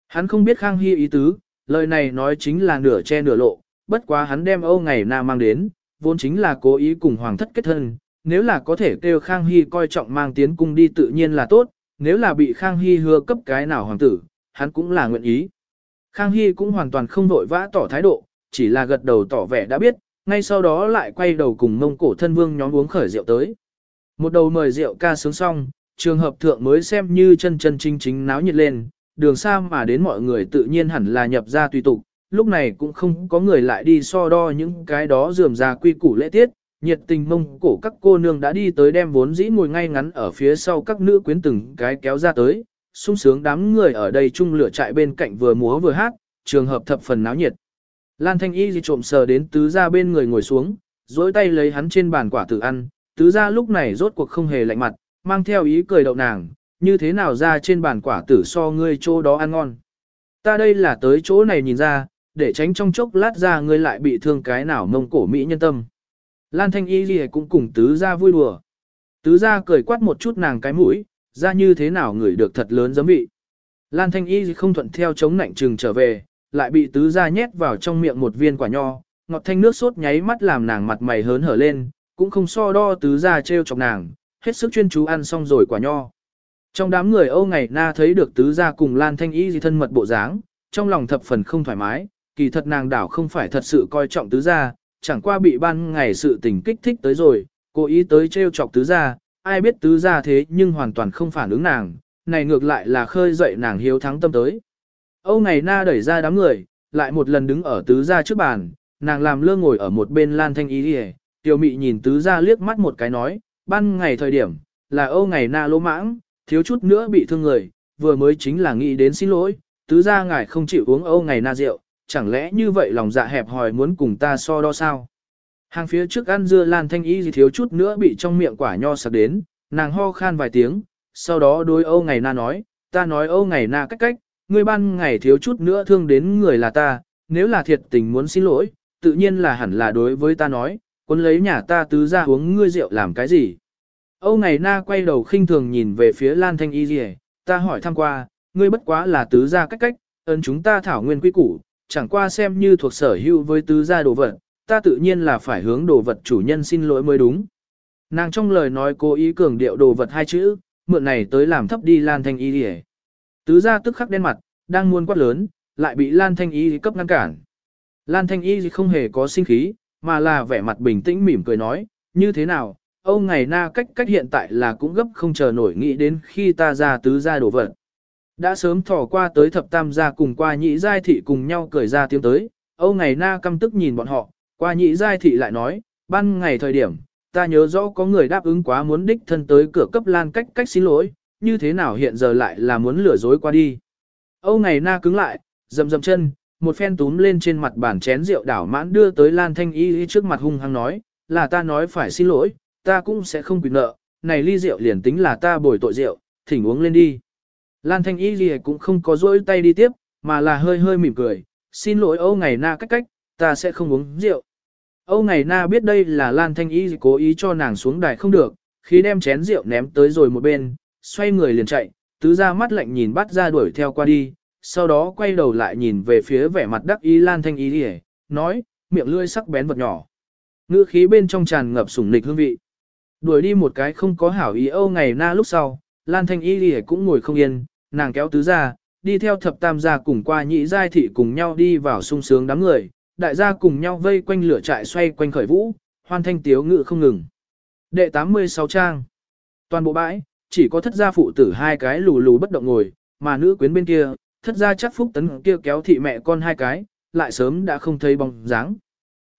Hắn không biết Khang Hy ý tứ, lời này nói chính là nửa che nửa lộ, bất quá hắn đem Âu ngày na mang đến, vốn chính là cố ý cùng Hoàng thất kết thân, nếu là có thể kêu Khang Hy coi trọng mang tiến cung đi tự nhiên là tốt, nếu là bị Khang Hy hứa cấp cái nào hoàng tử, hắn cũng là nguyện ý. Khang Hy cũng hoàn toàn không vội vã tỏ thái độ, chỉ là gật đầu tỏ vẻ đã biết, ngay sau đó lại quay đầu cùng mông cổ thân vương nhóm uống khởi rượu tới. Một đầu mời rượu ca sướng xong, trường hợp thượng mới xem như chân chân chính chính náo nhiệt lên, đường xa mà đến mọi người tự nhiên hẳn là nhập ra tùy tục, lúc này cũng không có người lại đi so đo những cái đó dườm ra quy củ lễ tiết, nhiệt tình mông cổ các cô nương đã đi tới đem vốn dĩ ngồi ngay ngắn ở phía sau các nữ quyến từng cái kéo ra tới, sung sướng đám người ở đây chung lửa trại bên cạnh vừa múa vừa hát, trường hợp thập phần náo nhiệt. Lan Thanh Y di trộm sờ đến tứ gia bên người ngồi xuống, dối tay lấy hắn trên bàn quả tử ăn, tứ gia lúc này rốt cuộc không hề lạnh mặt, mang theo ý cười đậu nàng, như thế nào ra trên bàn quả tử so ngươi chỗ đó ăn ngon. Ta đây là tới chỗ này nhìn ra, để tránh trong chốc lát ra ngươi lại bị thương cái nào mông cổ Mỹ nhân tâm. Lan Thanh Y gì cũng cùng tứ gia vui đùa. Tứ gia cười quát một chút nàng cái mũi, ra như thế nào người được thật lớn giấm vị. Lan Thanh Y không thuận theo chống nạnh trừng trở về, lại bị tứ gia nhét vào trong miệng một viên quả nho, ngọt thanh nước sốt nháy mắt làm nàng mặt mày hớn hở lên, cũng không so đo tứ gia trêu chọc nàng, hết sức chuyên chú ăn xong rồi quả nho. Trong đám người Âu ngày na thấy được tứ gia cùng Lan Thanh Y gì thân mật bộ dáng, trong lòng thập phần không thoải mái, kỳ thật nàng đảo không phải thật sự coi trọng tứ gia, chẳng qua bị ban ngày sự tình kích thích tới rồi, cố ý tới trêu chọc tứ gia, ai biết tứ gia thế nhưng hoàn toàn không phản ứng nàng, này ngược lại là khơi dậy nàng hiếu thắng tâm tới. Âu ngày na đẩy ra đám người, lại một lần đứng ở tứ gia trước bàn, nàng làm lơ ngồi ở một bên lan thanh Y đi tiểu mị nhìn tứ gia liếc mắt một cái nói, ban ngày thời điểm, là Âu ngày na lỗ mãng, thiếu chút nữa bị thương người, vừa mới chính là nghĩ đến xin lỗi, tứ gia ngài không chịu uống Âu ngày na rượu, chẳng lẽ như vậy lòng dạ hẹp hòi muốn cùng ta so đo sao? Hàng phía trước ăn dưa lan thanh y gì thiếu chút nữa bị trong miệng quả nho sặc đến, nàng ho khan vài tiếng, sau đó đối Âu ngày na nói, ta nói Âu ngày na cách cách, ngươi ban ngày thiếu chút nữa thương đến người là ta, nếu là thiệt tình muốn xin lỗi, tự nhiên là hẳn là đối với ta nói, quân lấy nhà ta tứ ra uống ngươi rượu làm cái gì. Âu ngày na quay đầu khinh thường nhìn về phía Lan Thanh Y gì, ta hỏi thăm qua, ngươi bất quá là tứ gia cách cách, ơn chúng ta thảo nguyên quy củ, chẳng qua xem như thuộc sở hữu với tứ gia đồ vật, ta tự nhiên là phải hướng đồ vật chủ nhân xin lỗi mới đúng. Nàng trong lời nói cố ý cường điệu đồ vật hai chữ, mượn này tới làm thấp đi Lan Thanh Y đi Tứ gia tức khắc đen mặt, đang muôn quát lớn, lại bị Lan Thanh Y cấp ngăn cản. Lan Thanh Y không hề có sinh khí, mà là vẻ mặt bình tĩnh mỉm cười nói, như thế nào, Âu ngày na cách cách hiện tại là cũng gấp không chờ nổi nghĩ đến khi ta ra tứ gia đổ vật. Đã sớm thỏ qua tới thập tam gia cùng qua nhị giai thị cùng nhau cười ra tiếng tới, Âu ngày na căm tức nhìn bọn họ, qua nhị giai thị lại nói, ban ngày thời điểm, ta nhớ rõ có người đáp ứng quá muốn đích thân tới cửa cấp lan cách cách xin lỗi, như thế nào hiện giờ lại là muốn lừa dối qua đi. Âu ngày na cứng lại, dầm dầm chân, một phen túm lên trên mặt bàn chén rượu đảo mãn đưa tới Lan Thanh Y trước mặt hung hăng nói, là ta nói phải xin lỗi, ta cũng sẽ không quỵt nợ, này ly rượu liền tính là ta bồi tội rượu, thỉnh uống lên đi. Lan Thanh Y gì cũng không có dỗi tay đi tiếp, mà là hơi hơi mỉm cười, xin lỗi Âu ngày na cách cách, ta sẽ không uống rượu. Âu ngày na biết đây là Lan Thanh Y cố ý cho nàng xuống đài không được, khi đem chén rượu ném tới rồi một bên, xoay người liền chạy, tứ ra mắt lạnh nhìn bắt ra đuổi theo qua đi, sau đó quay đầu lại nhìn về phía vẻ mặt đắc ý Lan Thanh Y đi nói, miệng lưỡi sắc bén vật nhỏ. Ngữ khí bên trong tràn ngập sủng nịch hương vị. Đuổi đi một cái không có hảo ý Âu ngày na lúc sau, Lan Thanh Y đi cũng ngồi không yên, nàng kéo tứ gia, đi theo thập tam gia cùng qua nhị giai thị cùng nhau đi vào sung sướng đám người, đại gia cùng nhau vây quanh lửa trại xoay quanh khởi vũ, hoan thanh tiếu ngự không ngừng. Đệ 86 trang. Toàn bộ bãi, chỉ có thất gia phụ tử hai cái lù lù bất động ngồi, mà nữ quyến bên kia, thất gia chắc phúc tấn kia kéo thị mẹ con hai cái, lại sớm đã không thấy bóng dáng.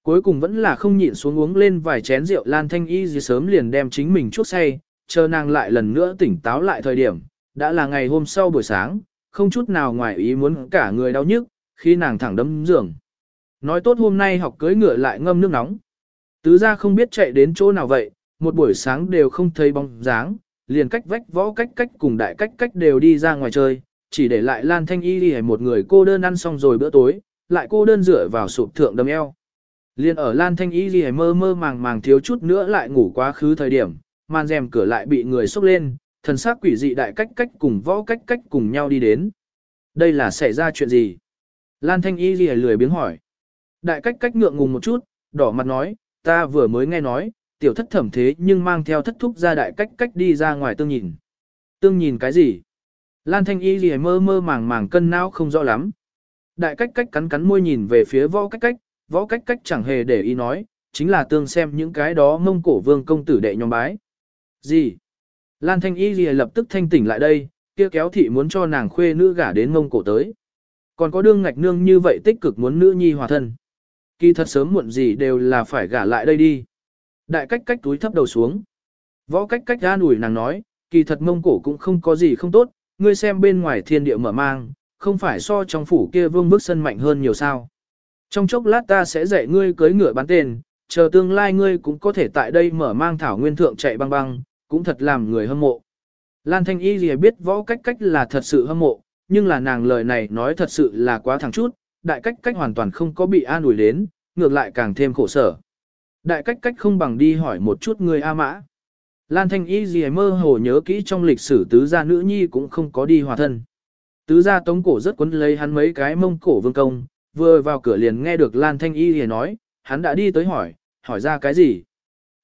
Cuối cùng vẫn là không nhịn xuống uống lên vài chén rượu Lan Thanh Y gì sớm liền đem chính mình chuốc say, chờ nàng lại lần nữa tỉnh táo lại thời điểm, đã là ngày hôm sau buổi sáng, không chút nào ngoài ý muốn cả người đau nhức, khi nàng thẳng đấm giường. Nói tốt hôm nay học cưới ngựa lại ngâm nước nóng. Tứ ra không biết chạy đến chỗ nào vậy, một buổi sáng đều không thấy bóng dáng, liền cách vách võ cách cách cùng đại cách cách đều đi ra ngoài chơi, chỉ để lại Lan Thanh Y đi một người cô đơn ăn xong rồi bữa tối, lại cô đơn dựa vào sụp thượng đầm eo. Liên ở Lan Thanh Y gì mơ mơ màng màng thiếu chút nữa lại ngủ quá khứ thời điểm, màn rèm cửa lại bị người xốc lên, thần sắc quỷ dị đại cách cách cùng võ cách cách cùng nhau đi đến. Đây là xảy ra chuyện gì? Lan Thanh Y gì lười biếng hỏi. Đại cách cách ngượng ngùng một chút, đỏ mặt nói, ta vừa mới nghe nói, tiểu thất thẩm thế nhưng mang theo thất thúc ra đại cách cách đi ra ngoài tương nhìn. Tương nhìn cái gì? Lan Thanh Y gì mơ mơ màng màng cân não không rõ lắm. Đại cách cách cắn cắn môi nhìn về phía võ cách cách, võ cách cách chẳng hề để ý nói, chính là tương xem những cái đó mông cổ vương công tử đệ nhóm bái. Gì? Lan Thanh Y gì lập tức thanh tỉnh lại đây, kia kéo thị muốn cho nàng khuê nữ gả đến mông cổ tới. Còn có đương ngạch nương như vậy tích cực muốn nữ nhi hòa thân. Kỳ thật sớm muộn gì đều là phải gả lại đây đi. Đại cách cách túi thấp đầu xuống. Võ cách cách ra ủi nàng nói, kỳ thật mông cổ cũng không có gì không tốt, ngươi xem bên ngoài thiên địa mở mang, không phải so trong phủ kia vương bức sân mạnh hơn nhiều sao. Trong chốc lát ta sẽ dạy ngươi cưới ngựa bán tên, chờ tương lai ngươi cũng có thể tại đây mở mang thảo nguyên thượng chạy băng băng, cũng thật làm người hâm mộ. Lan Thanh Y gì biết võ cách cách là thật sự hâm mộ, nhưng là nàng lời này nói thật sự là quá thẳng chút, đại cách cách hoàn toàn không có bị an ủi đến, ngược lại càng thêm khổ sở. Đại cách cách không bằng đi hỏi một chút người A Mã. Lan Thanh Y gì mơ hồ nhớ kỹ trong lịch sử tứ gia nữ nhi cũng không có đi hòa thân. Tứ gia tống cổ rất quấn lấy hắn mấy cái mông cổ vương công, vừa vào cửa liền nghe được Lan Thanh Y thì nói, hắn đã đi tới hỏi, hỏi ra cái gì.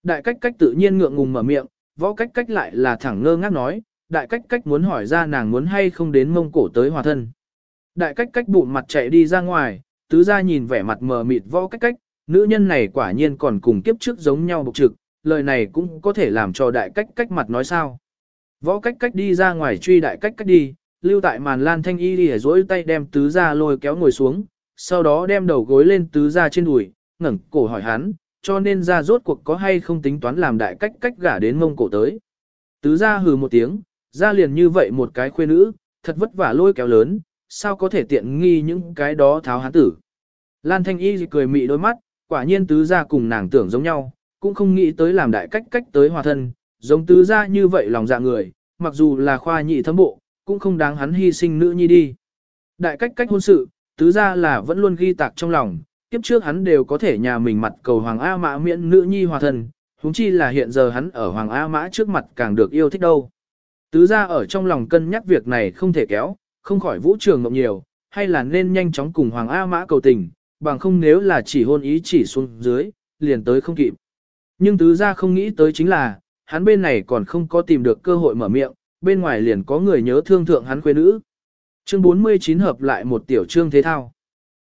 Đại cách cách tự nhiên ngượng ngùng mở miệng, võ cách cách lại là thẳng ngơ ngác nói, đại cách cách muốn hỏi ra nàng muốn hay không đến mông cổ tới hòa thân. Đại cách cách bụng mặt chạy đi ra ngoài, tứ gia nhìn vẻ mặt mờ mịt võ cách cách, nữ nhân này quả nhiên còn cùng kiếp trước giống nhau bộc trực, lời này cũng có thể làm cho đại cách cách mặt nói sao. Võ cách cách đi ra ngoài truy đại cách cách đi, lưu tại màn lan thanh y đi rỗi tay đem tứ gia lôi kéo ngồi xuống, sau đó đem đầu gối lên tứ gia trên đùi, ngẩng cổ hỏi hắn, cho nên ra rốt cuộc có hay không tính toán làm đại cách cách gả đến mông cổ tới. Tứ gia hừ một tiếng, ra liền như vậy một cái khuê nữ, thật vất vả lôi kéo lớn, sao có thể tiện nghi những cái đó tháo hán tử. Lan Thanh Y cười mị đôi mắt, quả nhiên tứ gia cùng nàng tưởng giống nhau, cũng không nghĩ tới làm đại cách cách tới hòa thân, giống tứ gia như vậy lòng dạ người, mặc dù là khoa nhị thâm bộ, cũng không đáng hắn hy sinh nữ nhi đi. Đại cách cách hôn sự, tứ gia là vẫn luôn ghi tạc trong lòng, kiếp trước hắn đều có thể nhà mình mặt cầu Hoàng A Mã miễn nữ nhi hòa thân, huống chi là hiện giờ hắn ở Hoàng A Mã trước mặt càng được yêu thích đâu. Tứ gia ở trong lòng cân nhắc việc này không thể kéo, không khỏi vũ trường ngộng nhiều, hay là nên nhanh chóng cùng Hoàng A Mã cầu tình, bằng không nếu là chỉ hôn ý chỉ xuống dưới, liền tới không kịp. Nhưng tứ gia không nghĩ tới chính là, hắn bên này còn không có tìm được cơ hội mở miệng, bên ngoài liền có người nhớ thương thượng hắn quê nữ. Chương 49 hợp lại một tiểu chương thế thao.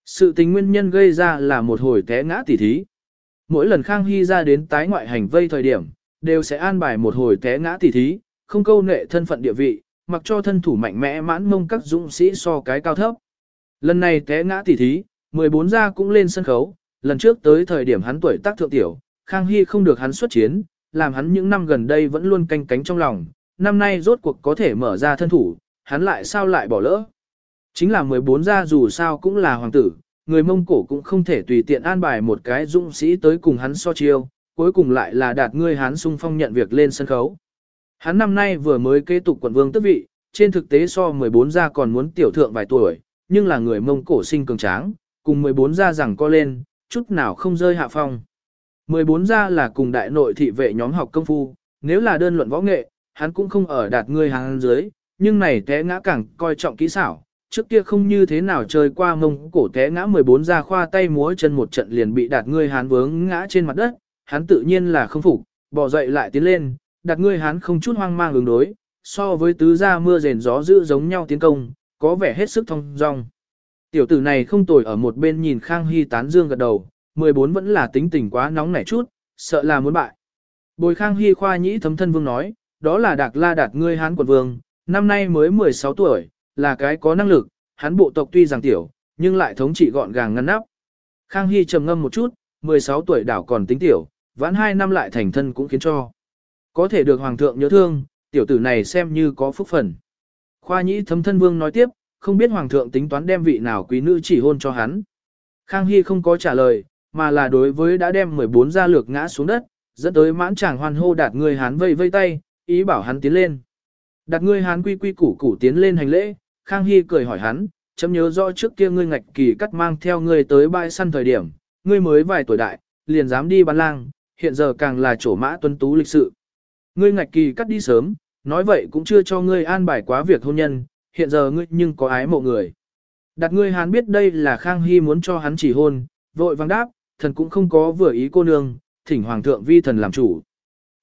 Sự tình nguyên nhân gây ra là một hồi té ngã tỉ thí. Mỗi lần Khang Hy ra đến tái ngoại hành vây thời điểm, đều sẽ an bài một hồi té ngã tỉ thí, không câu nệ thân phận địa vị, mặc cho thân thủ mạnh mẽ mãn mông các dũng sĩ so cái cao thấp. Lần này té ngã tỉ thí, 14 gia cũng lên sân khấu, lần trước tới thời điểm hắn tuổi tác thượng tiểu, Khang Hy không được hắn xuất chiến, làm hắn những năm gần đây vẫn luôn canh cánh trong lòng, năm nay rốt cuộc có thể mở ra thân thủ, hắn lại sao lại bỏ lỡ. Chính là 14 gia dù sao cũng là hoàng tử, người Mông Cổ cũng không thể tùy tiện an bài một cái dũng sĩ tới cùng hắn so chiêu, cuối cùng lại là đạt ngươi hắn sung phong nhận việc lên sân khấu. Hắn năm nay vừa mới kế tục quận vương tước vị, trên thực tế so 14 gia còn muốn tiểu thượng vài tuổi, nhưng là người Mông Cổ sinh cường tráng, cùng 14 gia rằng co lên, chút nào không rơi hạ phong. 14 gia là cùng đại nội thị vệ nhóm học công phu, nếu là đơn luận võ nghệ, hắn cũng không ở đạt ngươi hàng dưới, nhưng này té ngã càng coi trọng kỹ xảo, trước kia không như thế nào chơi qua mông cổ té ngã 14 ra khoa tay múa chân một trận liền bị đạt ngươi hán vướng ngã trên mặt đất, hắn tự nhiên là không phục, bỏ dậy lại tiến lên, đạt ngươi hán không chút hoang mang ứng đối, so với tứ gia mưa rền gió dữ giống nhau tiến công, có vẻ hết sức thông dong. Tiểu tử này không tồi ở một bên nhìn Khang Hy tán dương gật đầu, 14 vẫn là tính tình quá nóng nảy chút, sợ là muốn bại. Bồi Khang Hy khoa nhĩ thấm thân vương nói, đó là Đạc La Đạt ngươi Hán quận vương, năm nay mới 16 tuổi, là cái có năng lực, hắn bộ tộc tuy rằng tiểu, nhưng lại thống trị gọn gàng ngăn nắp. Khang Hy trầm ngâm một chút, 16 tuổi đảo còn tính tiểu, vãn 2 năm lại thành thân cũng khiến cho. Có thể được hoàng thượng nhớ thương, tiểu tử này xem như có phúc phần. Khoa nhĩ thấm thân vương nói tiếp, không biết hoàng thượng tính toán đem vị nào quý nữ chỉ hôn cho hắn. Khang Hy không có trả lời, mà là đối với đã đem 14 gia lược ngã xuống đất, dẫn tới mãn chàng hoan hô đạt người hắn vây vây tay, ý bảo hắn tiến lên đặt ngươi hán quy quy củ củ tiến lên hành lễ, Khang Hy cười hỏi hắn, chấm nhớ rõ trước kia ngươi ngạch kỳ cắt mang theo ngươi tới bãi săn thời điểm, ngươi mới vài tuổi đại, liền dám đi bán lang, hiện giờ càng là chỗ mã tuấn tú lịch sự. Ngươi ngạch kỳ cắt đi sớm, nói vậy cũng chưa cho ngươi an bài quá việc hôn nhân, hiện giờ ngươi nhưng có ái mộ người. Đặt ngươi hán biết đây là Khang Hy muốn cho hắn chỉ hôn, vội vàng đáp, thần cũng không có vừa ý cô nương, thỉnh hoàng thượng vi thần làm chủ.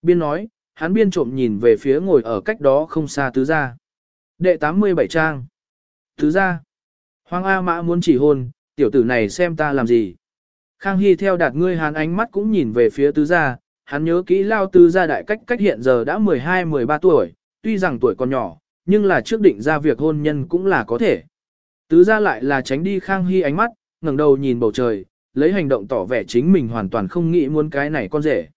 Biên nói, hắn biên trộm nhìn về phía ngồi ở cách đó không xa tứ gia. Đệ 87 trang. Tứ gia. Hoàng A Mã muốn chỉ hôn, tiểu tử này xem ta làm gì. Khang Hy theo đạt ngươi hán ánh mắt cũng nhìn về phía tứ gia, hắn nhớ kỹ lao tứ gia đại cách cách hiện giờ đã 12-13 tuổi, tuy rằng tuổi còn nhỏ, nhưng là trước định ra việc hôn nhân cũng là có thể. Tứ gia lại là tránh đi Khang Hy ánh mắt, ngẩng đầu nhìn bầu trời, lấy hành động tỏ vẻ chính mình hoàn toàn không nghĩ muốn cái này con rể.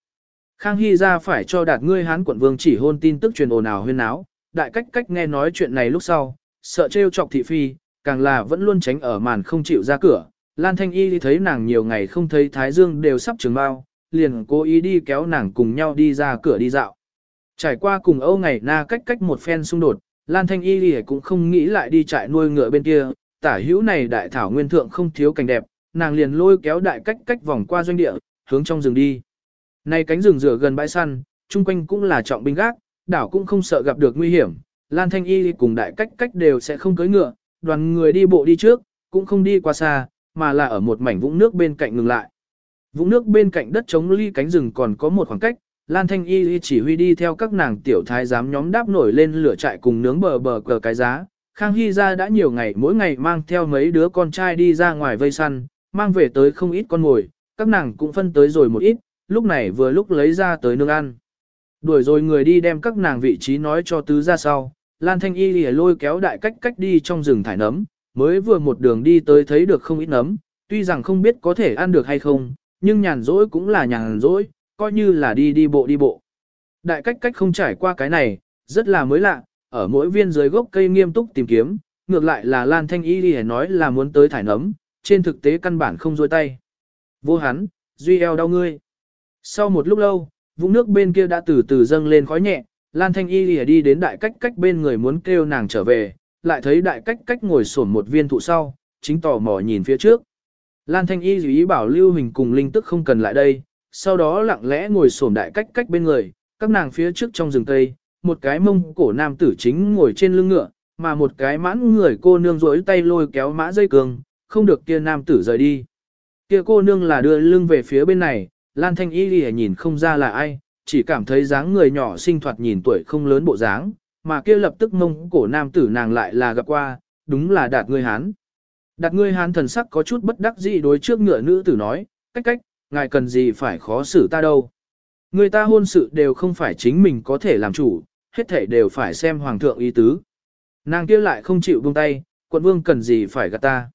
Khang Hy ra phải cho đạt ngươi hán quận vương chỉ hôn tin tức truyền ồn ào huyên áo, đại cách cách nghe nói chuyện này lúc sau, sợ trêu chọc thị phi, càng là vẫn luôn tránh ở màn không chịu ra cửa. Lan Thanh Y thấy nàng nhiều ngày không thấy Thái Dương đều sắp trường bao, liền cố ý đi kéo nàng cùng nhau đi ra cửa đi dạo. Trải qua cùng Âu ngày na cách cách một phen xung đột, Lan Thanh Y thì cũng không nghĩ lại đi trại nuôi ngựa bên kia, tả hữu này đại thảo nguyên thượng không thiếu cảnh đẹp, nàng liền lôi kéo đại cách cách vòng qua doanh địa, hướng trong rừng đi. Này cánh rừng rửa gần bãi săn, chung quanh cũng là trọng binh gác, đảo cũng không sợ gặp được nguy hiểm, Lan Thanh Y cùng đại cách cách đều sẽ không cưới ngựa, đoàn người đi bộ đi trước, cũng không đi qua xa, mà là ở một mảnh vũng nước bên cạnh ngừng lại. Vũng nước bên cạnh đất trống ly cánh rừng còn có một khoảng cách, Lan Thanh Y chỉ huy đi theo các nàng tiểu thái giám nhóm đáp nổi lên lửa trại cùng nướng bờ bờ cờ cái giá. Khang Hy ra đã nhiều ngày mỗi ngày mang theo mấy đứa con trai đi ra ngoài vây săn, mang về tới không ít con mồi, các nàng cũng phân tới rồi một ít, lúc này vừa lúc lấy ra tới nương ăn. Đuổi rồi người đi đem các nàng vị trí nói cho tứ ra sau, Lan Thanh Y lìa lôi kéo đại cách cách đi trong rừng thải nấm, mới vừa một đường đi tới thấy được không ít nấm, tuy rằng không biết có thể ăn được hay không, nhưng nhàn rỗi cũng là nhàn rỗi, coi như là đi đi bộ đi bộ. Đại cách cách không trải qua cái này, rất là mới lạ, ở mỗi viên dưới gốc cây nghiêm túc tìm kiếm, ngược lại là Lan Thanh Y lìa nói là muốn tới thải nấm, trên thực tế căn bản không dôi tay. Vô hắn, duy eo đau ngươi. Sau một lúc lâu, vũng nước bên kia đã từ từ dâng lên khói nhẹ, Lan Thanh Y lìa đi đến đại cách cách bên người muốn kêu nàng trở về, lại thấy đại cách cách ngồi sổn một viên thụ sau, chính tò mò nhìn phía trước. Lan Thanh Y ý bảo Lưu Hình cùng Linh Tức không cần lại đây, sau đó lặng lẽ ngồi sổn đại cách cách bên người, các nàng phía trước trong rừng tây, một cái mông cổ nam tử chính ngồi trên lưng ngựa, mà một cái mãn người cô nương rỗi tay lôi kéo mã dây cường, không được kia nam tử rời đi. Kia cô nương là đưa lưng về phía bên này, Lan Thanh Y lìa nhìn không ra là ai, chỉ cảm thấy dáng người nhỏ xinh thoạt nhìn tuổi không lớn bộ dáng, mà kia lập tức mông cổ nam tử nàng lại là gặp qua, đúng là đạt người Hán. Đạt người Hán thần sắc có chút bất đắc dĩ đối trước ngựa nữ tử nói, cách cách, ngài cần gì phải khó xử ta đâu. Người ta hôn sự đều không phải chính mình có thể làm chủ, hết thể đều phải xem hoàng thượng ý tứ. Nàng kia lại không chịu buông tay, quận vương cần gì phải gạt ta.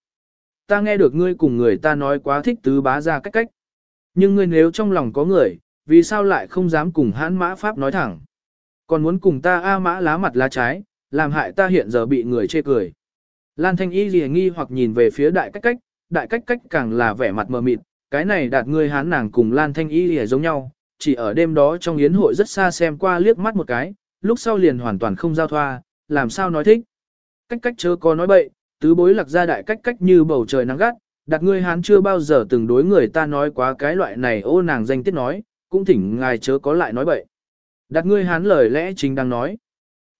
Ta nghe được ngươi cùng người ta nói quá thích tứ bá ra cách cách. Nhưng ngươi nếu trong lòng có người, vì sao lại không dám cùng hãn mã pháp nói thẳng. Còn muốn cùng ta A mã lá mặt lá trái, làm hại ta hiện giờ bị người chê cười. Lan Thanh Y lìa nghi hoặc nhìn về phía đại cách cách, đại cách cách càng là vẻ mặt mờ mịt, cái này đạt ngươi hán nàng cùng Lan Thanh Y lìa giống nhau, chỉ ở đêm đó trong yến hội rất xa xem qua liếc mắt một cái, lúc sau liền hoàn toàn không giao thoa, làm sao nói thích. Cách cách chớ có nói bậy, tứ bối lạc ra đại cách cách như bầu trời nắng gắt, đặt ngươi hán chưa bao giờ từng đối người ta nói quá cái loại này ô nàng danh tiết nói, cũng thỉnh ngài chớ có lại nói bậy. đặt ngươi hán lời lẽ chính đang nói.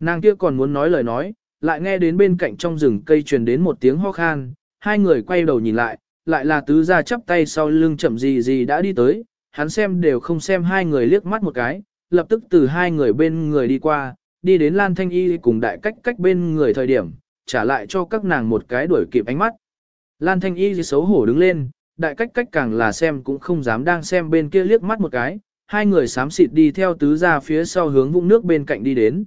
Nàng kia còn muốn nói lời nói, lại nghe đến bên cạnh trong rừng cây truyền đến một tiếng ho khan, hai người quay đầu nhìn lại, lại là tứ gia chắp tay sau lưng chậm gì gì đã đi tới, hắn xem đều không xem hai người liếc mắt một cái, lập tức từ hai người bên người đi qua, đi đến Lan Thanh Y cùng đại cách cách bên người thời điểm, trả lại cho các nàng một cái đuổi kịp ánh mắt. Lan Thanh Y xấu hổ đứng lên, đại cách cách càng là xem cũng không dám đang xem bên kia liếc mắt một cái, hai người xám xịt đi theo tứ ra phía sau hướng vũng nước bên cạnh đi đến.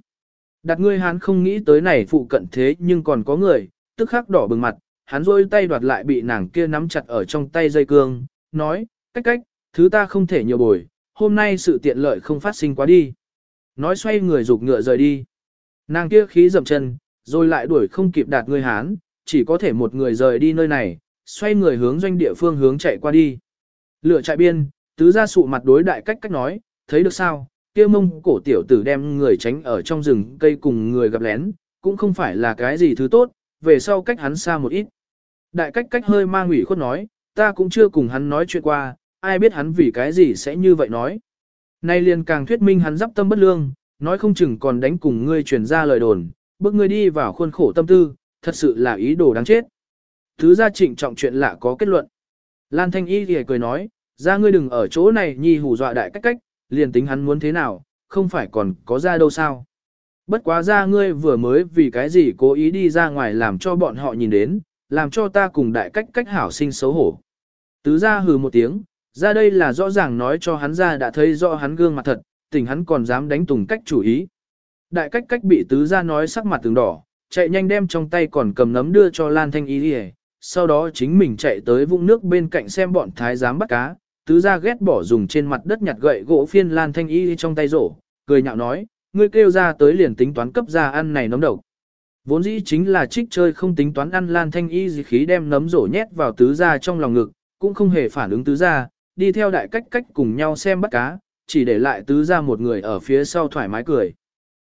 Đặt ngươi hắn không nghĩ tới này phụ cận thế nhưng còn có người, tức khắc đỏ bừng mặt, hắn rôi tay đoạt lại bị nàng kia nắm chặt ở trong tay dây cương, nói, cách cách, thứ ta không thể nhiều bồi, hôm nay sự tiện lợi không phát sinh quá đi. Nói xoay người rục ngựa rời đi. Nàng kia khí dậm chân, rồi lại đuổi không kịp đạt ngươi hán, chỉ có thể một người rời đi nơi này, xoay người hướng doanh địa phương hướng chạy qua đi. Lựa chạy biên, tứ gia sụ mặt đối đại cách cách nói, thấy được sao, kia mông cổ tiểu tử đem người tránh ở trong rừng cây cùng người gặp lén, cũng không phải là cái gì thứ tốt, về sau cách hắn xa một ít. Đại cách cách hơi mang ủy khuất nói, ta cũng chưa cùng hắn nói chuyện qua, ai biết hắn vì cái gì sẽ như vậy nói. Nay liền càng thuyết minh hắn dắp tâm bất lương, nói không chừng còn đánh cùng ngươi truyền ra lời đồn, bước ngươi đi vào khuôn khổ tâm tư, thật sự là ý đồ đáng chết. Thứ gia trịnh trọng chuyện lạ có kết luận. Lan Thanh Y thì cười nói, ra ngươi đừng ở chỗ này nhi hù dọa đại cách cách, liền tính hắn muốn thế nào, không phải còn có ra đâu sao. Bất quá ra ngươi vừa mới vì cái gì cố ý đi ra ngoài làm cho bọn họ nhìn đến, làm cho ta cùng đại cách cách hảo sinh xấu hổ. Tứ ra hừ một tiếng, ra đây là rõ ràng nói cho hắn ra đã thấy rõ hắn gương mặt thật, tình hắn còn dám đánh tùng cách chủ ý. Đại cách cách bị tứ ra nói sắc mặt từng đỏ, chạy nhanh đem trong tay còn cầm nấm đưa cho Lan Thanh Y đi sau đó chính mình chạy tới vũng nước bên cạnh xem bọn thái giám bắt cá, tứ ra ghét bỏ dùng trên mặt đất nhặt gậy gỗ phiên Lan Thanh Y trong tay rổ, cười nhạo nói, ngươi kêu ra tới liền tính toán cấp ra ăn này nấm độc. Vốn dĩ chính là trích chơi không tính toán ăn Lan Thanh Y gì khí đem nấm rổ nhét vào tứ ra trong lòng ngực, cũng không hề phản ứng tứ ra, đi theo đại cách cách cùng nhau xem bắt cá, chỉ để lại tứ ra một người ở phía sau thoải mái cười.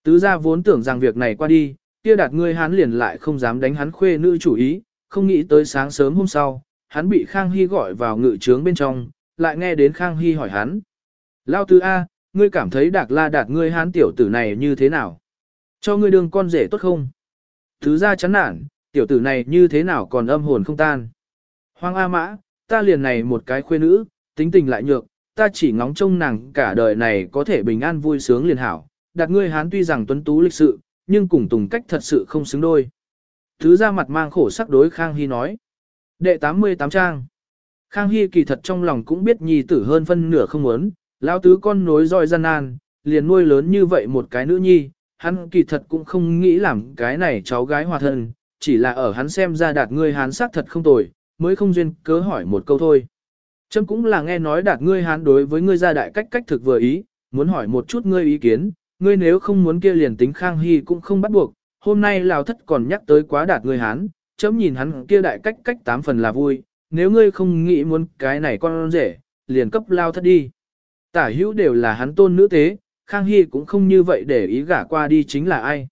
Tứ ra vốn tưởng rằng việc này qua đi, kia đạt ngươi hắn liền lại không dám đánh hắn khuê nữ chủ ý, không nghĩ tới sáng sớm hôm sau, hắn bị Khang Hy gọi vào ngự trướng bên trong, lại nghe đến Khang Hy hỏi hắn. Lao tư A, ngươi cảm thấy đạc la đạt ngươi hắn tiểu tử này như thế nào? Cho ngươi đường con rể tốt không? Thứ ra chán nản, tiểu tử này như thế nào còn âm hồn không tan? Hoàng A Mã, ta liền này một cái khuê nữ, tính tình lại nhược, ta chỉ ngóng trông nàng cả đời này có thể bình an vui sướng liền hảo. Đạt ngươi hán tuy rằng tuấn tú lịch sự, nhưng cùng tùng cách thật sự không xứng đôi. Thứ ra mặt mang khổ sắc đối Khang Hy nói. Đệ 88 trang. Khang Hy kỳ thật trong lòng cũng biết nhi tử hơn phân nửa không muốn, lão tứ con nối roi gian nan, liền nuôi lớn như vậy một cái nữ nhi, hắn kỳ thật cũng không nghĩ làm cái này cháu gái hòa thân, chỉ là ở hắn xem ra đạt ngươi hán sắc thật không tồi, mới không duyên cớ hỏi một câu thôi. Trâm cũng là nghe nói đạt ngươi hán đối với ngươi gia đại cách cách thực vừa ý, muốn hỏi một chút ngươi ý kiến, ngươi nếu không muốn kia liền tính Khang Hy cũng không bắt buộc, hôm nay Lào thất còn nhắc tới quá đạt ngươi hán, chấm nhìn hắn kia đại cách cách tám phần là vui, nếu ngươi không nghĩ muốn cái này con rể, liền cấp lao thất đi. Tả hữu đều là hắn tôn nữ tế, Khang Hy cũng không như vậy để ý gả qua đi chính là ai.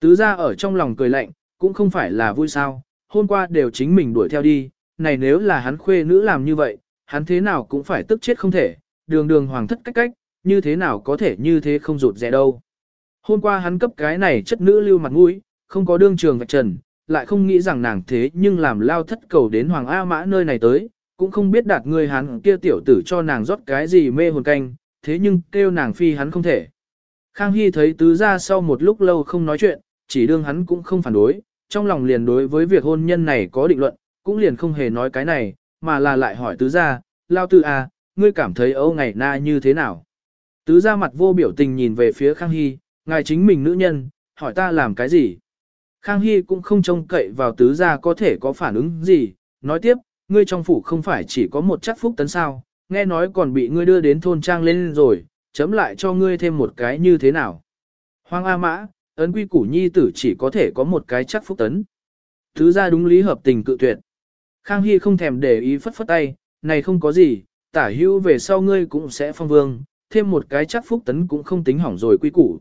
Tứ ra ở trong lòng cười lạnh, cũng không phải là vui sao, hôm qua đều chính mình đuổi theo đi, này nếu là hắn khuê nữ làm như vậy, hắn thế nào cũng phải tức chết không thể, đường đường hoàng thất cách cách, như thế nào có thể như thế không rụt rẻ đâu. Hôm qua hắn cấp cái này chất nữ lưu mặt mũi, không có đương trường vạch trần, lại không nghĩ rằng nàng thế nhưng làm lao thất cầu đến Hoàng A Mã nơi này tới, cũng không biết đạt người hắn kia tiểu tử cho nàng rót cái gì mê hồn canh, thế nhưng kêu nàng phi hắn không thể. Khang Hy thấy tứ ra sau một lúc lâu không nói chuyện, chỉ đương hắn cũng không phản đối, trong lòng liền đối với việc hôn nhân này có định luận, cũng liền không hề nói cái này, mà là lại hỏi tứ ra, lao tư a, à, ngươi cảm thấy âu ngày na như thế nào? Tứ ra mặt vô biểu tình nhìn về phía Khang Hy, ngài chính mình nữ nhân, hỏi ta làm cái gì? Khang Hy cũng không trông cậy vào tứ gia có thể có phản ứng gì, nói tiếp, ngươi trong phủ không phải chỉ có một chắc phúc tấn sao, nghe nói còn bị ngươi đưa đến thôn trang lên rồi, chấm lại cho ngươi thêm một cái như thế nào. Hoàng A Mã, ấn quy củ nhi tử chỉ có thể có một cái chắc phúc tấn. Tứ gia đúng lý hợp tình cự tuyệt. Khang Hy không thèm để ý phất phất tay, này không có gì, tả hữu về sau ngươi cũng sẽ phong vương, thêm một cái chắc phúc tấn cũng không tính hỏng rồi quy củ.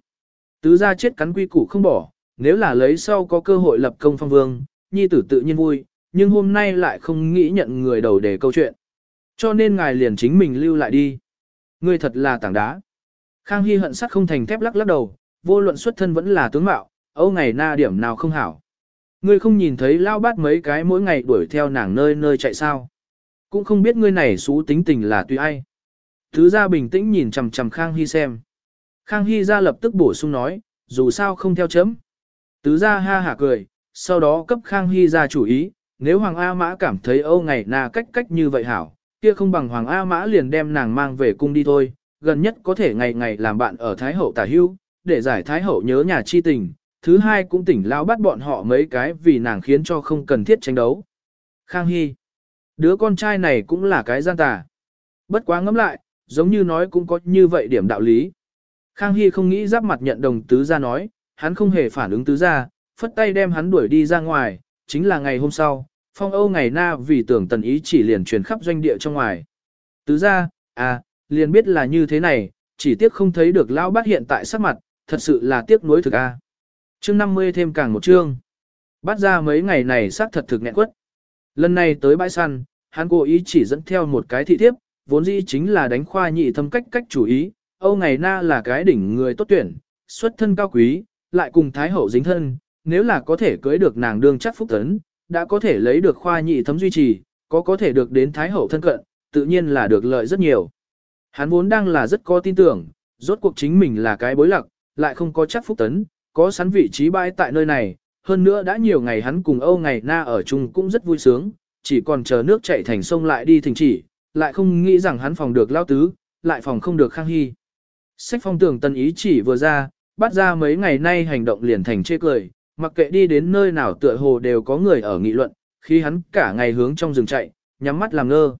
Tứ gia chết cắn quy củ không bỏ, nếu là lấy sau có cơ hội lập công phong vương, nhi tử tự nhiên vui, nhưng hôm nay lại không nghĩ nhận người đầu để câu chuyện. Cho nên ngài liền chính mình lưu lại đi. Ngươi thật là tảng đá. Khang Hy hận sắt không thành thép lắc lắc đầu, vô luận xuất thân vẫn là tướng mạo, âu ngày na điểm nào không hảo. Ngươi không nhìn thấy lao bát mấy cái mỗi ngày đuổi theo nàng nơi nơi chạy sao. Cũng không biết ngươi này xú tính tình là tùy ai. Thứ gia bình tĩnh nhìn chằm chằm Khang Hy xem. Khang Hy ra lập tức bổ sung nói, dù sao không theo chấm. Tứ gia ha hả cười, sau đó cấp Khang Hy ra chủ ý, nếu Hoàng A Mã cảm thấy Âu ngày na cách cách như vậy hảo, kia không bằng Hoàng A Mã liền đem nàng mang về cung đi thôi, gần nhất có thể ngày ngày làm bạn ở Thái Hậu tả hưu, để giải Thái Hậu nhớ nhà chi tình, thứ hai cũng tỉnh lao bắt bọn họ mấy cái vì nàng khiến cho không cần thiết tranh đấu. Khang Hy, đứa con trai này cũng là cái gian tà. Bất quá ngẫm lại, giống như nói cũng có như vậy điểm đạo lý. Khang Hy không nghĩ giáp mặt nhận đồng tứ gia nói, hắn không hề phản ứng tứ gia, phất tay đem hắn đuổi đi ra ngoài, chính là ngày hôm sau, phong âu ngày na vì tưởng tần ý chỉ liền truyền khắp doanh địa trong ngoài. Tứ gia, à, liền biết là như thế này, chỉ tiếc không thấy được lão bát hiện tại sắc mặt, thật sự là tiếc nuối thực a. À. Chương 50 thêm càng một chương. Bắt ra mấy ngày này xác thật thực nghẹn quất. Lần này tới bãi săn, hắn cố ý chỉ dẫn theo một cái thị thiếp, vốn dĩ chính là đánh khoa nhị thâm cách cách chủ ý, Âu Ngày Na là cái đỉnh người tốt tuyển, xuất thân cao quý, lại cùng Thái Hậu dính thân, nếu là có thể cưới được nàng đương chắc phúc tấn, đã có thể lấy được khoa nhị thấm duy trì, có có thể được đến Thái Hậu thân cận, tự nhiên là được lợi rất nhiều. Hắn vốn đang là rất có tin tưởng, rốt cuộc chính mình là cái bối lạc, lại không có chắc phúc tấn, có sẵn vị trí bãi tại nơi này, hơn nữa đã nhiều ngày hắn cùng Âu Ngày Na ở chung cũng rất vui sướng, chỉ còn chờ nước chảy thành sông lại đi thỉnh chỉ, lại không nghĩ rằng hắn phòng được lao tứ, lại phòng không được khang hy. Sách phong tưởng tân ý chỉ vừa ra, bắt ra mấy ngày nay hành động liền thành chê cười, mặc kệ đi đến nơi nào tựa hồ đều có người ở nghị luận, khi hắn cả ngày hướng trong rừng chạy, nhắm mắt làm ngơ.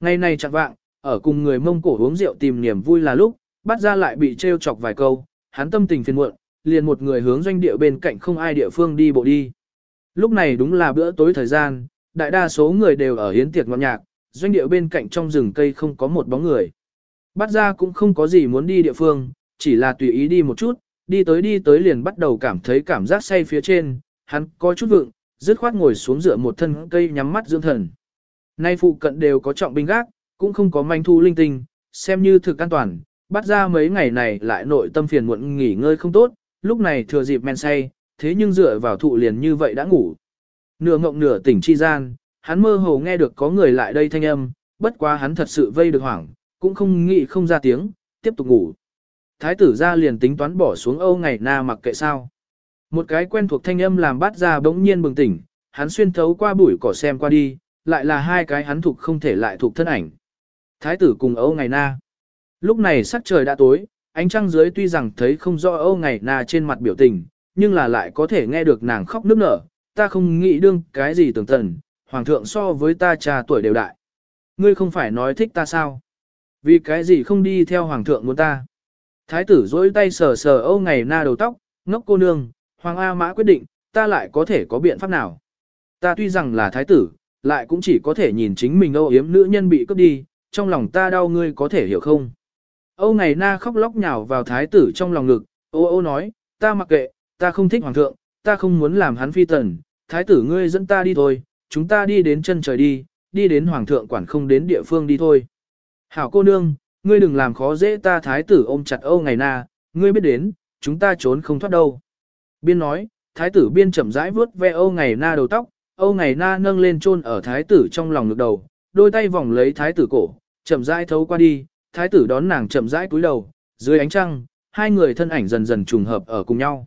Ngày nay chẳng vạng, ở cùng người mông cổ uống rượu tìm niềm vui là lúc, bắt ra lại bị trêu chọc vài câu, hắn tâm tình phiền muộn, liền một người hướng doanh địa bên cạnh không ai địa phương đi bộ đi. Lúc này đúng là bữa tối thời gian, đại đa số người đều ở hiến tiệc ngọt nhạc, doanh địa bên cạnh trong rừng cây không có một bóng người. Bắt ra cũng không có gì muốn đi địa phương, chỉ là tùy ý đi một chút, đi tới đi tới liền bắt đầu cảm thấy cảm giác say phía trên, hắn có chút vượng, dứt khoát ngồi xuống dựa một thân cây nhắm mắt dưỡng thần. Nay phụ cận đều có trọng binh gác, cũng không có manh thu linh tinh, xem như thực an toàn, bắt ra mấy ngày này lại nội tâm phiền muộn nghỉ ngơi không tốt, lúc này thừa dịp men say, thế nhưng dựa vào thụ liền như vậy đã ngủ. Nửa ngộng nửa tỉnh chi gian, hắn mơ hồ nghe được có người lại đây thanh âm, bất quá hắn thật sự vây được hoảng, cũng không nghĩ không ra tiếng, tiếp tục ngủ. Thái tử ra liền tính toán bỏ xuống âu ngày na mặc kệ sao. Một cái quen thuộc thanh âm làm bát ra bỗng nhiên bừng tỉnh, hắn xuyên thấu qua bụi cỏ xem qua đi, lại là hai cái hắn thuộc không thể lại thuộc thân ảnh. Thái tử cùng âu ngày na. Lúc này sắc trời đã tối, ánh trăng dưới tuy rằng thấy không rõ âu ngày na trên mặt biểu tình, nhưng là lại có thể nghe được nàng khóc nức nở, ta không nghĩ đương cái gì tưởng tần, hoàng thượng so với ta cha tuổi đều đại. Ngươi không phải nói thích ta sao? Vì cái gì không đi theo hoàng thượng muốn ta? Thái tử dối tay sờ sờ âu ngày na đầu tóc, ngốc cô nương, hoàng A mã quyết định, ta lại có thể có biện pháp nào? Ta tuy rằng là thái tử, lại cũng chỉ có thể nhìn chính mình âu yếm nữ nhân bị cướp đi, trong lòng ta đau ngươi có thể hiểu không? Âu ngày na khóc lóc nhào vào thái tử trong lòng ngực, ô ô nói, ta mặc kệ, ta không thích hoàng thượng, ta không muốn làm hắn phi tần, thái tử ngươi dẫn ta đi thôi, chúng ta đi đến chân trời đi, đi đến hoàng thượng quản không đến địa phương đi thôi. Hảo cô nương, ngươi đừng làm khó dễ ta thái tử ôm chặt Âu ngày na, ngươi biết đến, chúng ta trốn không thoát đâu. Biên nói, thái tử biên chậm rãi vuốt ve Âu ngày na đầu tóc, Âu ngày na nâng lên chôn ở thái tử trong lòng ngực đầu, đôi tay vòng lấy thái tử cổ, chậm rãi thấu qua đi, thái tử đón nàng chậm rãi cúi đầu, dưới ánh trăng, hai người thân ảnh dần dần trùng hợp ở cùng nhau.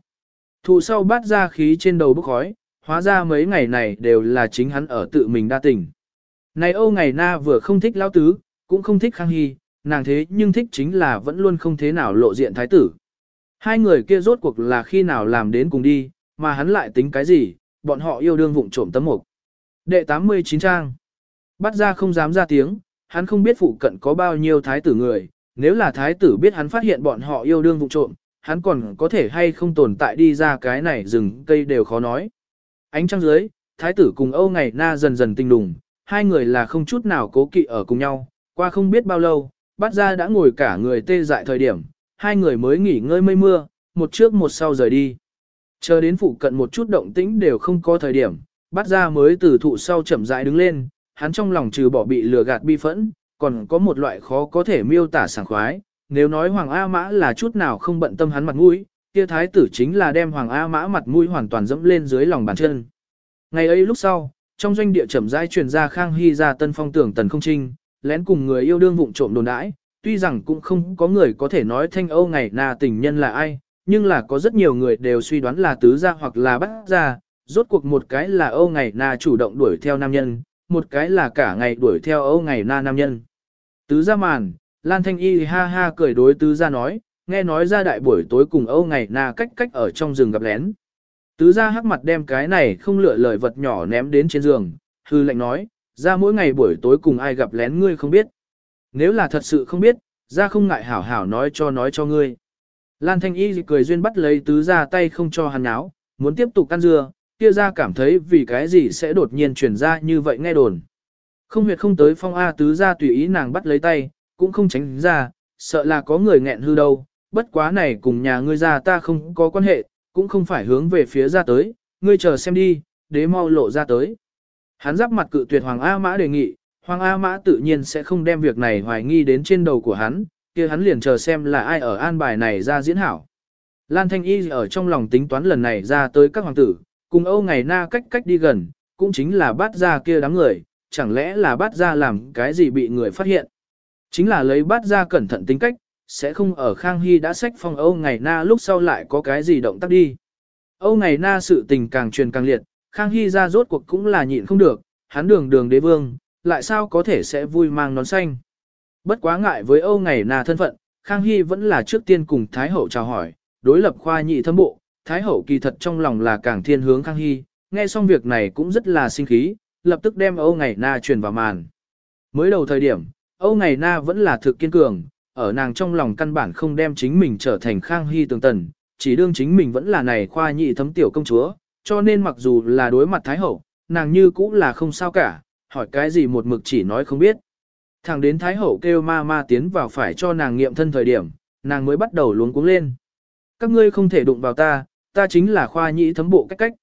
Thụ sau bát ra khí trên đầu bốc khói, hóa ra mấy ngày này đều là chính hắn ở tự mình đa tình. Này Âu ngày na vừa không thích lão tứ, cũng không thích khang hy, nàng thế nhưng thích chính là vẫn luôn không thế nào lộ diện thái tử. Hai người kia rốt cuộc là khi nào làm đến cùng đi, mà hắn lại tính cái gì, bọn họ yêu đương vụng trộm tấm mục. Đệ 89 trang. Bắt ra không dám ra tiếng, hắn không biết phụ cận có bao nhiêu thái tử người, nếu là thái tử biết hắn phát hiện bọn họ yêu đương vụng trộm, hắn còn có thể hay không tồn tại đi ra cái này rừng cây đều khó nói. Ánh trăng dưới, thái tử cùng Âu ngày na dần dần tinh đùng, hai người là không chút nào cố kỵ ở cùng nhau, qua không biết bao lâu, bắt ra đã ngồi cả người tê dại thời điểm, hai người mới nghỉ ngơi mây mưa, một trước một sau rời đi. Chờ đến phụ cận một chút động tĩnh đều không có thời điểm, bắt ra mới từ thụ sau chậm rãi đứng lên, hắn trong lòng trừ bỏ bị lừa gạt bi phẫn, còn có một loại khó có thể miêu tả sảng khoái. Nếu nói Hoàng A Mã là chút nào không bận tâm hắn mặt mũi, kia thái tử chính là đem Hoàng A Mã mặt mũi hoàn toàn dẫm lên dưới lòng bàn chân. Ngày ấy lúc sau, trong doanh địa chậm rãi truyền ra Khang Hy ra tân phong tưởng tần không trinh, lén cùng người yêu đương vụng trộm đồn đãi, tuy rằng cũng không có người có thể nói thanh Âu ngày na tình nhân là ai, nhưng là có rất nhiều người đều suy đoán là tứ gia hoặc là bát gia, rốt cuộc một cái là Âu Ngày Na chủ động đuổi theo nam nhân, một cái là cả ngày đuổi theo Âu Ngày Na nam nhân. Tứ gia màn, Lan Thanh Y ha ha cười đối tứ gia nói, nghe nói ra đại buổi tối cùng Âu Ngày Na cách cách ở trong rừng gặp lén. Tứ gia hắc mặt đem cái này không lựa lời vật nhỏ ném đến trên giường, hư lệnh nói, ra mỗi ngày buổi tối cùng ai gặp lén ngươi không biết. Nếu là thật sự không biết, ra không ngại hảo hảo nói cho nói cho ngươi. Lan Thanh Y cười duyên bắt lấy tứ gia tay không cho hắn áo, muốn tiếp tục ăn dưa, kia ra cảm thấy vì cái gì sẽ đột nhiên chuyển ra như vậy nghe đồn. Không huyệt không tới phong A tứ gia tùy ý nàng bắt lấy tay, cũng không tránh ra, sợ là có người nghẹn hư đâu, bất quá này cùng nhà ngươi ra ta không có quan hệ, cũng không phải hướng về phía ra tới, ngươi chờ xem đi, đế mau lộ ra tới. Hắn giáp mặt cự tuyệt Hoàng A Mã đề nghị, Hoàng A Mã tự nhiên sẽ không đem việc này hoài nghi đến trên đầu của hắn, kia hắn liền chờ xem là ai ở an bài này ra diễn hảo. Lan Thanh Y ở trong lòng tính toán lần này ra tới các hoàng tử, cùng Âu ngày na cách cách đi gần, cũng chính là bắt ra kia đám người, chẳng lẽ là bắt ra làm cái gì bị người phát hiện. Chính là lấy bắt ra cẩn thận tính cách, sẽ không ở Khang Hy đã sách phong Âu ngày na lúc sau lại có cái gì động tác đi. Âu ngày na sự tình càng truyền càng liệt, Khang Hy ra rốt cuộc cũng là nhịn không được, hắn đường đường đế vương, lại sao có thể sẽ vui mang nón xanh. Bất quá ngại với Âu ngày na thân phận, Khang Hy vẫn là trước tiên cùng Thái Hậu chào hỏi, đối lập khoa nhị thâm bộ, Thái Hậu kỳ thật trong lòng là càng thiên hướng Khang Hy, nghe xong việc này cũng rất là sinh khí, lập tức đem Âu ngày na truyền vào màn. Mới đầu thời điểm, Âu ngày na vẫn là thực kiên cường, ở nàng trong lòng căn bản không đem chính mình trở thành Khang Hy tường tần, chỉ đương chính mình vẫn là này khoa nhị thấm tiểu công chúa, cho nên mặc dù là đối mặt Thái Hậu, nàng như cũng là không sao cả, hỏi cái gì một mực chỉ nói không biết. Thẳng đến Thái Hậu kêu ma ma tiến vào phải cho nàng nghiệm thân thời điểm, nàng mới bắt đầu luống cuống lên. Các ngươi không thể đụng vào ta, ta chính là khoa nhị thấm bộ cách cách.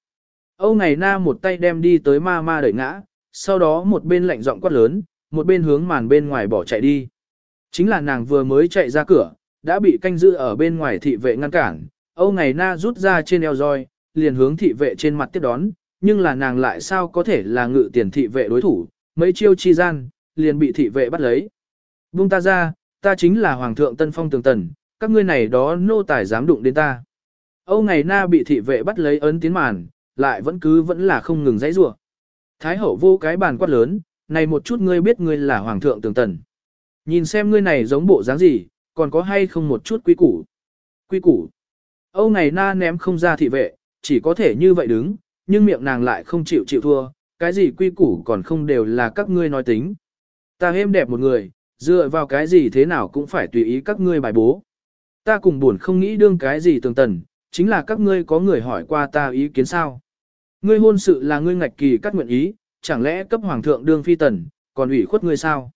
Âu ngày na một tay đem đi tới ma ma đẩy ngã, sau đó một bên lạnh giọng quát lớn, một bên hướng màn bên ngoài bỏ chạy đi. Chính là nàng vừa mới chạy ra cửa, đã bị canh giữ ở bên ngoài thị vệ ngăn cản, Âu ngày na rút ra trên eo roi, liền hướng thị vệ trên mặt tiếp đón, nhưng là nàng lại sao có thể là ngự tiền thị vệ đối thủ, mấy chiêu chi gian, liền bị thị vệ bắt lấy. Buông ta ra, ta chính là Hoàng thượng Tân Phong Tường Tần, các ngươi này đó nô tài dám đụng đến ta. Âu ngày na bị thị vệ bắt lấy ấn tiến màn, lại vẫn cứ vẫn là không ngừng dãy rủa. Thái hậu vô cái bàn quát lớn, này một chút ngươi biết ngươi là Hoàng thượng Tường Tần. Nhìn xem ngươi này giống bộ dáng gì, còn có hay không một chút quy củ. Quy củ. Âu ngày na ném không ra thị vệ, chỉ có thể như vậy đứng, nhưng miệng nàng lại không chịu chịu thua, cái gì quy củ còn không đều là các ngươi nói tính. Ta êm đẹp một người, dựa vào cái gì thế nào cũng phải tùy ý các ngươi bài bố. Ta cùng buồn không nghĩ đương cái gì tường tần, chính là các ngươi có người hỏi qua ta ý kiến sao. Ngươi hôn sự là ngươi ngạch kỳ các nguyện ý, chẳng lẽ cấp hoàng thượng đương phi tần, còn ủy khuất ngươi sao?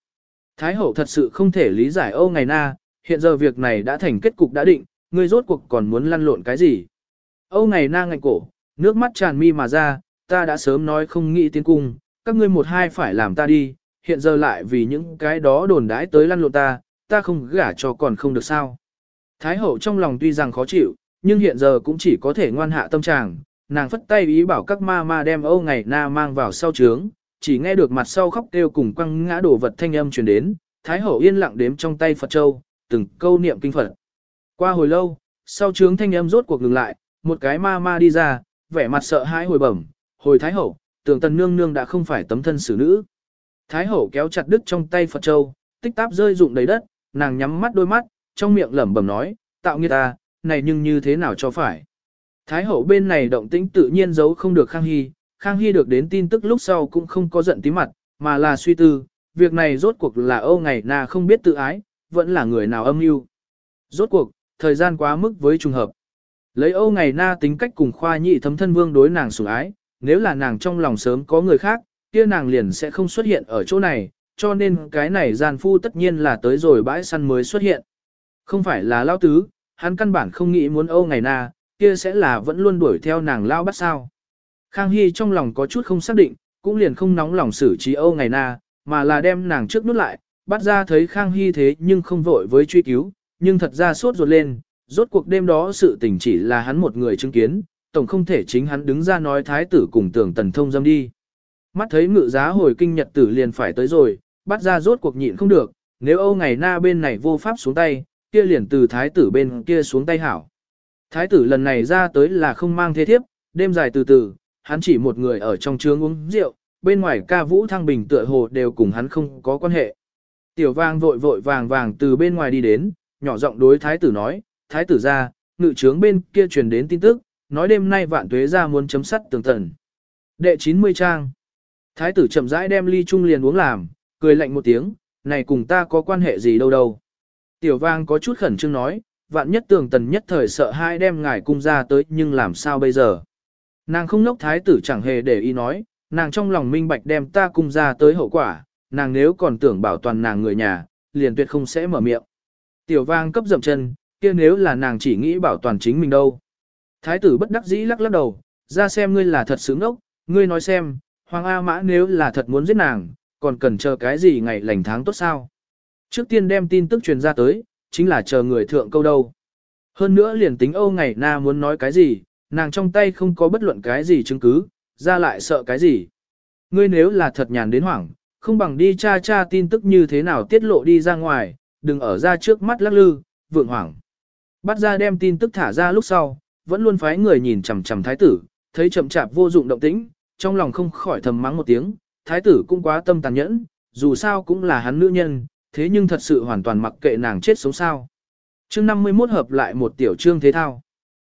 Thái hậu thật sự không thể lý giải Âu ngày na, hiện giờ việc này đã thành kết cục đã định, ngươi rốt cuộc còn muốn lăn lộn cái gì? Âu ngày na ngạnh cổ, nước mắt tràn mi mà ra, ta đã sớm nói không nghĩ tiến cung, các ngươi một hai phải làm ta đi, hiện giờ lại vì những cái đó đồn đãi tới lăn lộn ta, ta không gả cho còn không được sao. Thái hậu trong lòng tuy rằng khó chịu, nhưng hiện giờ cũng chỉ có thể ngoan hạ tâm trạng, nàng phất tay ý bảo các ma ma đem Âu ngày na mang vào sau trướng, chỉ nghe được mặt sau khóc kêu cùng quăng ngã đổ vật thanh âm truyền đến, Thái hậu yên lặng đếm trong tay Phật Châu, từng câu niệm kinh Phật. Qua hồi lâu, sau trướng thanh âm rốt cuộc ngừng lại, một cái ma ma đi ra, vẻ mặt sợ hãi hồi bẩm, hồi Thái Hậu, tưởng tần nương nương đã không phải tấm thân xử nữ. Thái Hậu kéo chặt đứt trong tay Phật Châu, tích táp rơi rụng đầy đất, nàng nhắm mắt đôi mắt, trong miệng lẩm bẩm nói, tạo nghiệt ta, này nhưng như thế nào cho phải. Thái Hậu bên này động tĩnh tự nhiên giấu không được Khang Hy, Khang Hy được đến tin tức lúc sau cũng không có giận tí mặt, mà là suy tư, việc này rốt cuộc là Âu ngày na không biết tự ái, vẫn là người nào âm mưu. Rốt cuộc, thời gian quá mức với trùng hợp. Lấy Âu ngày na tính cách cùng khoa nhị thấm thân vương đối nàng sủng ái, nếu là nàng trong lòng sớm có người khác, kia nàng liền sẽ không xuất hiện ở chỗ này, cho nên cái này gian phu tất nhiên là tới rồi bãi săn mới xuất hiện. Không phải là lao tứ, hắn căn bản không nghĩ muốn Âu ngày na, kia sẽ là vẫn luôn đuổi theo nàng lao bắt sao. Khang Hy trong lòng có chút không xác định, cũng liền không nóng lòng xử trí Âu ngày na, mà là đem nàng trước nút lại, bắt ra thấy Khang Hy thế nhưng không vội với truy cứu, nhưng thật ra sốt ruột lên, rốt cuộc đêm đó sự tình chỉ là hắn một người chứng kiến, tổng không thể chính hắn đứng ra nói thái tử cùng tưởng tần thông dâm đi. Mắt thấy ngự giá hồi kinh nhật tử liền phải tới rồi, bắt ra rốt cuộc nhịn không được, nếu Âu ngày na bên này vô pháp xuống tay, kia liền từ thái tử bên kia xuống tay hảo. Thái tử lần này ra tới là không mang thế thiếp, đêm dài từ từ, hắn chỉ một người ở trong trướng uống rượu, bên ngoài ca vũ thăng bình tựa hồ đều cùng hắn không có quan hệ. Tiểu vang vội vội vàng vàng từ bên ngoài đi đến, nhỏ giọng đối thái tử nói, thái tử ra, ngự trướng bên kia truyền đến tin tức, nói đêm nay vạn tuế ra muốn chấm sắt tường tần. Đệ 90 trang. Thái tử chậm rãi đem ly trung liền uống làm, cười lạnh một tiếng, này cùng ta có quan hệ gì đâu đâu. Tiểu vang có chút khẩn trương nói, vạn nhất tường tần nhất thời sợ hai đem ngài cung ra tới nhưng làm sao bây giờ. Nàng không nốc thái tử chẳng hề để ý nói, nàng trong lòng minh bạch đem ta cung ra tới hậu quả, nàng nếu còn tưởng bảo toàn nàng người nhà, liền tuyệt không sẽ mở miệng. Tiểu vang cấp dậm chân, kia nếu là nàng chỉ nghĩ bảo toàn chính mình đâu. Thái tử bất đắc dĩ lắc lắc đầu, ra xem ngươi là thật sướng ốc, ngươi nói xem, Hoàng A Mã nếu là thật muốn giết nàng, còn cần chờ cái gì ngày lành tháng tốt sao. Trước tiên đem tin tức truyền ra tới, chính là chờ người thượng câu đâu. Hơn nữa liền tính Âu ngày na muốn nói cái gì, nàng trong tay không có bất luận cái gì chứng cứ, ra lại sợ cái gì. Ngươi nếu là thật nhàn đến hoảng, không bằng đi tra tra tin tức như thế nào tiết lộ đi ra ngoài, đừng ở ra trước mắt lắc lư, vượng hoảng. Bắt ra đem tin tức thả ra lúc sau, vẫn luôn phái người nhìn chằm chằm thái tử, thấy chậm chạp vô dụng động tĩnh, trong lòng không khỏi thầm mắng một tiếng, thái tử cũng quá tâm tàn nhẫn, dù sao cũng là hắn nữ nhân, thế nhưng thật sự hoàn toàn mặc kệ nàng chết sống sao. Chương 51 hợp lại một tiểu trương thế thao.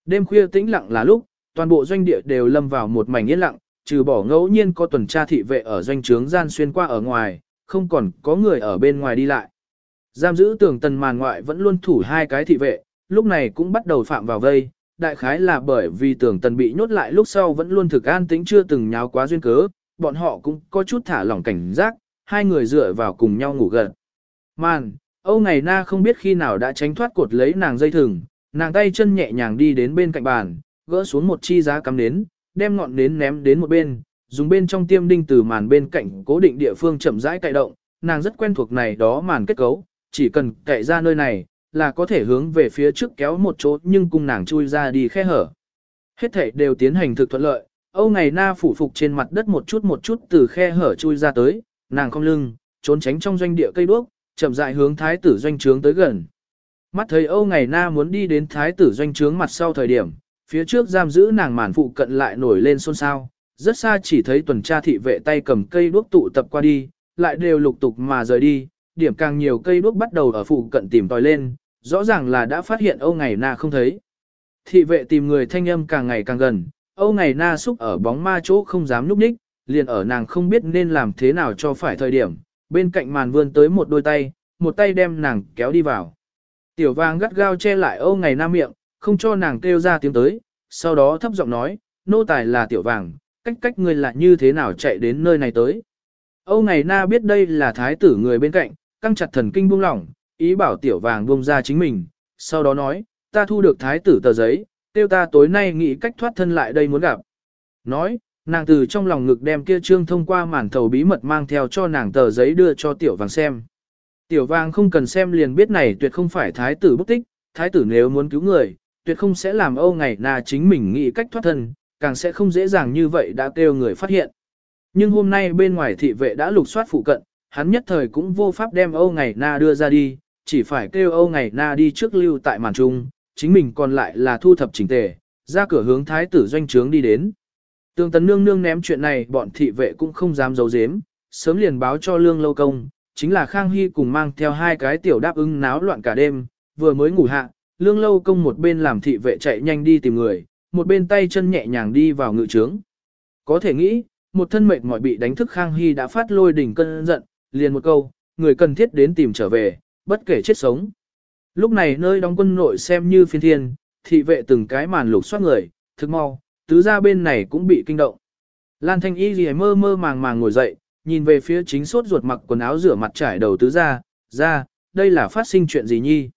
Đêm khuya tĩnh lặng là lúc, toàn bộ doanh địa đều lâm vào một mảnh yên lặng, trừ bỏ ngẫu nhiên có tuần tra thị vệ ở doanh trướng gian xuyên qua ở ngoài, không còn có người ở bên ngoài đi lại. Giam giữ tường tần màn ngoại vẫn luôn thủ hai cái thị vệ, lúc này cũng bắt đầu phạm vào vây, đại khái là bởi vì tường tần bị nhốt lại lúc sau vẫn luôn thực an tĩnh chưa từng nháo quá duyên cớ, bọn họ cũng có chút thả lỏng cảnh giác, hai người dựa vào cùng nhau ngủ gần. Màn, Âu Ngày Na không biết khi nào đã tránh thoát cột lấy nàng dây thừng, nàng tay chân nhẹ nhàng đi đến bên cạnh bàn, gỡ xuống một chi giá cắm nến, đem ngọn nến ném đến một bên, dùng bên trong tiêm đinh từ màn bên cạnh cố định địa phương chậm rãi cậy động, nàng rất quen thuộc này đó màn kết cấu, chỉ cần cậy ra nơi này, là có thể hướng về phía trước kéo một chỗ nhưng cùng nàng chui ra đi khe hở. Hết thể đều tiến hành thực thuận lợi, Âu Ngày Na phủ phục trên mặt đất một chút một chút từ khe hở chui ra tới, nàng không lưng, trốn tránh trong doanh địa cây đuốc, chậm rãi hướng thái tử doanh trướng tới gần. Mắt thấy Âu Ngày Na muốn đi đến thái tử doanh trướng mặt sau thời điểm, phía trước giam giữ nàng màn phụ cận lại nổi lên xôn xao, rất xa chỉ thấy tuần tra thị vệ tay cầm cây đuốc tụ tập qua đi, lại đều lục tục mà rời đi, điểm càng nhiều cây đuốc bắt đầu ở phụ cận tìm tòi lên, rõ ràng là đã phát hiện Âu Ngày Na không thấy. Thị vệ tìm người thanh âm càng ngày càng gần, Âu Ngày Na xúc ở bóng ma chỗ không dám núp ních, liền ở nàng không biết nên làm thế nào cho phải thời điểm, bên cạnh màn vươn tới một đôi tay, một tay đem nàng kéo đi vào. Tiểu vàng gắt gao che lại Âu Ngày Nam miệng, không cho nàng kêu ra tiếng tới, sau đó thấp giọng nói, nô tài là tiểu vàng, cách cách người là như thế nào chạy đến nơi này tới. Âu Ngày Na biết đây là thái tử người bên cạnh, căng chặt thần kinh buông lỏng, ý bảo tiểu vàng buông ra chính mình, sau đó nói, ta thu được thái tử tờ giấy, tiêu ta tối nay nghĩ cách thoát thân lại đây muốn gặp. Nói, nàng từ trong lòng ngực đem kia trương thông qua màn thầu bí mật mang theo cho nàng tờ giấy đưa cho tiểu vàng xem. Tiểu vàng không cần xem liền biết này tuyệt không phải thái tử bất tích, thái tử nếu muốn cứu người, tuyệt không sẽ làm âu ngày na chính mình nghĩ cách thoát thân, càng sẽ không dễ dàng như vậy đã kêu người phát hiện. Nhưng hôm nay bên ngoài thị vệ đã lục soát phụ cận, hắn nhất thời cũng vô pháp đem âu ngày na đưa ra đi, chỉ phải kêu Âu Ngày Na đi trước lưu tại màn trung, chính mình còn lại là thu thập chỉnh tề, ra cửa hướng thái tử doanh trướng đi đến. Tương tấn nương nương ném chuyện này bọn thị vệ cũng không dám giấu giếm, sớm liền báo cho lương lâu công, chính là Khang Hy cùng mang theo hai cái tiểu đáp ứng náo loạn cả đêm, vừa mới ngủ hạ, lương lâu công một bên làm thị vệ chạy nhanh đi tìm người, một bên tay chân nhẹ nhàng đi vào ngự trướng. Có thể nghĩ, một thân mệt mỏi bị đánh thức Khang Hy đã phát lôi đỉnh cơn giận, liền một câu, người cần thiết đến tìm trở về, bất kể chết sống. Lúc này nơi đóng quân nội xem như phiên thiên, thị vệ từng cái màn lục soát người, thực mau, tứ ra bên này cũng bị kinh động. Lan Thanh Y gì mơ mơ màng màng ngồi dậy, nhìn về phía chính sốt ruột mặc quần áo rửa mặt trải đầu tứ ra, ra, đây là phát sinh chuyện gì nhi.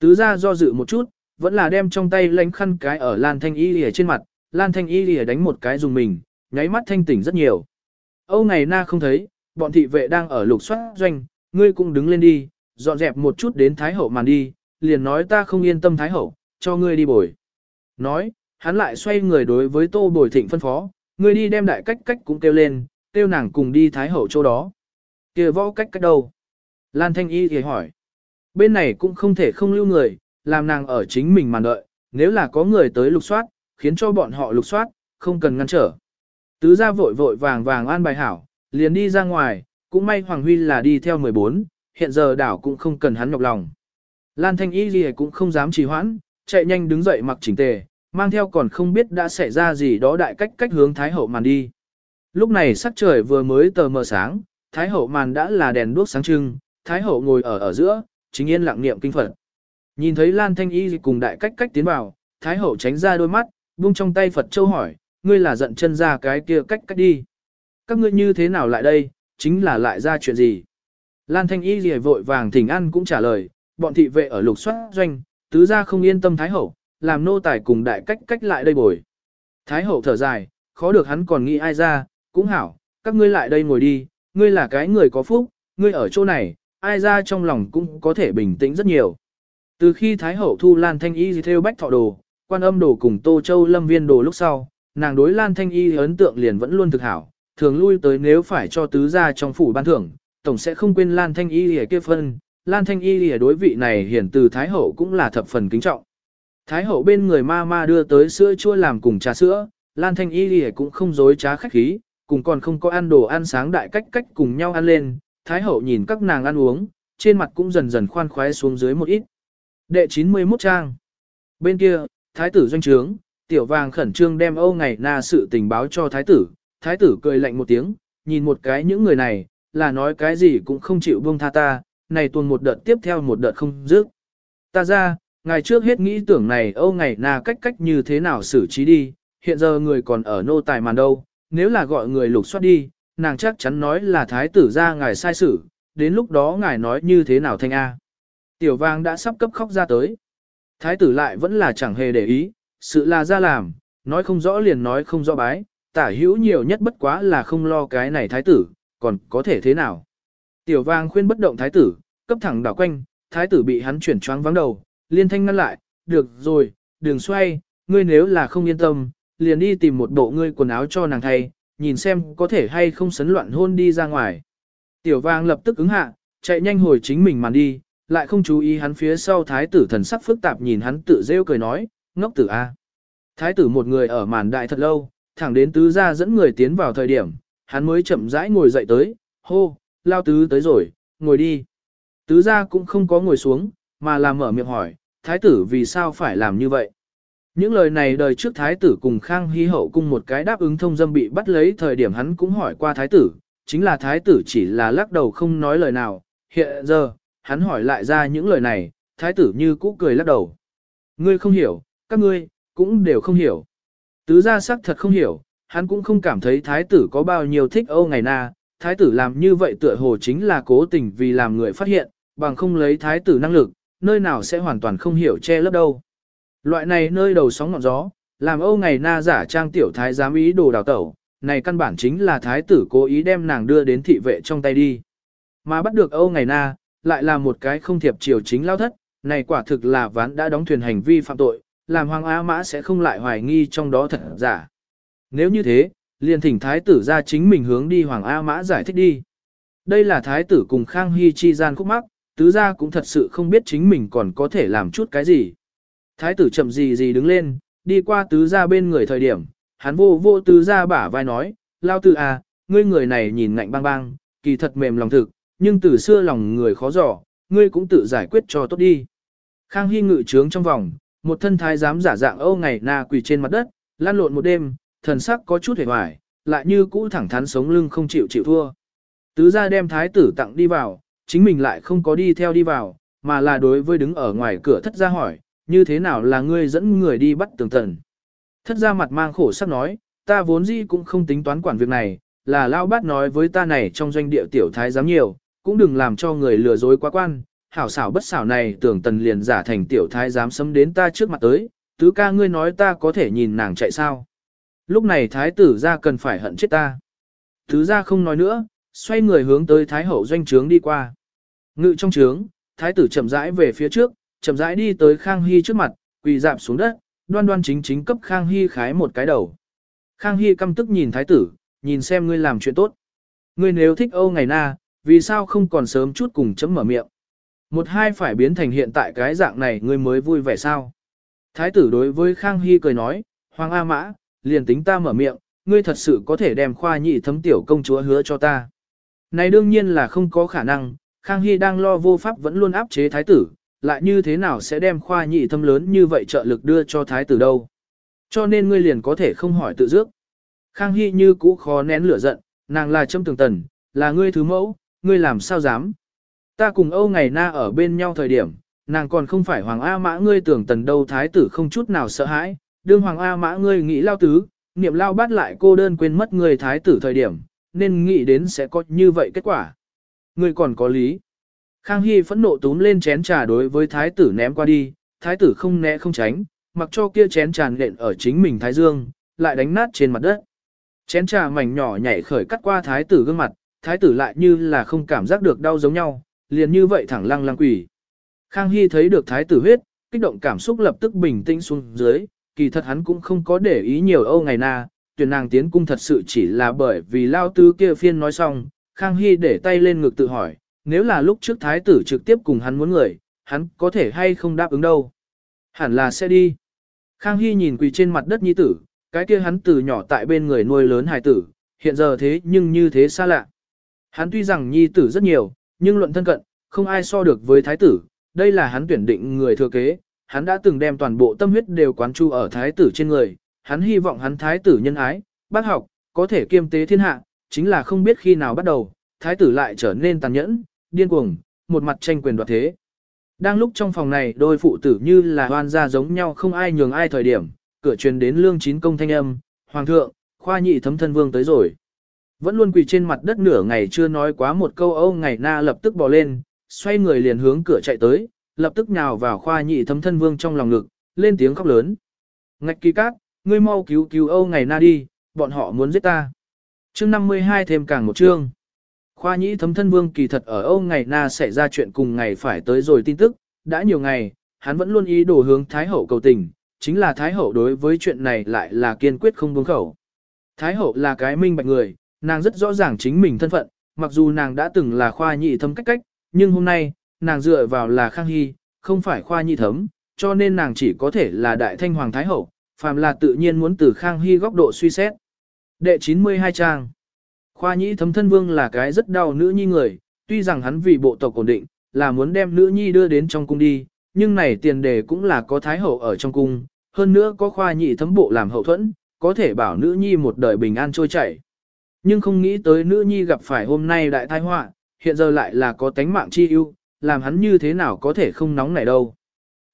Tứ ra do dự một chút, vẫn là đem trong tay lánh khăn cái ở Lan Thanh Y lìa trên mặt, Lan Thanh Y lìa đánh một cái dùng mình, nháy mắt thanh tỉnh rất nhiều. Âu ngày na không thấy, bọn thị vệ đang ở lục soát doanh, ngươi cũng đứng lên đi, dọn dẹp một chút đến Thái Hậu màn đi, liền nói ta không yên tâm Thái Hậu, cho ngươi đi bồi. Nói, hắn lại xoay người đối với Tô Bồi Thịnh phân phó, ngươi đi đem đại cách cách cũng kêu lên, kêu nàng cùng đi Thái Hậu chỗ đó. kia võ cách cách đâu? Lan Thanh Y thì hỏi. Bên này cũng không thể không lưu người, làm nàng ở chính mình mà đợi, nếu là có người tới lục soát, khiến cho bọn họ lục soát, không cần ngăn trở. Tứ gia vội vội vàng vàng an bài hảo, liền đi ra ngoài, cũng may Hoàng Huy là đi theo 14, hiện giờ đảo cũng không cần hắn nhọc lòng. Lan Thanh Y gì cũng không dám trì hoãn, chạy nhanh đứng dậy mặc chỉnh tề, mang theo còn không biết đã xảy ra gì đó đại cách cách hướng Thái Hậu màn đi. Lúc này sắc trời vừa mới tờ mờ sáng, Thái Hậu màn đã là đèn đuốc sáng trưng, Thái Hậu ngồi ở ở giữa, chính yên lặng niệm kinh Phật. Nhìn thấy Lan Thanh Y cùng đại cách cách tiến vào, Thái Hậu tránh ra đôi mắt, buông trong tay Phật Châu hỏi, ngươi là giận chân ra cái kia cách cách đi. Các ngươi như thế nào lại đây, chính là lại ra chuyện gì. Lan Thanh Y gì vội vàng thỉnh ăn cũng trả lời, bọn thị vệ ở lục soát doanh, tứ gia không yên tâm Thái Hậu, làm nô tài cùng đại cách cách lại đây bồi. Thái Hậu thở dài, khó được hắn còn nghĩ ai ra, cũng hảo, các ngươi lại đây ngồi đi, ngươi là cái người có phúc, ngươi ở chỗ này, ai ra trong lòng cũng có thể bình tĩnh rất nhiều. Từ khi Thái Hậu thu Lan Thanh Y theo bách thọ đồ, quan âm đồ cùng Tô Châu Lâm Viên đồ lúc sau, nàng đối Lan Thanh Y ấn tượng liền vẫn luôn thực hảo, thường lui tới nếu phải cho tứ gia trong phủ ban thưởng, tổng sẽ không quên Lan Thanh Y lìa kia phân, Lan Thanh Y lìa đối vị này hiển từ Thái Hậu cũng là thập phần kính trọng. Thái Hậu bên người ma ma đưa tới sữa chua làm cùng trà sữa, Lan Thanh Y lìa cũng không dối trá khách khí, cùng còn không có ăn đồ ăn sáng đại cách cách cùng nhau ăn lên, Thái Hậu nhìn các nàng ăn uống, trên mặt cũng dần dần khoan khoái xuống dưới một ít. Đệ 91 trang. Bên kia, Thái tử doanh trướng, tiểu vàng khẩn trương đem Âu ngày na sự tình báo cho Thái tử, Thái tử cười lạnh một tiếng, nhìn một cái những người này, là nói cái gì cũng không chịu buông tha ta, này tuần một đợt tiếp theo một đợt không dứt. Ta ra, ngày trước hết nghĩ tưởng này Âu ngày na cách cách như thế nào xử trí đi, hiện giờ người còn ở nô tài màn đâu, nếu là gọi người lục soát đi, nàng chắc chắn nói là thái tử ra ngài sai xử, đến lúc đó ngài nói như thế nào thanh A. Tiểu vang đã sắp cấp khóc ra tới. Thái tử lại vẫn là chẳng hề để ý, sự là ra làm, nói không rõ liền nói không rõ bái, tả hữu nhiều nhất bất quá là không lo cái này thái tử, còn có thể thế nào. Tiểu vang khuyên bất động thái tử, cấp thẳng đảo quanh, thái tử bị hắn chuyển choáng vắng đầu, liên thanh ngăn lại, được rồi, đừng xoay, ngươi nếu là không yên tâm, liền đi tìm một bộ ngươi quần áo cho nàng thay, nhìn xem có thể hay không sấn loạn hôn đi ra ngoài. Tiểu vang lập tức ứng hạ, chạy nhanh hồi chính mình màn đi, lại không chú ý hắn phía sau thái tử thần sắc phức tạp nhìn hắn tự rêu cười nói, ngốc tử A. Thái tử một người ở màn đại thật lâu, thẳng đến tứ gia dẫn người tiến vào thời điểm, hắn mới chậm rãi ngồi dậy tới, hô, lao tứ tới rồi, ngồi đi. Tứ gia cũng không có ngồi xuống, mà làm mở miệng hỏi, thái tử vì sao phải làm như vậy. Những lời này đời trước thái tử cùng Khang Hy hậu cung một cái đáp ứng thông dâm bị bắt lấy thời điểm hắn cũng hỏi qua thái tử, chính là thái tử chỉ là lắc đầu không nói lời nào, hiện giờ, hắn hỏi lại ra những lời này, thái tử như cũ cười lắc đầu. Ngươi không hiểu, các ngươi, cũng đều không hiểu. Tứ gia sắc thật không hiểu, hắn cũng không cảm thấy thái tử có bao nhiêu thích Âu ngày na, thái tử làm như vậy tựa hồ chính là cố tình vì làm người phát hiện, bằng không lấy thái tử năng lực, nơi nào sẽ hoàn toàn không hiểu che lấp đâu. Loại này nơi đầu sóng ngọn gió, làm Âu ngày na giả trang tiểu thái giám ý đồ đào tẩu, này căn bản chính là thái tử cố ý đem nàng đưa đến thị vệ trong tay đi. Mà bắt được Âu ngày na, lại là một cái không thiệp triều chính lao thất, này quả thực là ván đã đóng thuyền hành vi phạm tội, làm Hoàng Á Mã sẽ không lại hoài nghi trong đó thật giả. Nếu như thế, liền thỉnh thái tử ra chính mình hướng đi Hoàng A Mã giải thích đi. Đây là thái tử cùng Khang Hy chi gian khúc mắc, tứ gia cũng thật sự không biết chính mình còn có thể làm chút cái gì. Thái tử chậm gì gì đứng lên, đi qua tứ gia bên người thời điểm, hắn vô vô tứ gia bả vai nói, lao tử à, ngươi người này nhìn ngạnh băng băng, kỳ thật mềm lòng thực, nhưng từ xưa lòng người khó dò, ngươi cũng tự giải quyết cho tốt đi. Khang Hy ngự trướng trong vòng, một thân thái giám giả dạng Âu ngày na quỳ trên mặt đất, lan lộn một đêm, thần sắc có chút hề hoài, lại như cũ thẳng thắn sống lưng không chịu chịu thua. Tứ gia đem thái tử tặng đi vào, chính mình lại không có đi theo đi vào, mà là đối với đứng ở ngoài cửa thất gia hỏi, như thế nào là ngươi dẫn người đi bắt tường tần. Thất gia mặt mang khổ sắc nói, ta vốn gì cũng không tính toán quản việc này, là lao bát nói với ta này trong doanh địa tiểu thái giám nhiều, cũng đừng làm cho người lừa dối quá quan, hảo xảo bất xảo này tưởng tần liền giả thành tiểu thái giám xâm đến ta trước mặt tới, tứ ca ngươi nói ta có thể nhìn nàng chạy sao. Lúc này thái tử ra cần phải hận chết ta. Thứ ra không nói nữa, xoay người hướng tới thái hậu doanh trướng đi qua. Ngự trong trướng, thái tử chậm rãi về phía trước, chậm rãi đi tới Khang Hy trước mặt, quỳ dạp xuống đất, đoan đoan chính chính cấp Khang Hy khái một cái đầu. Khang Hy căm tức nhìn thái tử, nhìn xem ngươi làm chuyện tốt. Ngươi nếu thích Âu ngày na, vì sao không còn sớm chút cùng chấm mở miệng. Một hai phải biến thành hiện tại cái dạng này ngươi mới vui vẻ sao. Thái tử đối với Khang Hy cười nói, Hoàng A Mã, liền tính ta mở miệng, ngươi thật sự có thể đem khoa nhị thấm tiểu công chúa hứa cho ta. Này đương nhiên là không có khả năng, Khang Hy đang lo vô pháp vẫn luôn áp chế thái tử, lại như thế nào sẽ đem khoa nhị thâm lớn như vậy trợ lực đưa cho thái tử đâu. Cho nên ngươi liền có thể không hỏi tự dước. Khang Hy như cũ khó nén lửa giận, nàng là châm tường tần, là ngươi thứ mẫu, ngươi làm sao dám. Ta cùng Âu ngày na ở bên nhau thời điểm, nàng còn không phải Hoàng A Mã ngươi tưởng tần đâu thái tử không chút nào sợ hãi, đương Hoàng A Mã ngươi nghĩ lao tứ, niệm lao bắt lại cô đơn quên mất người thái tử thời điểm, nên nghĩ đến sẽ có như vậy kết quả. Ngươi còn có lý. Khang Hy phẫn nộ túm lên chén trà đối với thái tử ném qua đi, thái tử không né không tránh, mặc cho kia chén trà nện ở chính mình thái dương, lại đánh nát trên mặt đất. Chén trà mảnh nhỏ nhảy khởi cắt qua thái tử gương mặt, thái tử lại như là không cảm giác được đau giống nhau, liền như vậy thẳng lăng lăng quỷ. Khang Hy thấy được thái tử huyết, kích động cảm xúc lập tức bình tĩnh xuống dưới, kỳ thật hắn cũng không có để ý nhiều âu ngày na, tuyển nàng tiến cung thật sự chỉ là bởi vì lao tứ kia phiên nói xong, Khang Hy để tay lên ngực tự hỏi, nếu là lúc trước thái tử trực tiếp cùng hắn muốn người, hắn có thể hay không đáp ứng đâu. Hẳn là sẽ đi. Khang Hy nhìn quỳ trên mặt đất nhi tử, cái kia hắn từ nhỏ tại bên người nuôi lớn hài tử, hiện giờ thế nhưng như thế xa lạ. Hắn tuy rằng nhi tử rất nhiều, nhưng luận thân cận, không ai so được với thái tử, đây là hắn tuyển định người thừa kế, hắn đã từng đem toàn bộ tâm huyết đều quán chu ở thái tử trên người, hắn hy vọng hắn thái tử nhân ái, bác học, có thể kiêm tế thiên hạ, chính là không biết khi nào bắt đầu, thái tử lại trở nên tàn nhẫn, điên cuồng, một mặt tranh quyền đoạt thế. Đang lúc trong phòng này đôi phụ tử như là hoan gia giống nhau không ai nhường ai thời điểm, cửa truyền đến lương chín công thanh âm, hoàng thượng, khoa nhị thấm thân vương tới rồi. Vẫn luôn quỳ trên mặt đất nửa ngày chưa nói quá một câu âu ngày na lập tức bò lên, xoay người liền hướng cửa chạy tới, lập tức nhào vào khoa nhị thấm thân vương trong lòng ngực, lên tiếng khóc lớn. Ngạch kỳ cát, ngươi mau cứu cứu âu ngày na đi, bọn họ muốn giết ta. chương 52 thêm càng một chương. Khoa Nhĩ thấm thân vương kỳ thật ở âu ngày na xảy ra chuyện cùng ngày phải tới rồi tin tức, đã nhiều ngày, hắn vẫn luôn ý đồ hướng Thái Hậu cầu tình, chính là Thái Hậu đối với chuyện này lại là kiên quyết không buông khẩu. Thái Hậu là cái minh bạch người, nàng rất rõ ràng chính mình thân phận, mặc dù nàng đã từng là khoa nhị thấm cách cách, nhưng hôm nay, nàng dựa vào là Khang Hy, không phải khoa nhị thấm, cho nên nàng chỉ có thể là đại thanh hoàng thái hậu, phàm là tự nhiên muốn từ Khang Hy góc độ suy xét. Đệ 92 trang Khoa nhị thấm thân vương là cái rất đau nữ nhi người, tuy rằng hắn vì bộ tộc ổn định, là muốn đem nữ nhi đưa đến trong cung đi, nhưng này tiền đề cũng là có thái hậu ở trong cung, hơn nữa có khoa nhị thấm bộ làm hậu thuẫn, có thể bảo nữ nhi một đời bình an trôi chảy. Nhưng không nghĩ tới nữ nhi gặp phải hôm nay đại tai họa, hiện giờ lại là có tánh mạng chi ưu, làm hắn như thế nào có thể không nóng nảy đâu.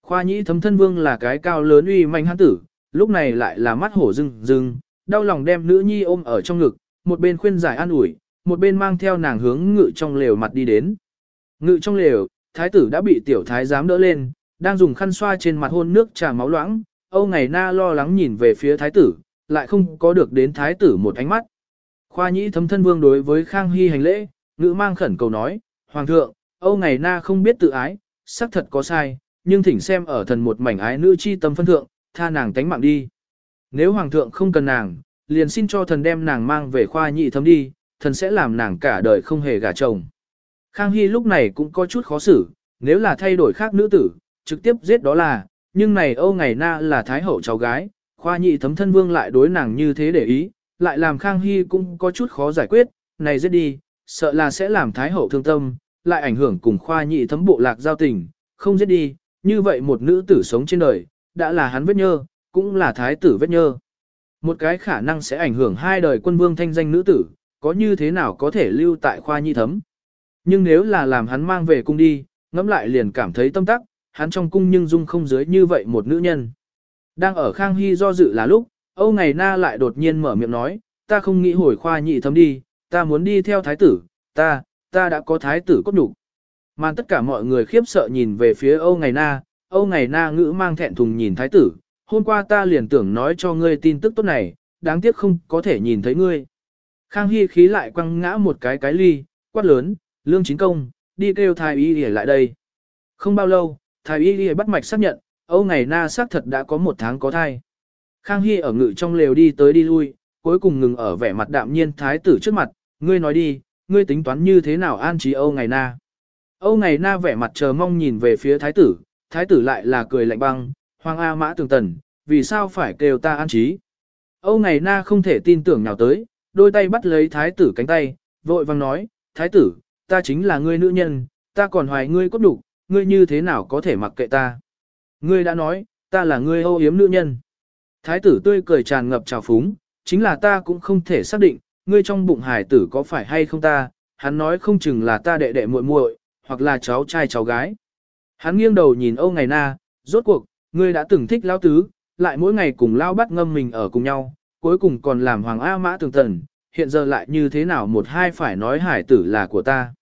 Khoa nhĩ thấm thân vương là cái cao lớn uy manh hắn tử, lúc này lại là mắt hổ rưng rưng, đau lòng đem nữ nhi ôm ở trong ngực, một bên khuyên giải an ủi, một bên mang theo nàng hướng ngự trong lều mặt đi đến. Ngự trong lều, thái tử đã bị tiểu thái giám đỡ lên, đang dùng khăn xoa trên mặt hôn nước trà máu loãng, Âu ngày na lo lắng nhìn về phía thái tử, lại không có được đến thái tử một ánh mắt. Khoa nhĩ thấm thân vương đối với Khang Hy hành lễ, ngữ mang khẩn cầu nói, Hoàng thượng, Âu ngày na không biết tự ái, xác thật có sai, nhưng thỉnh xem ở thần một mảnh ái nữ chi tâm phân thượng, tha nàng tánh mạng đi. Nếu Hoàng thượng không cần nàng, liền xin cho thần đem nàng mang về khoa nhị thấm đi, thần sẽ làm nàng cả đời không hề gả chồng. Khang Hy lúc này cũng có chút khó xử, nếu là thay đổi khác nữ tử, trực tiếp giết đó là, nhưng này Âu ngày na là thái hậu cháu gái, khoa nhị thấm thân vương lại đối nàng như thế để ý, lại làm Khang Hy cũng có chút khó giải quyết, này giết đi, sợ là sẽ làm Thái Hậu thương tâm, lại ảnh hưởng cùng khoa nhị thấm bộ lạc giao tình, không giết đi, như vậy một nữ tử sống trên đời, đã là hắn vết nhơ, cũng là Thái tử vết nhơ. Một cái khả năng sẽ ảnh hưởng hai đời quân vương thanh danh nữ tử, có như thế nào có thể lưu tại khoa nhị thấm. Nhưng nếu là làm hắn mang về cung đi, ngẫm lại liền cảm thấy tâm tắc, hắn trong cung nhưng dung không dưới như vậy một nữ nhân. Đang ở Khang Hy do dự là lúc, Âu Ngày Na lại đột nhiên mở miệng nói, ta không nghĩ hồi khoa nhị thấm đi, ta muốn đi theo thái tử, ta, ta đã có thái tử cốt nhục. Mà tất cả mọi người khiếp sợ nhìn về phía Âu Ngày Na, Âu Ngày Na ngữ mang thẹn thùng nhìn thái tử, hôm qua ta liền tưởng nói cho ngươi tin tức tốt này, đáng tiếc không có thể nhìn thấy ngươi. Khang Hy khí lại quăng ngã một cái cái ly, quát lớn, lương chính công, đi kêu thái y để lại đây. Không bao lâu, thái y đi bắt mạch xác nhận, Âu Ngày Na xác thật đã có một tháng có thai. Khang Hy ở ngự trong lều đi tới đi lui, cuối cùng ngừng ở vẻ mặt đạm nhiên thái tử trước mặt, ngươi nói đi, ngươi tính toán như thế nào an trí Âu Ngày Na. Âu Ngày Na vẻ mặt chờ mong nhìn về phía thái tử, thái tử lại là cười lạnh băng, Hoàng A Mã Tường Tần, vì sao phải kêu ta an trí? Âu ngày na không thể tin tưởng nào tới, đôi tay bắt lấy thái tử cánh tay, vội vang nói, thái tử, ta chính là ngươi nữ nhân, ta còn hoài ngươi cốt đủ, ngươi như thế nào có thể mặc kệ ta? Ngươi đã nói, ta là ngươi âu yếm nữ nhân. Thái tử tươi cười tràn ngập trào phúng, chính là ta cũng không thể xác định, ngươi trong bụng hải tử có phải hay không ta, hắn nói không chừng là ta đệ đệ muội muội, hoặc là cháu trai cháu gái. Hắn nghiêng đầu nhìn Âu Ngày Na, rốt cuộc, ngươi đã từng thích lao tứ, lại mỗi ngày cùng lao bắt ngâm mình ở cùng nhau, cuối cùng còn làm hoàng A mã tường tần, hiện giờ lại như thế nào một hai phải nói hải tử là của ta.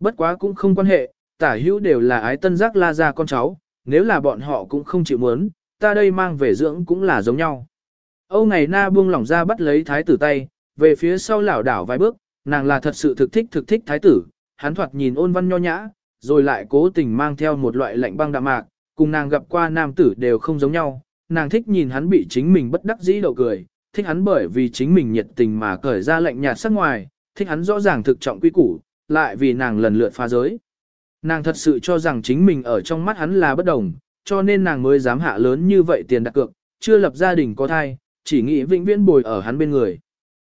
Bất quá cũng không quan hệ, tả hữu đều là ái tân giác la ra con cháu, nếu là bọn họ cũng không chịu muốn, ta đây mang về dưỡng cũng là giống nhau. Âu ngày na buông lỏng ra bắt lấy thái tử tay, về phía sau lảo đảo vài bước, nàng là thật sự thực thích thực thích thái tử, hắn thoạt nhìn ôn văn nho nhã, rồi lại cố tình mang theo một loại lạnh băng đạm mạc, cùng nàng gặp qua nam tử đều không giống nhau, nàng thích nhìn hắn bị chính mình bất đắc dĩ đậu cười, thích hắn bởi vì chính mình nhiệt tình mà cởi ra lạnh nhạt sắc ngoài, thích hắn rõ ràng thực trọng quy củ, lại vì nàng lần lượt phá giới. Nàng thật sự cho rằng chính mình ở trong mắt hắn là bất đồng, cho nên nàng mới dám hạ lớn như vậy tiền đặt cược, chưa lập gia đình có thai, chỉ nghĩ vĩnh viễn bồi ở hắn bên người.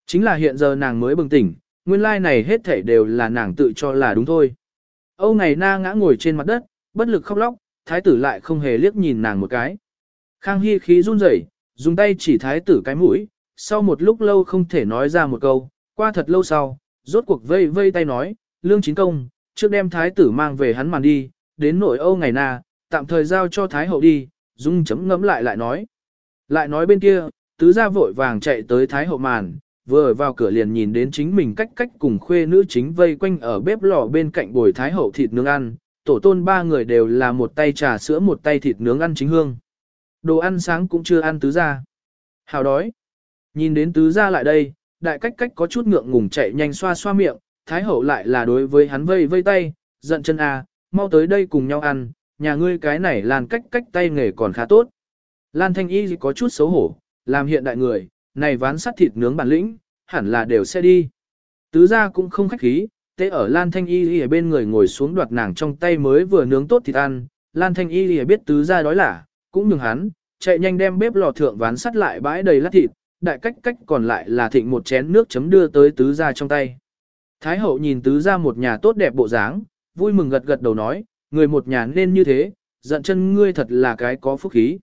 Chính là hiện giờ nàng mới bừng tỉnh, nguyên lai like này hết thảy đều là nàng tự cho là đúng thôi. Âu ngày na ngã ngồi trên mặt đất, bất lực khóc lóc, thái tử lại không hề liếc nhìn nàng một cái. Khang Hy khí run rẩy, dùng tay chỉ thái tử cái mũi, sau một lúc lâu không thể nói ra một câu, qua thật lâu sau, rốt cuộc vây vây tay nói, lương chính công, trước đem thái tử mang về hắn màn đi, đến nội Âu ngày na, tạm thời giao cho thái hậu đi, dung chấm ngẫm lại lại nói. Lại nói bên kia, tứ gia vội vàng chạy tới thái hậu màn, vừa vào cửa liền nhìn đến chính mình cách cách cùng khuê nữ chính vây quanh ở bếp lò bên cạnh bồi thái hậu thịt nướng ăn, tổ tôn ba người đều là một tay trà sữa một tay thịt nướng ăn chính hương. Đồ ăn sáng cũng chưa ăn tứ gia. Hào đói. Nhìn đến tứ gia lại đây, đại cách cách có chút ngượng ngùng chạy nhanh xoa xoa miệng, thái hậu lại là đối với hắn vây vây tay, giận chân à, mau tới đây cùng nhau ăn, nhà ngươi cái này làn cách cách tay nghề còn khá tốt. Lan thanh y có chút xấu hổ, làm hiện đại người, này ván sắt thịt nướng bản lĩnh, hẳn là đều sẽ đi. Tứ gia cũng không khách khí, tế ở Lan Thanh Y ở bên người ngồi xuống đoạt nàng trong tay mới vừa nướng tốt thịt ăn, Lan Thanh Y biết tứ gia đói lả, cũng nhường hắn, chạy nhanh đem bếp lò thượng ván sắt lại bãi đầy lát thịt, đại cách cách còn lại là thịnh một chén nước chấm đưa tới tứ gia trong tay. Thái hậu nhìn tứ gia một nhà tốt đẹp bộ dáng, vui mừng gật gật đầu nói, người một nhà nên như thế, giận chân ngươi thật là cái có phúc khí.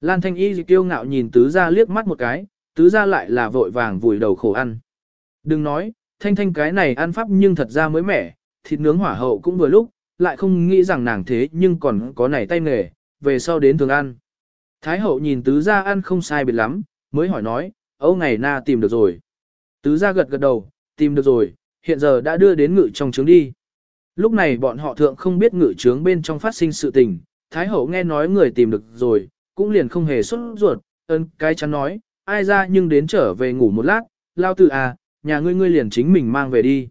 Lan Thanh Y kiêu ngạo nhìn tứ gia liếc mắt một cái, tứ gia lại là vội vàng vùi đầu khổ ăn. Đừng nói, thanh thanh cái này ăn pháp nhưng thật ra mới mẻ, thịt nướng hỏa hậu cũng vừa lúc, lại không nghĩ rằng nàng thế nhưng còn có này tay nghề, về sau đến thường ăn. Thái hậu nhìn tứ gia ăn không sai biệt lắm, mới hỏi nói, âu ngày na tìm được rồi. Tứ gia gật gật đầu, tìm được rồi, hiện giờ đã đưa đến ngự trong trướng đi. Lúc này bọn họ thượng không biết ngự trướng bên trong phát sinh sự tình, Thái hậu nghe nói người tìm được rồi, cũng liền không hề xuất ruột, ơn cái chắn nói, ai ra nhưng đến trở về ngủ một lát, lao tử à, nhà ngươi ngươi liền chính mình mang về đi.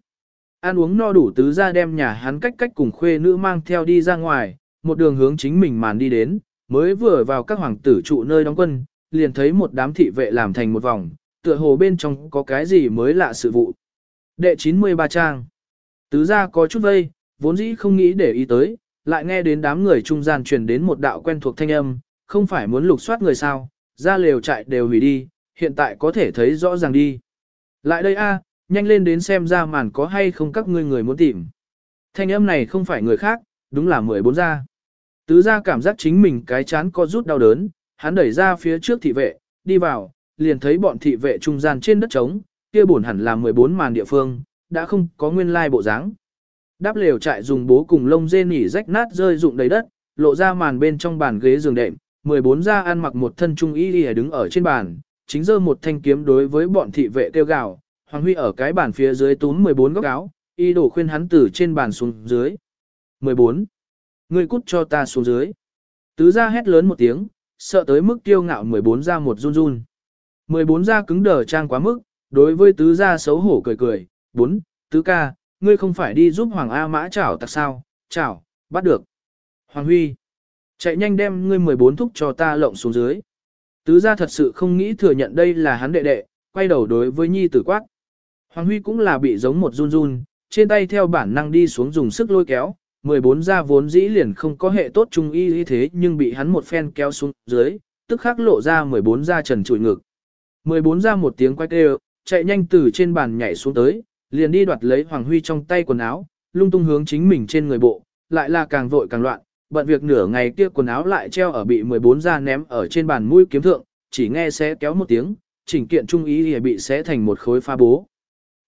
Ăn uống no đủ tứ ra đem nhà hắn cách cách cùng khuê nữ mang theo đi ra ngoài, một đường hướng chính mình màn đi đến, mới vừa vào các hoàng tử trụ nơi đóng quân, liền thấy một đám thị vệ làm thành một vòng, tựa hồ bên trong có cái gì mới lạ sự vụ. Đệ 93 trang. Tứ ra có chút vây, vốn dĩ không nghĩ để ý tới, lại nghe đến đám người trung gian truyền đến một đạo quen thuộc thanh âm, không phải muốn lục soát người sao, ra lều trại đều hủy đi, hiện tại có thể thấy rõ ràng đi. Lại đây a, nhanh lên đến xem ra màn có hay không các ngươi người muốn tìm. Thanh âm này không phải người khác, đúng là 14 gia. Tứ gia cảm giác chính mình cái chán có rút đau đớn, hắn đẩy ra phía trước thị vệ, đi vào, liền thấy bọn thị vệ trung gian trên đất trống, kia buồn hẳn là 14 màn địa phương, đã không có nguyên lai bộ dáng. Đáp lều trại dùng bố cùng lông dê nỉ rách nát rơi rụng đầy đất, lộ ra màn bên trong bàn ghế giường đệm, 14 gia ăn mặc một thân trung y y đứng ở trên bàn, chính giơ một thanh kiếm đối với bọn thị vệ kêu gào, Hoàng Huy ở cái bàn phía dưới túm 14 góc áo, y đổ khuyên hắn từ trên bàn xuống dưới. 14. Người cút cho ta xuống dưới. Tứ gia hét lớn một tiếng, sợ tới mức tiêu ngạo 14 ra một run run. 14 ra cứng đờ trang quá mức, đối với tứ gia xấu hổ cười cười, bốn, tứ ca, ngươi không phải đi giúp Hoàng A Mã chảo tặc sao, chảo, bắt được. Hoàng Huy, chạy nhanh đem ngươi 14 thúc cho ta lộng xuống dưới. Tứ gia thật sự không nghĩ thừa nhận đây là hắn đệ đệ, quay đầu đối với nhi tử quát. Hoàng Huy cũng là bị giống một run run, trên tay theo bản năng đi xuống dùng sức lôi kéo, 14 gia vốn dĩ liền không có hệ tốt trung y y thế nhưng bị hắn một phen kéo xuống dưới, tức khắc lộ ra 14 gia trần trụi ngực. 14 gia một tiếng quay kêu, chạy nhanh từ trên bàn nhảy xuống tới, liền đi đoạt lấy Hoàng Huy trong tay quần áo, lung tung hướng chính mình trên người bộ, lại là càng vội càng loạn, bận việc nửa ngày kia quần áo lại treo ở bị 14 ra ném ở trên bàn mũi kiếm thượng, chỉ nghe xé kéo một tiếng, chỉnh kiện trung ý thì bị xé thành một khối pha bố.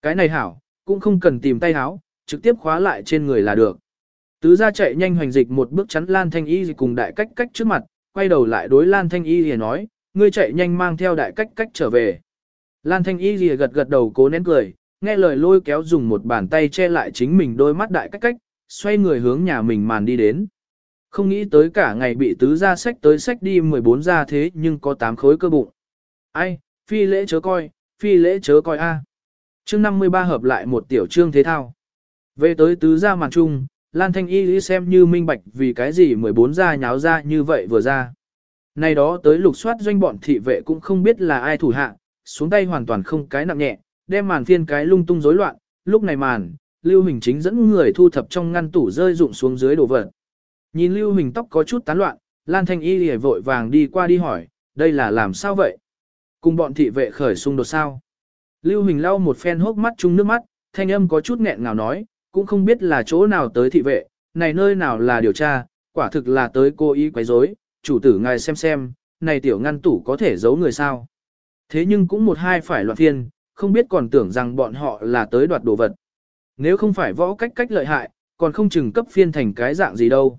Cái này hảo, cũng không cần tìm tay áo, trực tiếp khóa lại trên người là được. Tứ ra chạy nhanh hoành dịch một bước chắn Lan Thanh Y cùng đại cách cách trước mặt, quay đầu lại đối Lan Thanh Y thì nói, ngươi chạy nhanh mang theo đại cách cách trở về. Lan Thanh Y lìa gật gật đầu cố nén cười, nghe lời lôi kéo dùng một bàn tay che lại chính mình đôi mắt đại cách cách, xoay người hướng nhà mình màn đi đến. Không nghĩ tới cả ngày bị tứ gia sách tới sách đi 14 gia thế nhưng có 8 khối cơ bụng. Ai, phi lễ chớ coi, phi lễ chớ coi a. À. Chương 53 hợp lại một tiểu trương thế thao. Về tới tứ gia màn trung, Lan Thanh Y xem như minh bạch vì cái gì 14 gia nháo ra như vậy vừa ra. Này đó tới lục soát doanh bọn thị vệ cũng không biết là ai thủ hạ, xuống tay hoàn toàn không cái nặng nhẹ, đem màn phiên cái lung tung rối loạn, lúc này màn, Lưu Hình chính dẫn người thu thập trong ngăn tủ rơi rụng xuống dưới đồ vật. Nhìn Lưu Hình tóc có chút tán loạn, Lan Thanh Y lìa vội vàng đi qua đi hỏi, đây là làm sao vậy? Cùng bọn thị vệ khởi xung đột sao? Lưu Hình lau một phen hốc mắt chung nước mắt, thanh âm có chút nghẹn ngào nói, cũng không biết là chỗ nào tới thị vệ, này nơi nào là điều tra, quả thực là tới cô ý quấy rối, chủ tử ngài xem xem, này tiểu ngăn tủ có thể giấu người sao. Thế nhưng cũng một hai phải loạn phiên, không biết còn tưởng rằng bọn họ là tới đoạt đồ vật. Nếu không phải võ cách cách lợi hại, còn không chừng cấp phiên thành cái dạng gì đâu.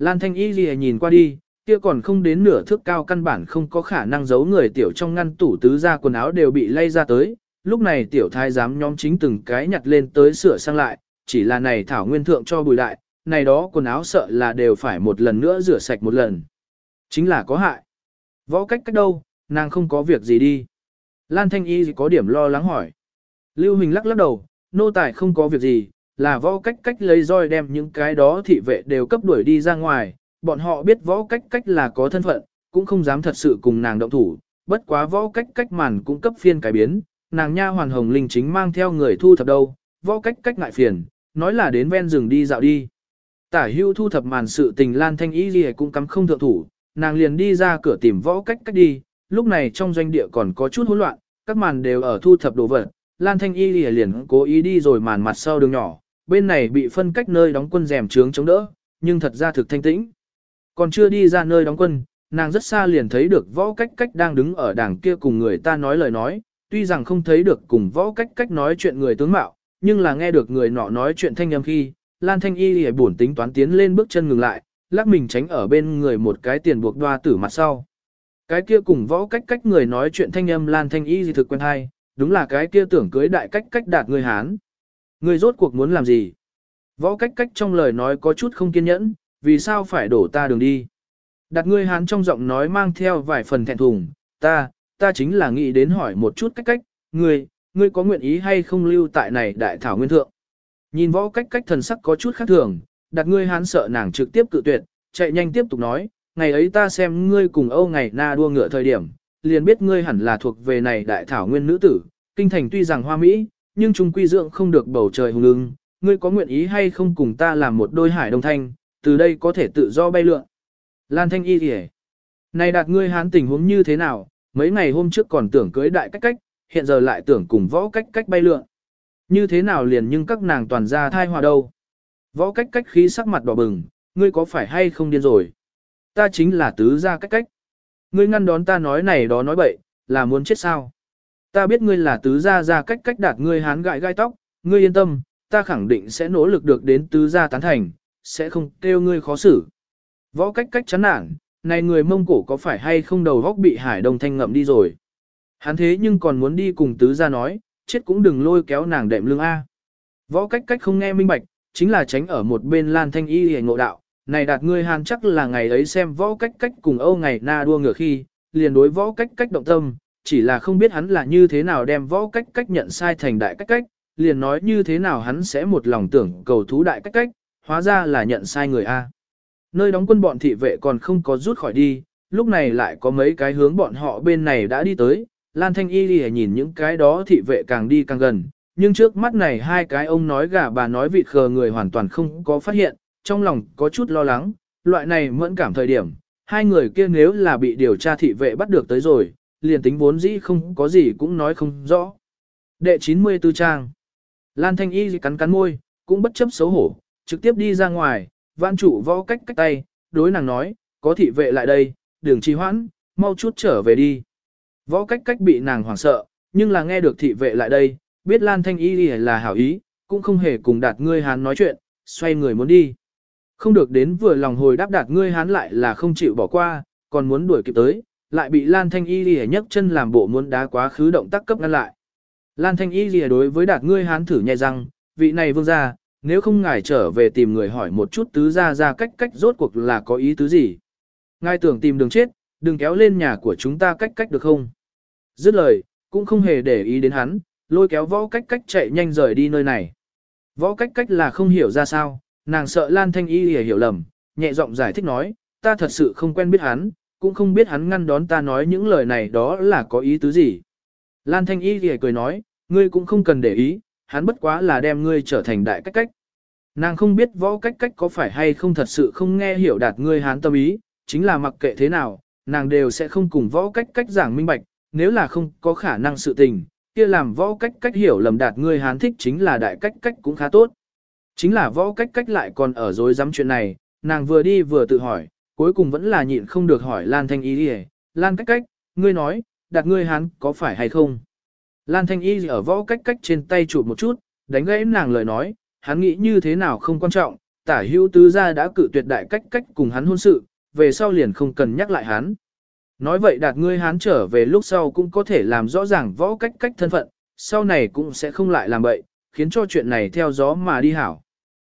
Lan Thanh Y Ghi nhìn qua đi, kia còn không đến nửa thước cao căn bản không có khả năng giấu người tiểu trong ngăn tủ tứ ra quần áo đều bị lay ra tới. Lúc này tiểu thái giám nhóm chính từng cái nhặt lên tới sửa sang lại, chỉ là này thảo nguyên thượng cho bùi lại, này đó quần áo sợ là đều phải một lần nữa rửa sạch một lần. Chính là có hại. Võ cách cách đâu, nàng không có việc gì đi. Lan Thanh Y có điểm lo lắng hỏi. Lưu Hình lắc lắc đầu, nô tài không có việc gì, là võ cách cách lấy roi đem những cái đó thị vệ đều cấp đuổi đi ra ngoài, bọn họ biết võ cách cách là có thân phận, cũng không dám thật sự cùng nàng động thủ, bất quá võ cách cách màn cũng cấp phiên cải biến, nàng nha hoàn hồng linh chính mang theo người thu thập đâu, võ cách cách ngại phiền, nói là đến ven rừng đi dạo đi. Tả hưu thu thập màn sự tình Lan Thanh Y gì cũng cắm không thượng thủ, nàng liền đi ra cửa tìm võ cách cách đi, lúc này trong doanh địa còn có chút hỗn loạn, các màn đều ở thu thập đồ vật, Lan Thanh Y lìa liền cố ý đi rồi màn mặt sau đường nhỏ, bên này bị phân cách nơi đóng quân rèm trướng chống đỡ, nhưng thật ra thực thanh tĩnh. Còn chưa đi ra nơi đóng quân, nàng rất xa liền thấy được võ cách cách đang đứng ở đảng kia cùng người ta nói lời nói, tuy rằng không thấy được cùng võ cách cách nói chuyện người tướng mạo, nhưng là nghe được người nọ nói chuyện thanh âm khi, Lan Thanh Y lìa buồn tính toán tiến lên bước chân ngừng lại, lắc mình tránh ở bên người một cái tiền buộc đoa tử mặt sau. Cái kia cùng võ cách cách người nói chuyện thanh âm Lan Thanh Y gì thực quen hay, đúng là cái kia tưởng cưới đại cách cách đạt người Hán. Người rốt cuộc muốn làm gì? Võ cách cách trong lời nói có chút không kiên nhẫn, vì sao phải đổ ta đường đi? Đặt ngươi Hán trong giọng nói mang theo vài phần thẹn thùng, ta, ta chính là nghĩ đến hỏi một chút cách cách, ngươi, ngươi có nguyện ý hay không lưu tại này đại thảo nguyên thượng? Nhìn võ cách cách thần sắc có chút khác thường, đặt ngươi Hán sợ nàng trực tiếp cự tuyệt, chạy nhanh tiếp tục nói, ngày ấy ta xem ngươi cùng Âu ngày na đua ngựa thời điểm, liền biết ngươi hẳn là thuộc về này đại thảo nguyên nữ tử, kinh thành tuy rằng hoa mỹ, nhưng trung quy dưỡng không được bầu trời hùng lưng, ngươi có nguyện ý hay không cùng ta làm một đôi hải đồng thanh, từ đây có thể tự do bay lượn. Lan thanh y kìa. Này đạt ngươi hán tình huống như thế nào, mấy ngày hôm trước còn tưởng cưới đại cách cách, hiện giờ lại tưởng cùng võ cách cách bay lượn. Như thế nào liền nhưng các nàng toàn ra thai hòa đâu. Võ cách cách khí sắc mặt đỏ bừng, ngươi có phải hay không điên rồi. Ta chính là tứ gia cách cách. Ngươi ngăn đón ta nói này đó nói bậy, là muốn chết sao? Ta biết ngươi là tứ gia gia cách cách đạt ngươi hán gại gai tóc, ngươi yên tâm, ta khẳng định sẽ nỗ lực được đến tứ gia tán thành, sẽ không kêu ngươi khó xử. Võ cách cách chán nản, này người mông cổ có phải hay không đầu góc bị hải đông thanh ngậm đi rồi. Hắn thế nhưng còn muốn đi cùng tứ gia nói, chết cũng đừng lôi kéo nàng đệm lương A. Võ cách cách không nghe minh bạch, chính là tránh ở một bên lan thanh y hề ngộ đạo, này đạt ngươi hàn chắc là ngày ấy xem võ cách cách cùng Âu ngày na đua ngựa khi, liền đối võ cách cách động tâm, chỉ là không biết hắn là như thế nào đem võ cách cách nhận sai thành đại cách cách, liền nói như thế nào hắn sẽ một lòng tưởng cầu thú đại cách cách, hóa ra là nhận sai người A. Nơi đóng quân bọn thị vệ còn không có rút khỏi đi, lúc này lại có mấy cái hướng bọn họ bên này đã đi tới, Lan Thanh Y đi nhìn những cái đó thị vệ càng đi càng gần, nhưng trước mắt này hai cái ông nói gà bà nói vịt khờ người hoàn toàn không có phát hiện, trong lòng có chút lo lắng, loại này mẫn cảm thời điểm, hai người kia nếu là bị điều tra thị vệ bắt được tới rồi, liền tính vốn dĩ không có gì cũng nói không rõ. Đệ 94 trang Lan Thanh Y cắn cắn môi, cũng bất chấp xấu hổ, trực tiếp đi ra ngoài, vãn trụ võ cách cách tay, đối nàng nói, có thị vệ lại đây, đừng trì hoãn, mau chút trở về đi. Võ cách cách bị nàng hoảng sợ, nhưng là nghe được thị vệ lại đây, biết Lan Thanh Y là hảo ý, cũng không hề cùng đạt ngươi hán nói chuyện, xoay người muốn đi. Không được đến vừa lòng hồi đáp đạt ngươi hán lại là không chịu bỏ qua, còn muốn đuổi kịp tới, lại bị Lan Thanh Y lìa nhấc chân làm bộ muốn đá quá khứ động tác cấp ngăn lại. Lan Thanh Y lìa đối với đạt ngươi hán thử nhẹ rằng, vị này vương gia, nếu không ngài trở về tìm người hỏi một chút tứ gia ra cách cách rốt cuộc là có ý tứ gì. Ngài tưởng tìm đường chết, đừng kéo lên nhà của chúng ta cách cách được không? Dứt lời, cũng không hề để ý đến hắn, lôi kéo võ cách cách chạy nhanh rời đi nơi này. Võ cách cách là không hiểu ra sao, nàng sợ Lan Thanh Y lìa hiểu lầm, nhẹ giọng giải thích nói, ta thật sự không quen biết hắn, cũng không biết hắn ngăn đón ta nói những lời này đó là có ý tứ gì. Lan Thanh Y thì cười nói, ngươi cũng không cần để ý, hắn bất quá là đem ngươi trở thành đại cách cách. Nàng không biết võ cách cách có phải hay không thật sự không nghe hiểu đạt ngươi hán tâm ý, chính là mặc kệ thế nào, nàng đều sẽ không cùng võ cách cách giảng minh bạch, nếu là không có khả năng sự tình, kia làm võ cách cách hiểu lầm đạt ngươi hán thích chính là đại cách cách cũng khá tốt. Chính là võ cách cách lại còn ở dối dám chuyện này, nàng vừa đi vừa tự hỏi, cuối cùng vẫn là nhịn không được hỏi Lan Thanh Y đi Lan cách cách, ngươi nói, đặt ngươi hắn có phải hay không? Lan Thanh Y ở võ cách cách trên tay chụp một chút, đánh gãy nàng lời nói, hắn nghĩ như thế nào không quan trọng, tả hữu tứ gia đã cự tuyệt đại cách cách cùng hắn hôn sự, về sau liền không cần nhắc lại hắn. Nói vậy đạt ngươi hắn trở về lúc sau cũng có thể làm rõ ràng võ cách cách thân phận, sau này cũng sẽ không lại làm bậy, khiến cho chuyện này theo gió mà đi hảo.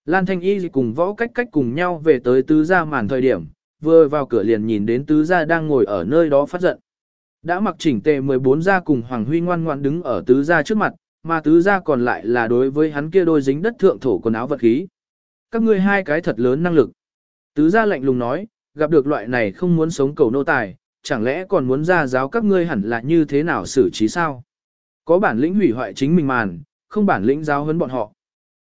Lan Thanh Y cùng võ cách cách cùng nhau về tới tứ gia màn thời điểm, vừa vào cửa liền nhìn đến tứ gia đang ngồi ở nơi đó phát giận. Đã mặc chỉnh tề 14 gia cùng Hoàng Huy ngoan ngoan đứng ở tứ gia trước mặt, mà tứ gia còn lại là đối với hắn kia đôi dính đất thượng thổ quần áo vật khí. Các ngươi hai cái thật lớn năng lực. Tứ gia lạnh lùng nói, gặp được loại này không muốn sống cầu nô tài, chẳng lẽ còn muốn ra giáo các ngươi hẳn là như thế nào xử trí sao? Có bản lĩnh hủy hoại chính mình màn, không bản lĩnh giáo huấn bọn họ.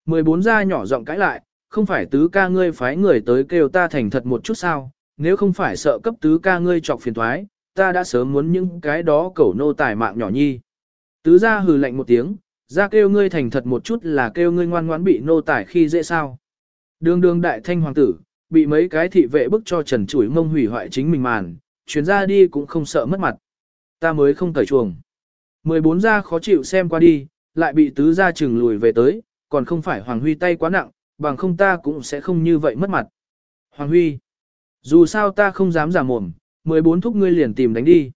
14 gia nhỏ giọng cãi lại, không phải tứ ca ngươi phái người tới kêu ta thành thật một chút sao, nếu không phải sợ cấp tứ ca ngươi chọc phiền thoái, ta đã sớm muốn những cái đó cẩu nô tài mạng nhỏ nhi. Tứ gia hừ lạnh một tiếng, ra kêu ngươi thành thật một chút là kêu ngươi ngoan ngoãn bị nô tài khi dễ sao. Đường đường đại thanh hoàng tử, bị mấy cái thị vệ bức cho trần chủi mông hủy hoại chính mình màn, chuyến ra đi cũng không sợ mất mặt. Ta mới không cởi chuồng. 14 gia khó chịu xem qua đi, lại bị tứ gia chừng lùi về tới, còn không phải Hoàng Huy tay quá nặng, bằng không ta cũng sẽ không như vậy mất mặt. Hoàng Huy, dù sao ta không dám giả mồm, 14 thúc ngươi liền tìm đánh đi.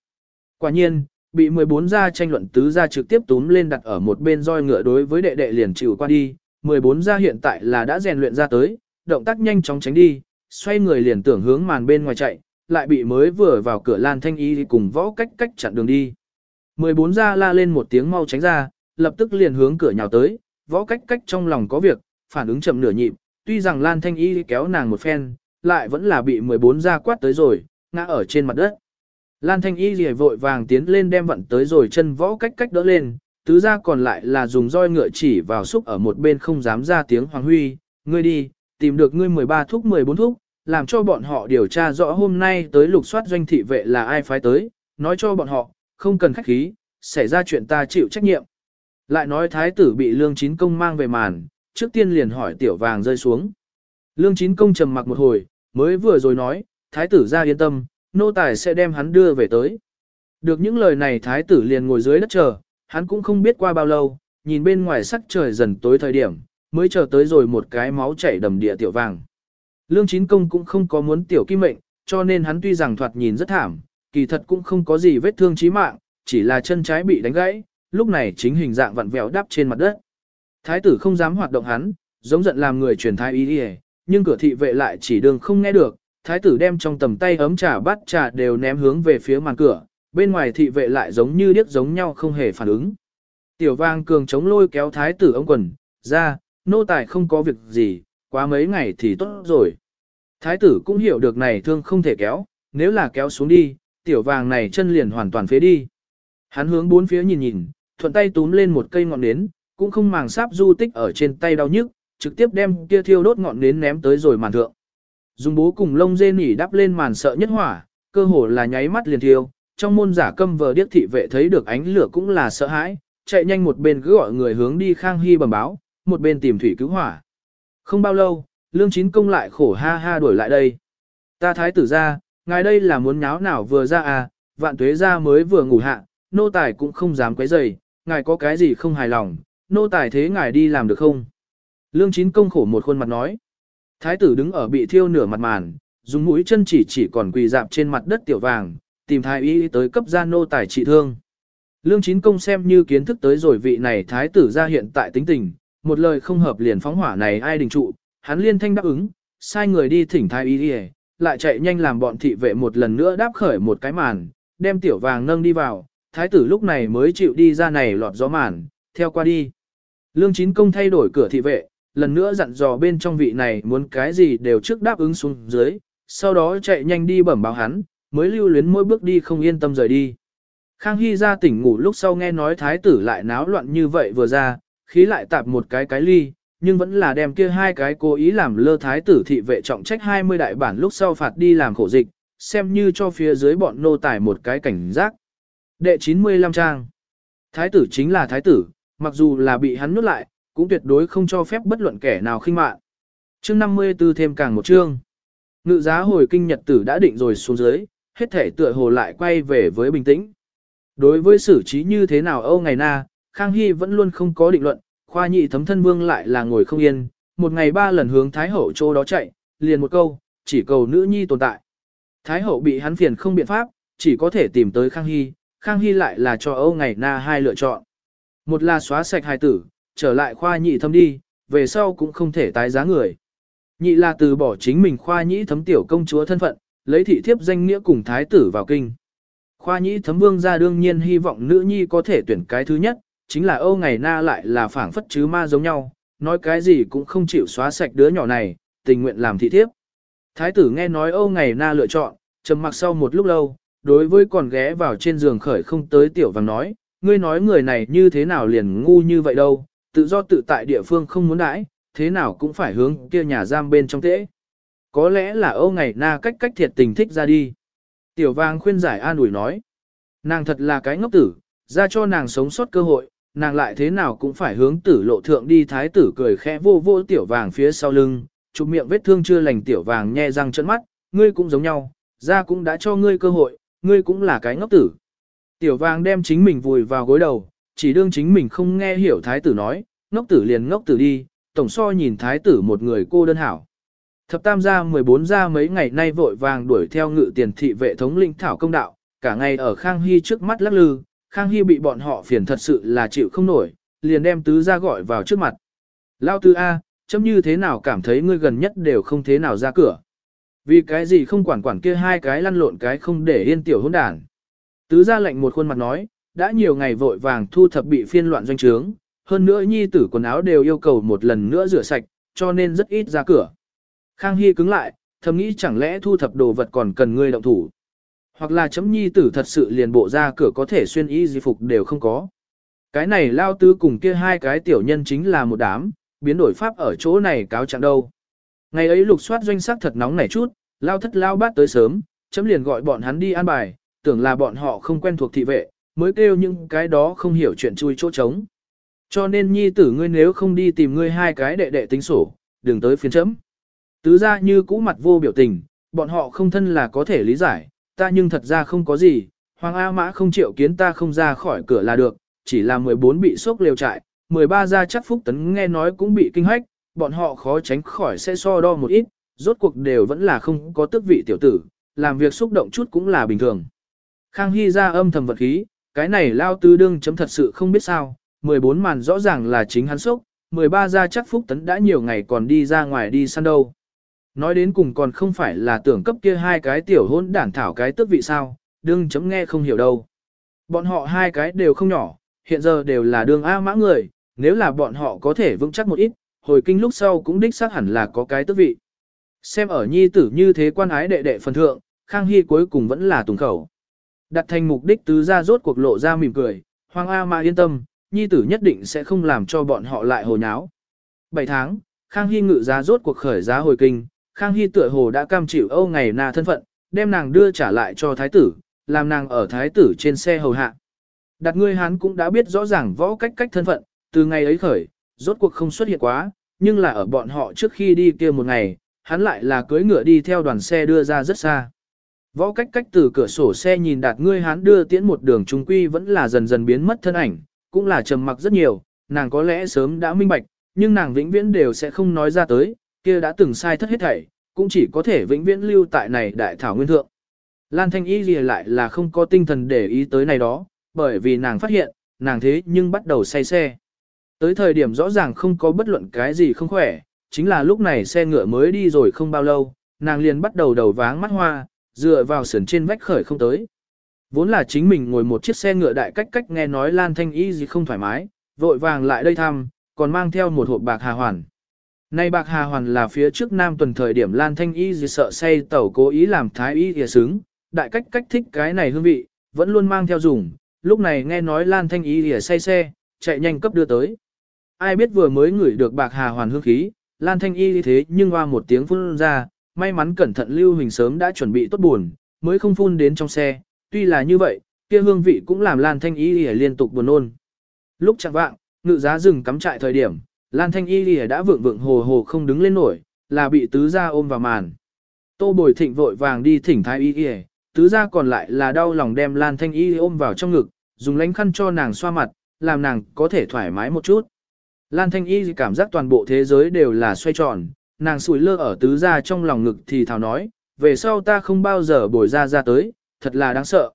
Quả nhiên, bị 14 gia tranh luận tứ gia trực tiếp túm lên đặt ở một bên roi ngựa đối với đệ đệ liền chịu qua đi, 14 gia hiện tại là đã rèn luyện ra tới, động tác nhanh chóng tránh đi, xoay người liền tưởng hướng màn bên ngoài chạy, lại bị mới vừa vào cửa Lan Thanh Y cùng võ cách cách chặn đường đi. 14 gia la lên một tiếng mau tránh ra, lập tức liền hướng cửa nhào tới, võ cách cách trong lòng có việc, phản ứng chậm nửa nhịp, tuy rằng Lan Thanh Y kéo nàng một phen, lại vẫn là bị 14 gia quát tới rồi, ngã ở trên mặt đất. Lan Thanh Y lìa vội vàng tiến lên đem vận tới rồi chân võ cách cách đỡ lên, tứ gia còn lại là dùng roi ngựa chỉ vào xúc ở một bên không dám ra tiếng Hoàng Huy, ngươi đi, tìm được ngươi 13 thúc 14 thúc, làm cho bọn họ điều tra rõ hôm nay tới lục soát doanh thị vệ là ai phái tới, nói cho bọn họ, không cần khách khí, xảy ra chuyện ta chịu trách nhiệm. Lại nói thái tử bị lương chín công mang về màn, trước tiên liền hỏi tiểu vàng rơi xuống. Lương chín công trầm mặc một hồi, mới vừa rồi nói, thái tử ra yên tâm, nô tài sẽ đem hắn đưa về tới. Được những lời này thái tử liền ngồi dưới đất chờ, hắn cũng không biết qua bao lâu, nhìn bên ngoài sắc trời dần tối thời điểm, mới chờ tới rồi một cái máu chảy đầm địa tiểu vàng. Lương chín công cũng không có muốn tiểu kim mệnh, cho nên hắn tuy rằng thoạt nhìn rất thảm, kỳ thật cũng không có gì vết thương chí mạng, chỉ là chân trái bị đánh gãy, lúc này chính hình dạng vặn vẹo đắp trên mặt đất. Thái tử không dám hoạt động hắn, giống giận làm người truyền thái ý đi nhưng cửa thị vệ lại chỉ đường không nghe được, thái tử đem trong tầm tay ấm trà bát trà đều ném hướng về phía màn cửa, bên ngoài thị vệ lại giống như điếc giống nhau không hề phản ứng. Tiểu vang cường chống lôi kéo thái tử ông quần, ra, nô tài không có việc gì, quá mấy ngày thì tốt rồi. Thái tử cũng hiểu được này thương không thể kéo, nếu là kéo xuống đi, tiểu vàng này chân liền hoàn toàn phế đi. Hắn hướng bốn phía nhìn nhìn, thuận tay túm lên một cây ngọn nến, cũng không màng sáp du tích ở trên tay đau nhức, trực tiếp đem kia thiêu đốt ngọn nến ném tới rồi màn thượng. Dùng bố cùng lông dê nỉ đắp lên màn sợ nhất hỏa, cơ hồ là nháy mắt liền thiêu, trong môn giả câm vờ điếc thị vệ thấy được ánh lửa cũng là sợ hãi, chạy nhanh một bên cứ gọi người hướng đi Khang Hy bẩm báo, một bên tìm thủy cứu hỏa. Không bao lâu, Lương Chín Công lại khổ ha ha đuổi lại đây. Ta thái tử ra, ngài đây là muốn nháo nào vừa ra à, vạn tuế ra mới vừa ngủ hạ, nô tài cũng không dám quấy rầy, ngài có cái gì không hài lòng, nô tài thế ngài đi làm được không? Lương Chín Công khổ một khuôn mặt nói. Thái tử đứng ở bị thiêu nửa mặt màn, dùng mũi chân chỉ chỉ còn quỳ dạp trên mặt đất tiểu vàng, tìm thái y tới cấp gia nô tài trị thương. Lương Chín Công xem như kiến thức tới rồi vị này thái tử ra hiện tại tính tình, một lời không hợp liền phóng hỏa này ai đình trụ, hắn liên thanh đáp ứng, sai người đi thỉnh thái y đi lại chạy nhanh làm bọn thị vệ một lần nữa đáp khởi một cái màn, đem tiểu vàng nâng đi vào, thái tử lúc này mới chịu đi ra này lọt gió màn, theo qua đi. Lương Chín Công thay đổi cửa thị vệ, lần nữa dặn dò bên trong vị này muốn cái gì đều trước đáp ứng xuống dưới, sau đó chạy nhanh đi bẩm báo hắn, mới lưu luyến mỗi bước đi không yên tâm rời đi. Khang Hy ra tỉnh ngủ lúc sau nghe nói thái tử lại náo loạn như vậy vừa ra, khí lại tạp một cái cái ly, nhưng vẫn là đem kia hai cái cố ý làm lơ thái tử thị vệ trọng trách 20 đại bản lúc sau phạt đi làm khổ dịch, xem như cho phía dưới bọn nô tài một cái cảnh giác. Đệ 95 trang Thái tử chính là thái tử, mặc dù là bị hắn nuốt lại, cũng tuyệt đối không cho phép bất luận kẻ nào khinh mạn. Chương 54 thêm càng một chương. Ngự giá hồi kinh nhật tử đã định rồi xuống dưới, hết thể tựa hồ lại quay về với bình tĩnh. Đối với xử trí như thế nào Âu ngày na, Khang Hy vẫn luôn không có định luận, khoa nhị thấm thân vương lại là ngồi không yên, một ngày ba lần hướng Thái Hậu chỗ đó chạy, liền một câu, chỉ cầu nữ nhi tồn tại. Thái Hậu bị hắn phiền không biện pháp, chỉ có thể tìm tới Khang Hy, Khang Hy lại là cho Âu ngày na hai lựa chọn. Một là xóa sạch hài tử, trở lại khoa nhị thấm đi, về sau cũng không thể tái giá người. Nhị là từ bỏ chính mình khoa nhị thấm tiểu công chúa thân phận, lấy thị thiếp danh nghĩa cùng thái tử vào kinh. Khoa nhị thấm vương ra đương nhiên hy vọng nữ nhi có thể tuyển cái thứ nhất, chính là Âu ngày na lại là phảng phất chứ ma giống nhau, nói cái gì cũng không chịu xóa sạch đứa nhỏ này, tình nguyện làm thị thiếp. Thái tử nghe nói Âu ngày na lựa chọn, trầm mặc sau một lúc lâu, đối với còn ghé vào trên giường khởi không tới tiểu vàng nói, ngươi nói người này như thế nào liền ngu như vậy đâu, tự do tự tại địa phương không muốn đãi, thế nào cũng phải hướng kia nhà giam bên trong tễ. Có lẽ là Âu ngày na cách cách thiệt tình thích ra đi. Tiểu vàng khuyên giải an ủi nói, nàng thật là cái ngốc tử, ra cho nàng sống sót cơ hội, nàng lại thế nào cũng phải hướng tử lộ thượng đi thái tử cười khẽ vô vô tiểu vàng phía sau lưng, chụp miệng vết thương chưa lành tiểu vàng nhe răng trợn mắt, ngươi cũng giống nhau, ra cũng đã cho ngươi cơ hội, ngươi cũng là cái ngốc tử. Tiểu vàng đem chính mình vùi vào gối đầu, chỉ đương chính mình không nghe hiểu thái tử nói, ngốc tử liền ngốc tử đi, tổng so nhìn thái tử một người cô đơn hảo. Thập tam gia 14 gia mấy ngày nay vội vàng đuổi theo ngự tiền thị vệ thống lĩnh thảo công đạo, cả ngày ở Khang Hy trước mắt lắc lư, Khang Hy bị bọn họ phiền thật sự là chịu không nổi, liền đem tứ ra gọi vào trước mặt. Lao tứ A, chấm như thế nào cảm thấy ngươi gần nhất đều không thế nào ra cửa. Vì cái gì không quản quản kia hai cái lăn lộn cái không để yên tiểu hỗn đàn. Tứ ra lệnh một khuôn mặt nói, đã nhiều ngày vội vàng thu thập bị phiên loạn doanh trướng, hơn nữa nhi tử quần áo đều yêu cầu một lần nữa rửa sạch, cho nên rất ít ra cửa. Khang Hy cứng lại, thầm nghĩ chẳng lẽ thu thập đồ vật còn cần ngươi động thủ. Hoặc là chấm nhi tử thật sự liền bộ ra cửa có thể xuyên y di phục đều không có. Cái này lao tứ cùng kia hai cái tiểu nhân chính là một đám, biến đổi pháp ở chỗ này cáo trạng đâu. Ngày ấy lục soát doanh sắc thật nóng nảy chút, lao thất lao bát tới sớm, chấm liền gọi bọn hắn đi an bài, tưởng là bọn họ không quen thuộc thị vệ, mới kêu những cái đó không hiểu chuyện chui chỗ trống. Cho nên nhi tử ngươi nếu không đi tìm ngươi hai cái đệ đệ tính sổ, đừng tới phiên chấm. Tứ ra như cũ mặt vô biểu tình, bọn họ không thân là có thể lý giải, ta nhưng thật ra không có gì, Hoàng A Mã không chịu kiến ta không ra khỏi cửa là được, chỉ là 14 bị sốc liều trại, 13 ra chắc phúc tấn nghe nói cũng bị kinh hách, bọn họ khó tránh khỏi sẽ so đo một ít, rốt cuộc đều vẫn là không có tước vị tiểu tử, làm việc xúc động chút cũng là bình thường. Khang Hy ra âm thầm vật khí, cái này lao tư đương chấm thật sự không biết sao, 14 màn rõ ràng là chính hắn sốc, 13 ra chắc phúc tấn đã nhiều ngày còn đi ra ngoài đi săn đâu. Nói đến cùng còn không phải là tưởng cấp kia hai cái tiểu hôn đản thảo cái tước vị sao, đương chấm nghe không hiểu đâu. Bọn họ hai cái đều không nhỏ, hiện giờ đều là đường A mã người, nếu là bọn họ có thể vững chắc một ít, hồi kinh lúc sau cũng đích xác hẳn là có cái tước vị. Xem ở nhi tử như thế quan ái đệ đệ phần thượng, Khang Hy cuối cùng vẫn là tùng khẩu. Đặt thành mục đích tứ ra rốt cuộc lộ ra mỉm cười, Hoàng A Mã yên tâm, nhi tử nhất định sẽ không làm cho bọn họ lại hồ nháo. 7 tháng, Khang Hy ngự giá rốt cuộc khởi giá hồi kinh, Khang Hy tựa hồ đã cam chịu Âu ngày na thân phận, đem nàng đưa trả lại cho thái tử, làm nàng ở thái tử trên xe hầu hạ. Đặt ngươi hắn cũng đã biết rõ ràng võ cách cách thân phận, từ ngày ấy khởi, rốt cuộc không xuất hiện quá, nhưng là ở bọn họ trước khi đi kia một ngày, hắn lại là cưỡi ngựa đi theo đoàn xe đưa ra rất xa. Võ cách cách từ cửa sổ xe nhìn đạt ngươi hắn đưa tiễn một đường trung quy vẫn là dần dần biến mất thân ảnh, cũng là trầm mặc rất nhiều, nàng có lẽ sớm đã minh bạch, nhưng nàng vĩnh viễn đều sẽ không nói ra tới, kia đã từng sai thất hết thảy, cũng chỉ có thể vĩnh viễn lưu tại này đại thảo nguyên thượng. Lan Thanh Y gì lại là không có tinh thần để ý tới này đó, bởi vì nàng phát hiện, nàng thế nhưng bắt đầu say xe. Tới thời điểm rõ ràng không có bất luận cái gì không khỏe, chính là lúc này xe ngựa mới đi rồi không bao lâu, nàng liền bắt đầu đầu váng mắt hoa, dựa vào sườn trên vách khởi không tới. Vốn là chính mình ngồi một chiếc xe ngựa đại cách cách nghe nói Lan Thanh Y gì không thoải mái, vội vàng lại đây thăm, còn mang theo một hộp bạc hà hoàn. Nay bạc hà hoàn là phía trước nam tuần thời điểm Lan Thanh Y gì sợ say tẩu cố ý làm thái y thìa sướng, đại cách cách thích cái này hương vị, vẫn luôn mang theo dùng, lúc này nghe nói Lan Thanh Y thìa say xe, chạy nhanh cấp đưa tới. Ai biết vừa mới ngửi được bạc hà hoàn hương khí, Lan Thanh Y thế nhưng hoa một tiếng phun ra, may mắn cẩn thận Lưu Hình sớm đã chuẩn bị tốt buồn, mới không phun đến trong xe, tuy là như vậy, kia hương vị cũng làm Lan Thanh Y lìa liên tục buồn nôn. Lúc chẳng vạng, ngự giá rừng cắm trại thời điểm, Lan Thanh Y Lìa đã vượng vượng hồ hồ không đứng lên nổi, là bị tứ gia ôm vào màn. Tô Bồi Thịnh vội vàng đi thỉnh thái y lìa, tứ gia còn lại là đau lòng đem Lan Thanh Y ôm vào trong ngực, dùng lánh khăn cho nàng xoa mặt, làm nàng có thể thoải mái một chút. Lan Thanh Y cảm giác toàn bộ thế giới đều là xoay tròn, nàng sủi lơ ở tứ gia trong lòng ngực thì thào nói, về sau ta không bao giờ bồi ra ra tới, thật là đáng sợ.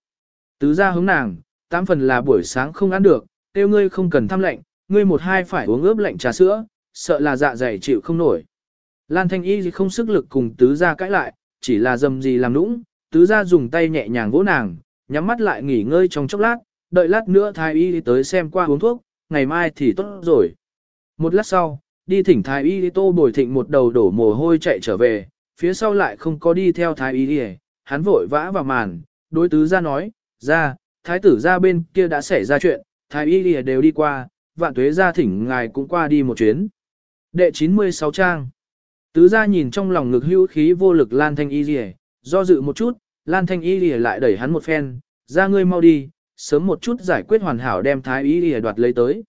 Tứ gia hướng nàng, tám phần là buổi sáng không ăn được, tiêu ngươi không cần thăm lệnh, ngươi một hai phải uống ướp lạnh trà sữa, sợ là dạ dày chịu không nổi. Lan Thanh Y không sức lực cùng tứ gia cãi lại, chỉ là dầm gì làm nũng, tứ gia dùng tay nhẹ nhàng vỗ nàng, nhắm mắt lại nghỉ ngơi trong chốc lát, đợi lát nữa thái y tới xem qua uống thuốc, ngày mai thì tốt rồi. Một lát sau, đi thỉnh thái y tô bồi thịnh một đầu đổ mồ hôi chạy trở về, phía sau lại không có đi theo thái y đi hắn vội vã vào màn, đối tứ gia nói, ra, thái tử ra bên kia đã xảy ra chuyện, thái y đi đều đi qua, vạn tuế gia thỉnh ngài cũng qua đi một chuyến. Đệ 96 trang. Tứ gia nhìn trong lòng ngực hưu khí vô lực Lan Thanh Y Lìa, do dự một chút, Lan Thanh Y Lìa lại đẩy hắn một phen, ra ngươi mau đi, sớm một chút giải quyết hoàn hảo đem Thái Y Lìa đoạt lấy tới.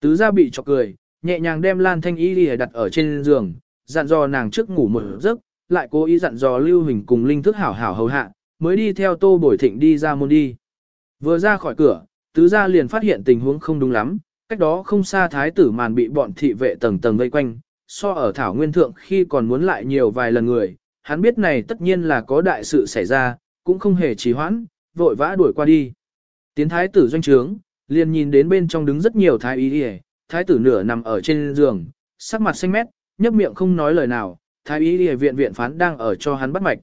Tứ gia bị chọc cười, nhẹ nhàng đem Lan Thanh Y Lìa đặt ở trên giường, dặn dò nàng trước ngủ một giấc, lại cố ý dặn dò Lưu Hình cùng Linh Thức hảo hảo hầu hạ, mới đi theo Tô Bồi Thịnh đi ra môn đi. Vừa ra khỏi cửa, tứ gia liền phát hiện tình huống không đúng lắm, cách đó không xa thái tử màn bị bọn thị vệ tầng tầng vây quanh, so ở thảo nguyên thượng khi còn muốn lại nhiều vài lần người, hắn biết này tất nhiên là có đại sự xảy ra, cũng không hề trì hoãn, vội vã đuổi qua đi. Tiến thái tử doanh trướng, liền nhìn đến bên trong đứng rất nhiều thái y lìa thái tử nửa nằm ở trên giường, sắc mặt xanh mét, nhấp miệng không nói lời nào, thái y y viện viện phán đang ở cho hắn bắt mạch.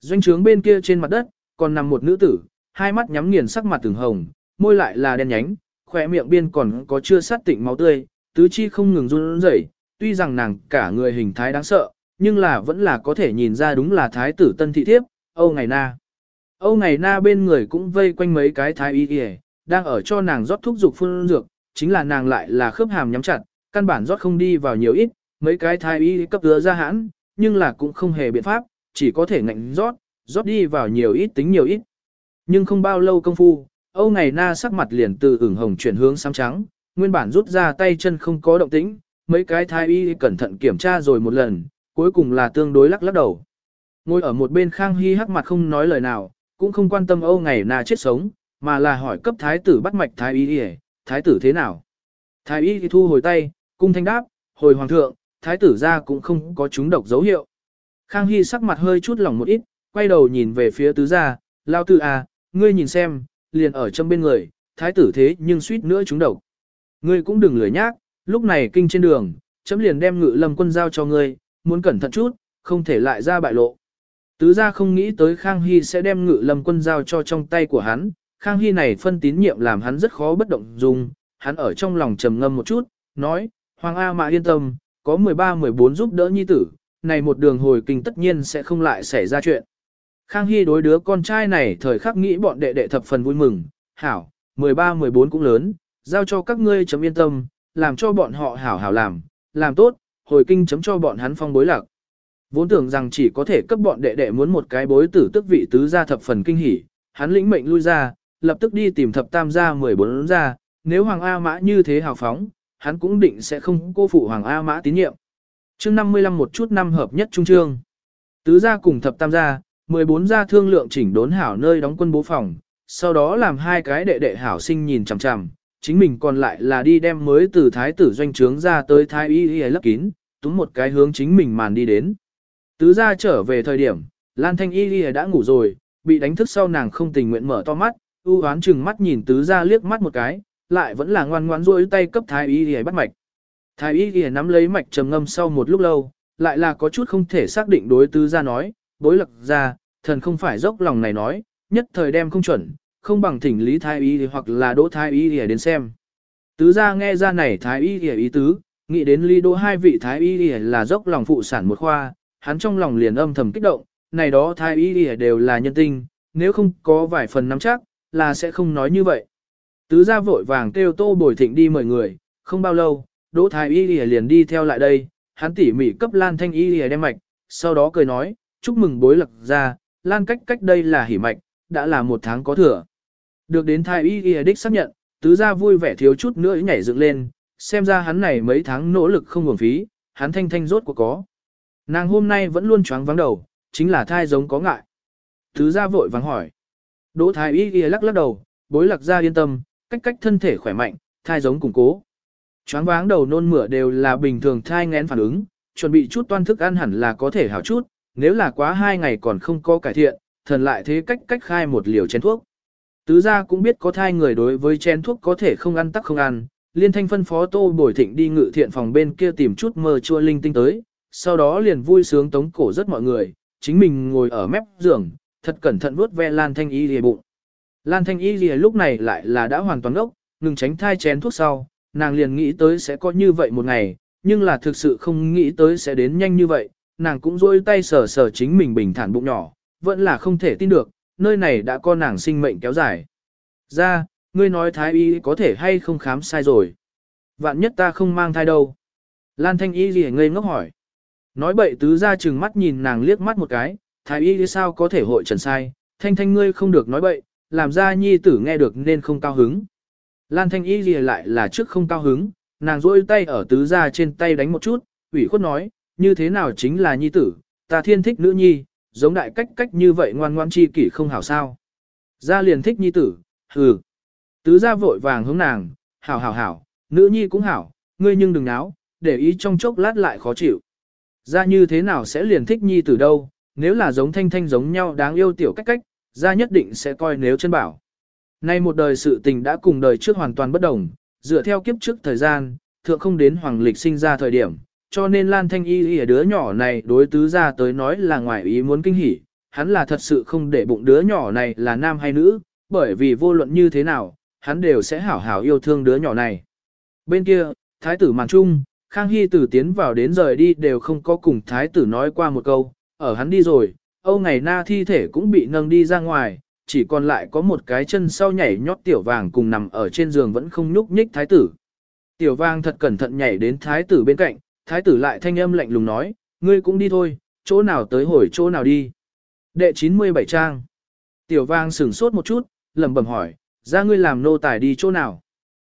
Doanh trướng bên kia trên mặt đất, còn nằm một nữ tử, hai mắt nhắm nghiền sắc mặt từng hồng, môi lại là đen nhánh, khỏe miệng biên còn có chưa sát tịnh máu tươi, tứ chi không ngừng run rẩy, tuy rằng nàng cả người hình thái đáng sợ, nhưng là vẫn là có thể nhìn ra đúng là thái tử tân thị thiếp, Âu Ngày Na. Âu Ngày Na bên người cũng vây quanh mấy cái thái y y, đang ở cho nàng rót thuốc dục phun dược, chính là nàng lại là khớp hàm nhắm chặt, căn bản rót không đi vào nhiều ít, mấy cái thái y cấp đưa ra hãn, nhưng là cũng không hề biện pháp, chỉ có thể ngạnh rót, rót đi vào nhiều ít tính nhiều ít. Nhưng không bao lâu công phu, Âu Ngày Na sắc mặt liền từ ửng hồng chuyển hướng xám trắng, nguyên bản rút ra tay chân không có động tĩnh, mấy cái thái y cẩn thận kiểm tra rồi một lần, cuối cùng là tương đối lắc lắc đầu. Ngồi ở một bên Khang Hy hắc mặt không nói lời nào, cũng không quan tâm Âu Ngày Na chết sống, mà là hỏi cấp thái tử bắt mạch thái y, thái tử thế nào? Thái y thu hồi tay, cung thanh đáp, hồi hoàng thượng, thái tử ra cũng không có chúng độc dấu hiệu. Khang Hy sắc mặt hơi chút lỏng một ít, quay đầu nhìn về phía tứ gia, lao tư à, ngươi nhìn xem, liền ở trong bên người, thái tử thế nhưng suýt nữa chúng độc. Ngươi cũng đừng lười nhác, lúc này kinh trên đường, chấm liền đem ngự lâm quân giao cho ngươi, muốn cẩn thận chút, không thể lại ra bại lộ. Tứ gia không nghĩ tới Khang Hy sẽ đem ngự lâm quân giao cho trong tay của hắn, Khang Hy này phân tín nhiệm làm hắn rất khó bất động dung, hắn ở trong lòng trầm ngâm một chút, nói, Hoàng A Mã yên tâm, có 13-14 giúp đỡ nhi tử, này một đường hồi kinh tất nhiên sẽ không lại xảy ra chuyện. Khang Hy đối đứa con trai này thời khắc nghĩ bọn đệ đệ thập phần vui mừng, hảo, 13-14 cũng lớn, giao cho các ngươi chấm yên tâm, làm cho bọn họ hảo hảo làm, làm tốt, hồi kinh chấm cho bọn hắn phong bối lạc. Vốn tưởng rằng chỉ có thể cấp bọn đệ đệ muốn một cái bối tử tức vị tứ gia thập phần kinh hỉ, hắn lĩnh mệnh lui ra, lập tức đi tìm thập tam gia 14 gia, nếu Hoàng A Mã như thế hào phóng, hắn cũng định sẽ không cô phụ Hoàng A Mã tín nhiệm. chương 55 một chút năm hợp nhất trung trương. Tứ gia cùng thập tam gia, 14 gia thương lượng chỉnh đốn hảo nơi đóng quân bố phòng, sau đó làm hai cái đệ đệ hảo sinh nhìn chằm chằm, chính mình còn lại là đi đem mới từ thái tử doanh trướng ra tới thái y y lấp kín, túm một cái hướng chính mình màn đi đến. Tứ gia trở về thời điểm, Lan Thanh y y đã ngủ rồi, bị đánh thức sau nàng không tình nguyện mở to mắt, u hoán chừng mắt nhìn tứ gia liếc mắt một cái, lại vẫn là ngoan ngoãn duỗi tay cấp thái y y bắt mạch. Thái y y nắm lấy mạch trầm ngâm sau một lúc lâu, lại là có chút không thể xác định đối tứ gia nói, bối lặc ra, thần không phải dốc lòng này nói, nhất thời đem không chuẩn, không bằng thỉnh lý thái y hoặc là đỗ thái y để đến xem. Tứ gia nghe ra này thái y ý tứ, nghĩ đến ly đỗ hai vị thái y là dốc lòng phụ sản một khoa, hắn trong lòng liền âm thầm kích động, này đó thái y đều là nhân tinh, nếu không có vài phần nắm chắc, là sẽ không nói như vậy. Tứ gia vội vàng kêu tô bồi thịnh đi mời người, không bao lâu, đỗ thái y liền đi theo lại đây, hắn tỉ mỉ cấp lan thanh y đem mạch, sau đó cười nói, chúc mừng bối lặc ra, lan cách cách đây là hỉ mạch, đã là một tháng có thừa. Được đến thái y y đích xác nhận, tứ gia vui vẻ thiếu chút nữa nhảy dựng lên, xem ra hắn này mấy tháng nỗ lực không uổng phí, hắn thanh thanh rốt của có. Nàng hôm nay vẫn luôn choáng vắng đầu, chính là thai giống có ngại. Tứ gia vội vắng hỏi. Đỗ thái y y lắc lắc đầu, bối lạc ra yên tâm, cách cách thân thể khỏe mạnh, thai giống củng cố. Choáng váng đầu nôn mửa đều là bình thường thai ngén phản ứng, chuẩn bị chút toan thức ăn hẳn là có thể hảo chút, nếu là quá hai ngày còn không có cải thiện, thần lại thế cách cách khai một liều chén thuốc. Tứ gia cũng biết có thai người đối với chén thuốc có thể không ăn tắc không ăn, liên thanh phân phó tô bồi thịnh đi ngự thiện phòng bên kia tìm chút mơ chua linh tinh tới, sau đó liền vui sướng tống cổ rất mọi người, chính mình ngồi ở mép giường, thật cẩn thận vuốt ve Lan Thanh Y lìa bụng. Lan Thanh Y lìa lúc này lại là đã hoàn toàn ốc, ngừng tránh thai chén thuốc sau, nàng liền nghĩ tới sẽ có như vậy một ngày, nhưng là thực sự không nghĩ tới sẽ đến nhanh như vậy, nàng cũng rôi tay sờ sờ chính mình bình thản bụng nhỏ, vẫn là không thể tin được, nơi này đã có nàng sinh mệnh kéo dài. Ra, ngươi nói thái y có thể hay không khám sai rồi. Vạn nhất ta không mang thai đâu. Lan thanh y gì ngây ngốc hỏi. Nói bậy tứ ra chừng mắt nhìn nàng liếc mắt một cái, thái y sao có thể hội trần sai, thanh thanh ngươi không được nói bậy, làm ra nhi tử nghe được nên không cao hứng. Lan thanh y gì lại là trước không cao hứng, nàng rôi tay ở tứ ra trên tay đánh một chút, ủy khuất nói, như thế nào chính là nhi tử, ta thiên thích nữ nhi, giống đại cách cách như vậy ngoan ngoan chi kỷ không hảo sao. Gia liền thích nhi tử, hừ. Tứ gia vội vàng hướng nàng, hảo hảo hảo, nữ nhi cũng hảo, ngươi nhưng đừng náo, để ý trong chốc lát lại khó chịu. Gia như thế nào sẽ liền thích nhi tử đâu, nếu là giống thanh thanh giống nhau đáng yêu tiểu cách cách, gia nhất định sẽ coi nếu chân bảo. Nay một đời sự tình đã cùng đời trước hoàn toàn bất đồng, dựa theo kiếp trước thời gian, thượng không đến hoàng lịch sinh ra thời điểm, cho nên Lan Thanh Y ở đứa nhỏ này đối tứ ra tới nói là ngoài ý muốn kinh hỉ, hắn là thật sự không để bụng đứa nhỏ này là nam hay nữ, bởi vì vô luận như thế nào, hắn đều sẽ hảo hảo yêu thương đứa nhỏ này. Bên kia, thái tử màn trung, Khang Hy tử tiến vào đến rời đi đều không có cùng thái tử nói qua một câu, ở hắn đi rồi, Âu ngày na thi thể cũng bị nâng đi ra ngoài, chỉ còn lại có một cái chân sau nhảy nhót tiểu vàng cùng nằm ở trên giường vẫn không nhúc nhích thái tử. Tiểu vàng thật cẩn thận nhảy đến thái tử bên cạnh, Thái tử lại thanh âm lạnh lùng nói, ngươi cũng đi thôi, chỗ nào tới hồi chỗ nào đi. Đệ 97 trang. Tiểu vàng sửng sốt một chút, lẩm bẩm hỏi, ra ngươi làm nô tài đi chỗ nào.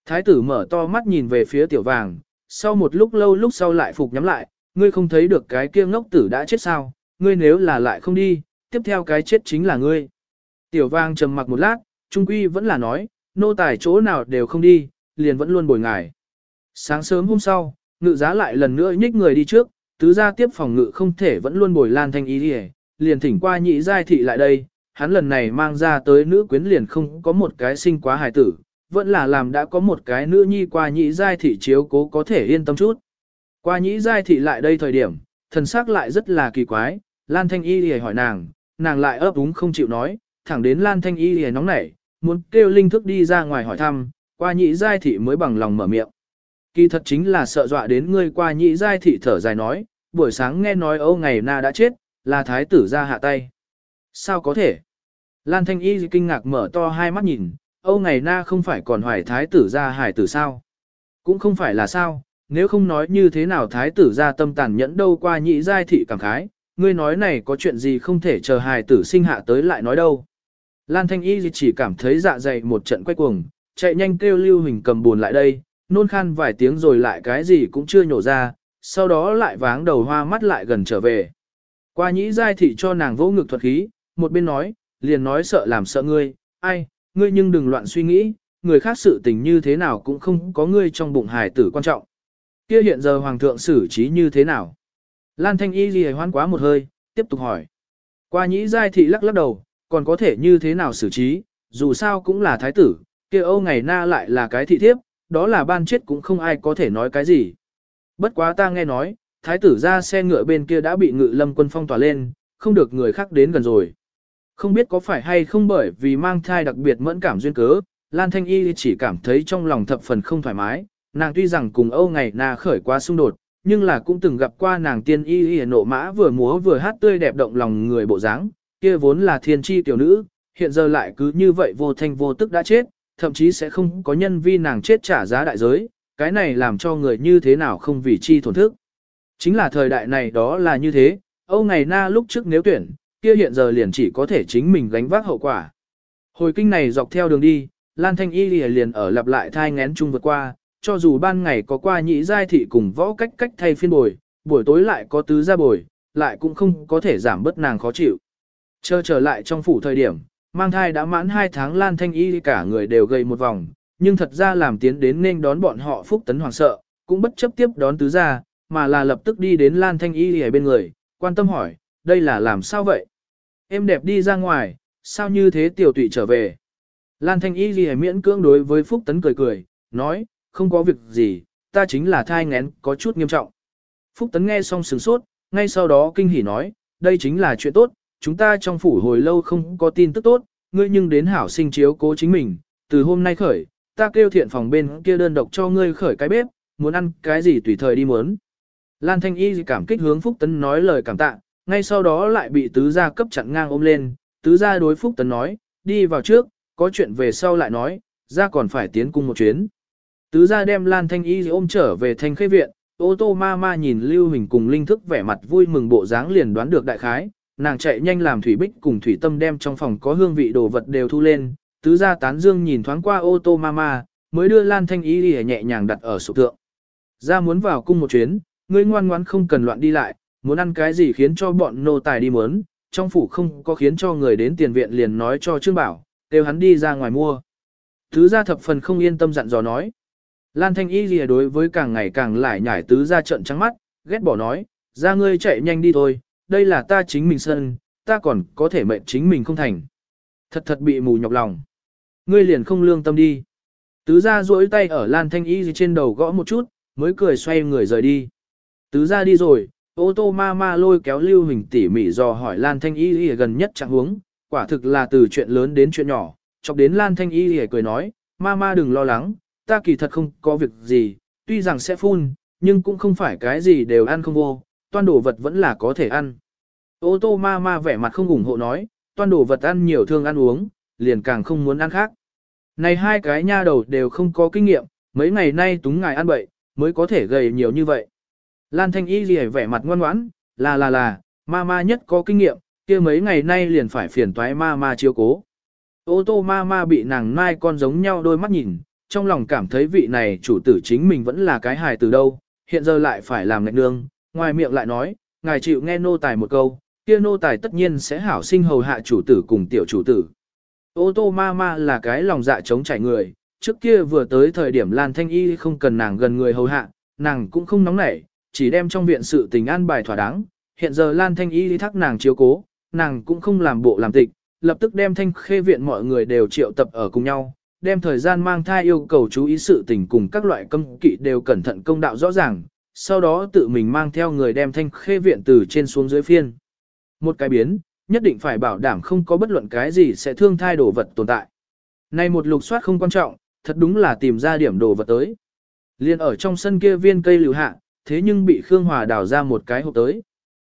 Thái tử mở to mắt nhìn về phía tiểu vàng, sau một lúc lâu lúc sau lại phục nhắm lại, ngươi không thấy được cái kia ngốc tử đã chết sao, ngươi nếu là lại không đi, tiếp theo cái chết chính là ngươi. Tiểu vang trầm mặc một lát, trung quy vẫn là nói, nô tài chỗ nào đều không đi, liền vẫn luôn bồi ngài. Sáng sớm hôm sau, ngự giá lại lần nữa nhích người đi trước, tứ gia tiếp phòng ngự không thể vẫn luôn bồi lan thanh ý đi liền thỉnh qua nhị giai thị lại đây, hắn lần này mang ra tới nữ quyến liền không có một cái sinh quá hài tử, vẫn là làm đã có một cái nữ nhi qua nhị giai thị chiếu cố có thể yên tâm chút. Qua nhị giai thị lại đây thời điểm, thần sắc lại rất là kỳ quái, Lan Thanh Y lìa hỏi nàng, nàng lại ấp úng không chịu nói, thẳng đến Lan Thanh Y lìa nóng nảy, muốn kêu linh thức đi ra ngoài hỏi thăm, qua nhị giai thị mới bằng lòng mở miệng. Kỳ thật chính là sợ dọa đến ngươi qua nhị giai thị thở dài nói, buổi sáng nghe nói Âu ngày na đã chết, là thái tử ra hạ tay. Sao có thể? Lan Thanh Y kinh ngạc mở to hai mắt nhìn, Âu ngày na không phải còn hoài thái tử ra hải tử sao? Cũng không phải là sao, nếu không nói như thế nào thái tử ra tâm tàn nhẫn đâu qua nhị giai thị cảm khái, ngươi nói này có chuyện gì không thể chờ hài tử sinh hạ tới lại nói đâu. Lan Thanh Y chỉ cảm thấy dạ dày một trận quay cuồng, chạy nhanh kêu Lưu Huỳnh cầm buồn lại đây, nôn khan vài tiếng rồi lại cái gì cũng chưa nhổ ra, sau đó lại váng đầu hoa mắt lại gần trở về. Qua nhĩ giai thị cho nàng vỗ ngực thuật khí, một bên nói, liền nói sợ làm sợ ngươi, ai, ngươi nhưng đừng loạn suy nghĩ, người khác sự tình như thế nào cũng không có ngươi trong bụng hài tử quan trọng. Kia hiện giờ hoàng thượng xử trí như thế nào? Lan Thanh Y gì hoan quá một hơi, tiếp tục hỏi. Qua nhĩ giai thị lắc lắc đầu, còn có thể như thế nào xử trí, dù sao cũng là thái tử, kia Âu ngày na lại là cái thị thiếp, đó là ban chết cũng không ai có thể nói cái gì. Bất quá ta nghe nói, thái tử ra xe ngựa bên kia đã bị ngự lâm quân phong tỏa lên, không được người khác đến gần rồi. Không biết có phải hay không bởi vì mang thai đặc biệt mẫn cảm duyên cớ, Lan Thanh Y chỉ cảm thấy trong lòng thập phần không thoải mái, nàng tuy rằng cùng Âu ngày na khởi qua xung đột, nhưng là cũng từng gặp qua nàng tiên y y nộ mã vừa múa vừa hát tươi đẹp động lòng người bộ dáng, kia vốn là thiên tri tiểu nữ, hiện giờ lại cứ như vậy vô thanh vô tức đã chết, thậm chí sẽ không có nhân vi nàng chết trả giá đại giới, cái này làm cho người như thế nào không vì chi thổn thức. Chính là thời đại này đó là như thế, Âu ngày na lúc trước nếu tuyển, kia hiện giờ liền chỉ có thể chính mình gánh vác hậu quả. Hồi kinh này dọc theo đường đi, Lan Thanh Y liền ở lặp lại thai ngén chung vượt qua, cho dù ban ngày có qua nhị giai thị cùng võ cách cách thay phiên bồi, buổi tối lại có tứ gia bồi, lại cũng không có thể giảm bớt nàng khó chịu. Chờ trở lại trong phủ thời điểm, mang thai đã mãn 2 tháng Lan Thanh Y cả người đều gầy một vòng, nhưng thật ra làm tiến đến nên đón bọn họ phúc tấn hoàng sợ, cũng bất chấp tiếp đón tứ gia, mà là lập tức đi đến Lan Thanh Y ở bên người, quan tâm hỏi, đây là làm sao vậy? Em đẹp đi ra ngoài, sao như thế tiểu tụy trở về? Lan Thanh Y ghi miễn cưỡng đối với Phúc Tấn cười cười, nói, không có việc gì, ta chính là thai ngén có chút nghiêm trọng. Phúc Tấn nghe xong sừng sốt, ngay sau đó kinh hỉ nói, đây chính là chuyện tốt, chúng ta trong phủ hồi lâu không có tin tức tốt, ngươi nhưng đến hảo sinh chiếu cố chính mình, từ hôm nay khởi, ta kêu thiện phòng bên kia đơn độc cho ngươi khởi cái bếp, muốn ăn cái gì tùy thời đi muốn. Lan Thanh Y cảm kích hướng Phúc Tấn nói lời cảm tạ, ngay sau đó lại bị tứ gia cấp chặn ngang ôm lên, tứ gia đối Phúc Tấn nói, đi vào trước, có chuyện về sau lại nói, ra còn phải tiến cung một chuyến. Tứ gia đem Lan Thanh Y ôm trở về thanh khê viện, ô tô ma ma nhìn Lưu Hình cùng Linh Thức vẻ mặt vui mừng bộ dáng liền đoán được đại khái, nàng chạy nhanh làm Thủy Bích cùng Thủy Tâm đem trong phòng có hương vị đồ vật đều thu lên, tứ gia tán dương nhìn thoáng qua ô tô ma ma, mới đưa Lan Thanh Y đi nhẹ nhàng đặt ở sụp tượng. Ra muốn vào cung một chuyến, ngươi ngoan ngoãn không cần loạn đi lại, muốn ăn cái gì khiến cho bọn nô tài đi muốn, trong phủ không có khiến cho người đến tiền viện liền nói cho Trương Bảo, đều hắn đi ra ngoài mua. Tứ gia thập phần không yên tâm dặn dò nói. Lan Thanh Y lìa đối với càng ngày càng lại nhảy tứ ra trận trắng mắt, ghét bỏ nói, ra ngươi chạy nhanh đi thôi, đây là ta chính mình sân, ta còn có thể mệnh chính mình không thành. Thật thật bị mù nhọc lòng. Ngươi liền không lương tâm đi. Tứ ra duỗi tay ở Lan Thanh Y trên đầu gõ một chút, mới cười xoay người rời đi. Tứ ra đi rồi, ô tô ma ma lôi kéo Lưu Hình tỉ mỉ dò hỏi Lan Thanh Y gần nhất trạng huống, quả thực là từ chuyện lớn đến chuyện nhỏ, chọc đến Lan Thanh Y cười nói, ma ma đừng lo lắng, ta kỳ thật không có việc gì, tuy rằng sẽ phun, nhưng cũng không phải cái gì đều ăn không vô, toan đồ vật vẫn là có thể ăn. Ô tô ma ma vẻ mặt không ủng hộ nói, toan đồ vật ăn nhiều thương ăn uống, liền càng không muốn ăn khác. Này hai cái nha đầu đều không có kinh nghiệm, mấy ngày nay túng ngài ăn bậy, mới có thể gầy nhiều như vậy. Lan Thanh Y gì vẻ mặt ngoan ngoãn, là là là, ma ma nhất có kinh nghiệm, kia mấy ngày nay liền phải phiền toái ma ma chiếu cố. Ô tô ma ma bị nàng nai con giống nhau đôi mắt nhìn, trong lòng cảm thấy vị này chủ tử chính mình vẫn là cái hài từ đâu, hiện giờ lại phải làm ngạch nương, ngoài miệng lại nói, ngài chịu nghe nô tài một câu, kia nô tài tất nhiên sẽ hảo sinh hầu hạ chủ tử cùng tiểu chủ tử. Ô tô ma ma là cái lòng dạ chống chảy người, trước kia vừa tới thời điểm Lan Thanh Y không cần nàng gần người hầu hạ, nàng cũng không nóng nảy, chỉ đem trong viện sự tình an bài thỏa đáng, hiện giờ Lan Thanh Y thắc nàng chiếu cố, nàng cũng không làm bộ làm tịch, lập tức đem thanh khê viện mọi người đều triệu tập ở cùng nhau, đem thời gian mang thai yêu cầu chú ý sự tình cùng các loại cấm kỵ đều cẩn thận công đạo rõ ràng, sau đó tự mình mang theo người đem thanh khê viện từ trên xuống dưới phiên. Một cái biến, nhất định phải bảo đảm không có bất luận cái gì sẽ thương thai đồ vật tồn tại. Này một lục soát không quan trọng, thật đúng là tìm ra điểm đồ vật tới. Liên ở trong sân kia viên cây lưu hạ, thế nhưng bị Khương Hòa đào ra một cái hộp tới.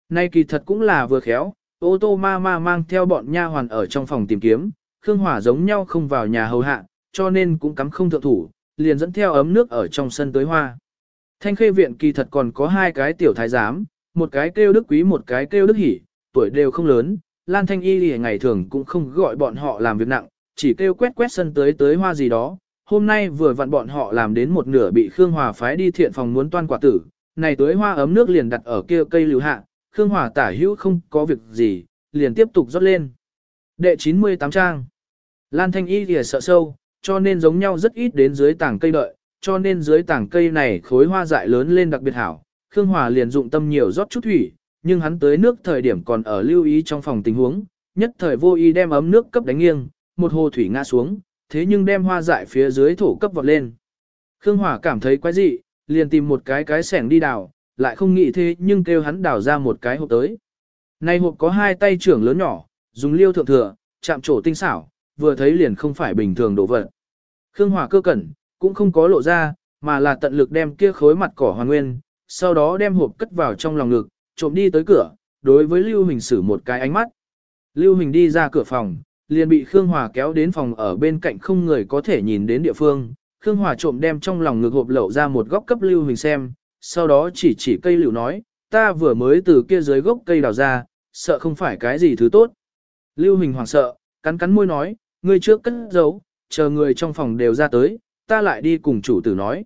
Nay kỳ thật cũng là vừa khéo, ô tô ma ma mang theo bọn nha hoàn ở trong phòng tìm kiếm, Khương Hòa giống nhau không vào nhà hầu hạ, cho nên cũng cắm không thượng thủ, liền dẫn theo ấm nước ở trong sân tới hoa. Thanh khê viện kỳ thật còn có hai cái tiểu thái giám, một cái kêu đức quý một cái kêu đức hỷ, tuổi đều không lớn, Lan Thanh Y thì ngày thường cũng không gọi bọn họ làm việc nặng, chỉ kêu quét quét sân tới tới hoa gì đó. Hôm nay vừa vặn bọn họ làm đến một nửa bị Khương Hòa phái đi thiện phòng muốn toan quả tử, này tới hoa ấm nước liền đặt ở kia cây lưu hạ, Khương Hòa tả hữu không có việc gì, liền tiếp tục rót lên. Đệ 98 trang Lan Thanh Y thì sợ sâu, cho nên giống nhau rất ít đến dưới tảng cây đợi, cho nên dưới tảng cây này khối hoa dại lớn lên đặc biệt hảo. Khương Hòa liền dụng tâm nhiều rót chút thủy, nhưng hắn tới nước thời điểm còn ở lưu ý trong phòng tình huống, nhất thời vô ý đem ấm nước cấp đánh nghiêng, một hồ thủy ngã xuống, thế nhưng đem hoa dại phía dưới thổ cấp vọt lên. Khương Hòa cảm thấy quái dị, liền tìm một cái cái sẻng đi đào, lại không nghĩ thế nhưng kêu hắn đào ra một cái hộp tới. Này hộp có hai tay trưởng lớn nhỏ, dùng liêu thượng thừa, chạm trổ tinh xảo, vừa thấy liền không phải bình thường đồ vật. Khương Hòa cơ cẩn, cũng không có lộ ra, mà là tận lực đem kia khối mặt cỏ hoàn nguyên, sau đó đem hộp cất vào trong lòng ngực, trộm đi tới cửa, đối với Lưu Hình sử một cái ánh mắt. Lưu Hình đi ra cửa phòng, liền bị Khương Hòa kéo đến phòng ở bên cạnh không người có thể nhìn đến địa phương. Khương Hòa trộm đem trong lòng ngực hộp lậu ra một góc cấp Lưu Hình xem, sau đó chỉ chỉ cây liễu nói, ta vừa mới từ kia dưới gốc cây đào ra, sợ không phải cái gì thứ tốt. Lưu Hình hoảng sợ, cắn cắn môi nói, ngươi trước cất giấu, chờ người trong phòng đều ra tới, ta lại đi cùng chủ tử nói.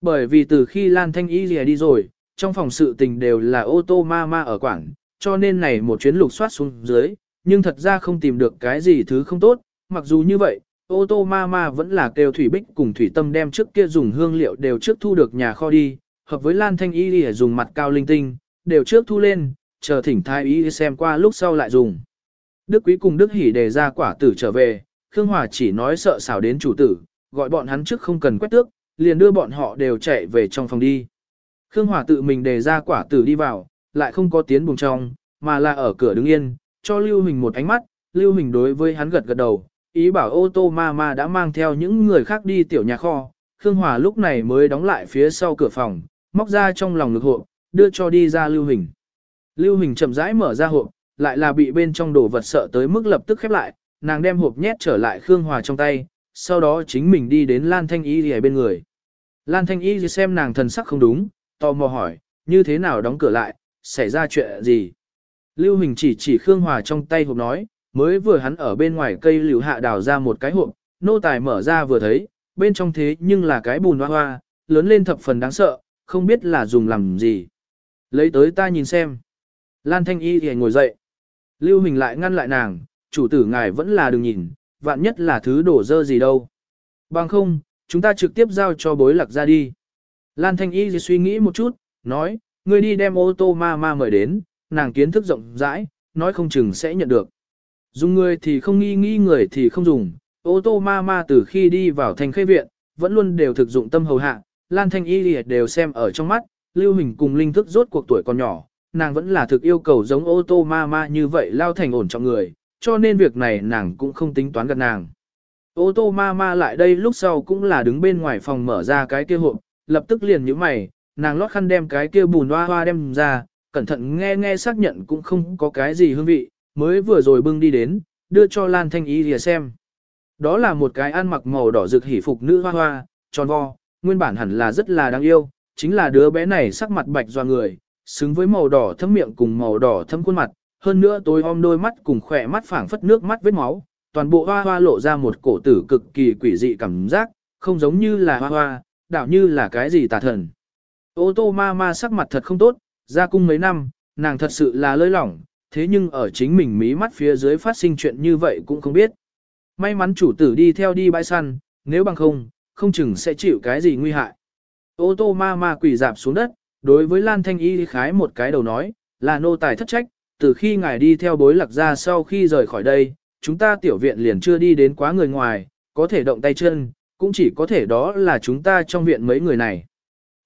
Bởi vì từ khi Lan Thanh Y lìa đi rồi, trong phòng sự tình đều là ô tô ma ma ở quảng, cho nên này một chuyến lục soát xuống dưới, nhưng thật ra không tìm được cái gì thứ không tốt, mặc dù như vậy, ô tô ma ma vẫn là kêu thủy bích cùng thủy tâm đem trước kia dùng hương liệu đều trước thu được nhà kho đi, hợp với Lan Thanh Y lìa dùng mặt cao linh tinh, đều trước thu lên, chờ thỉnh thái y xem qua lúc sau lại dùng. Đức Quý cùng Đức Hỷ đề ra quả tử trở về, Khương Hòa chỉ nói sợ xảo đến chủ tử, gọi bọn hắn trước không cần quét tước, liền đưa bọn họ đều chạy về trong phòng đi. Khương Hòa tự mình đề ra quả tử đi vào, lại không có tiến buồng trong, mà là ở cửa đứng yên, cho Lưu Hình một ánh mắt, Lưu Hình đối với hắn gật gật đầu, ý bảo ô tô ma ma đã mang theo những người khác đi tiểu nhà kho. Khương Hòa lúc này mới đóng lại phía sau cửa phòng, móc ra trong lòng ngực hộp, đưa cho đi ra Lưu Hình. Lưu Hình chậm rãi mở ra hộp, lại là bị bên trong đồ vật sợ tới mức lập tức khép lại, nàng đem hộp nhét trở lại Khương Hòa trong tay, sau đó chính mình đi đến Lan Thanh Y ở bên người. Lan Thanh Y xem nàng thần sắc không đúng, tò mò hỏi, như thế nào đóng cửa lại, xảy ra chuyện gì? Lưu Hình chỉ chỉ Khương Hòa trong tay hộp nói, mới vừa hắn ở bên ngoài cây liễu hạ đào ra một cái hộp, nô tài mở ra vừa thấy, bên trong thế nhưng là cái bùn hoa hoa, lớn lên thập phần đáng sợ, không biết là dùng làm gì. Lấy tới ta nhìn xem. Lan Thanh Y thì ngồi dậy. Lưu Hình lại ngăn lại nàng, chủ tử ngài vẫn là đừng nhìn, vạn nhất là thứ đổ dơ gì đâu. Bằng không, chúng ta trực tiếp giao cho bối lạc ra đi. Lan Thanh Y suy nghĩ một chút, nói, ngươi đi đem ô tô ma ma mời đến, nàng kiến thức rộng rãi, nói không chừng sẽ nhận được. Dùng người thì không nghi nghi người thì không dùng, ô tô ma ma từ khi đi vào thành khê viện, vẫn luôn đều thực dụng tâm hầu hạ, Lan Thanh Y đều xem ở trong mắt, lưu hình cùng linh thức rốt cuộc tuổi còn nhỏ, nàng vẫn là thực yêu cầu giống ô tô ma ma như vậy lao thành ổn trọng người, cho nên việc này nàng cũng không tính toán gặp nàng. Ô tô ma ma lại đây lúc sau cũng là đứng bên ngoài phòng mở ra cái kia hộp, lập tức liền như mày, nàng lót khăn đem cái kia bùn hoa hoa đem ra, cẩn thận nghe nghe xác nhận cũng không có cái gì hương vị, mới vừa rồi bưng đi đến, đưa cho Lan Thanh Y lìa xem. Đó là một cái ăn mặc màu đỏ rực hỉ phục nữ hoa hoa, tròn vo, nguyên bản hẳn là rất là đáng yêu, chính là đứa bé này sắc mặt bạch doa người, xứng với màu đỏ thâm miệng cùng màu đỏ thâm khuôn mặt, hơn nữa tối om đôi mắt cùng khỏe mắt phảng phất nước mắt vết máu, toàn bộ hoa hoa lộ ra một cổ tử cực kỳ quỷ dị cảm giác, không giống như là hoa hoa, đảo như là cái gì tà thần. Ô tô ma ma sắc mặt thật không tốt, ra cung mấy năm, nàng thật sự là lơi lỏng, thế nhưng ở chính mình mí mắt phía dưới phát sinh chuyện như vậy cũng không biết. May mắn chủ tử đi theo đi bãi săn, nếu bằng không, không chừng sẽ chịu cái gì nguy hại. Ô tô ma ma quỷ dạp xuống đất, đối với Lan Thanh Y khái một cái đầu nói, là nô tài thất trách, từ khi ngài đi theo bối lạc ra sau khi rời khỏi đây, chúng ta tiểu viện liền chưa đi đến quá người ngoài, có thể động tay chân, cũng chỉ có thể đó là chúng ta trong viện mấy người này.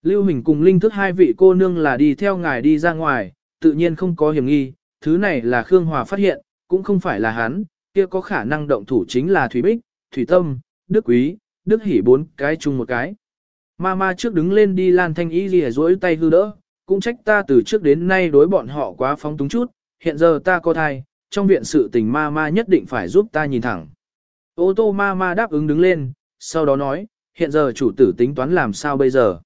Lưu Hình cùng Linh thức hai vị cô nương là đi theo ngài đi ra ngoài, tự nhiên không có hiểm nghi, thứ này là Khương Hòa phát hiện, cũng không phải là hắn, kia có khả năng động thủ chính là Thủy Bích, Thủy Tâm, Đức Quý, Đức Hỷ bốn cái chung một cái. Ma ma trước đứng lên đi Lan Thanh ý gì dối tay hư đỡ, cũng trách ta từ trước đến nay đối bọn họ quá phóng túng chút, hiện giờ ta có thai, trong viện sự tình ma ma nhất định phải giúp ta nhìn thẳng. Ô tô ma ma đáp ứng đứng lên, sau đó nói, hiện giờ chủ tử tính toán làm sao bây giờ.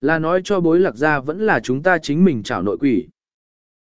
Là nói cho bối lạc ra vẫn là chúng ta chính mình chảo nội quỷ.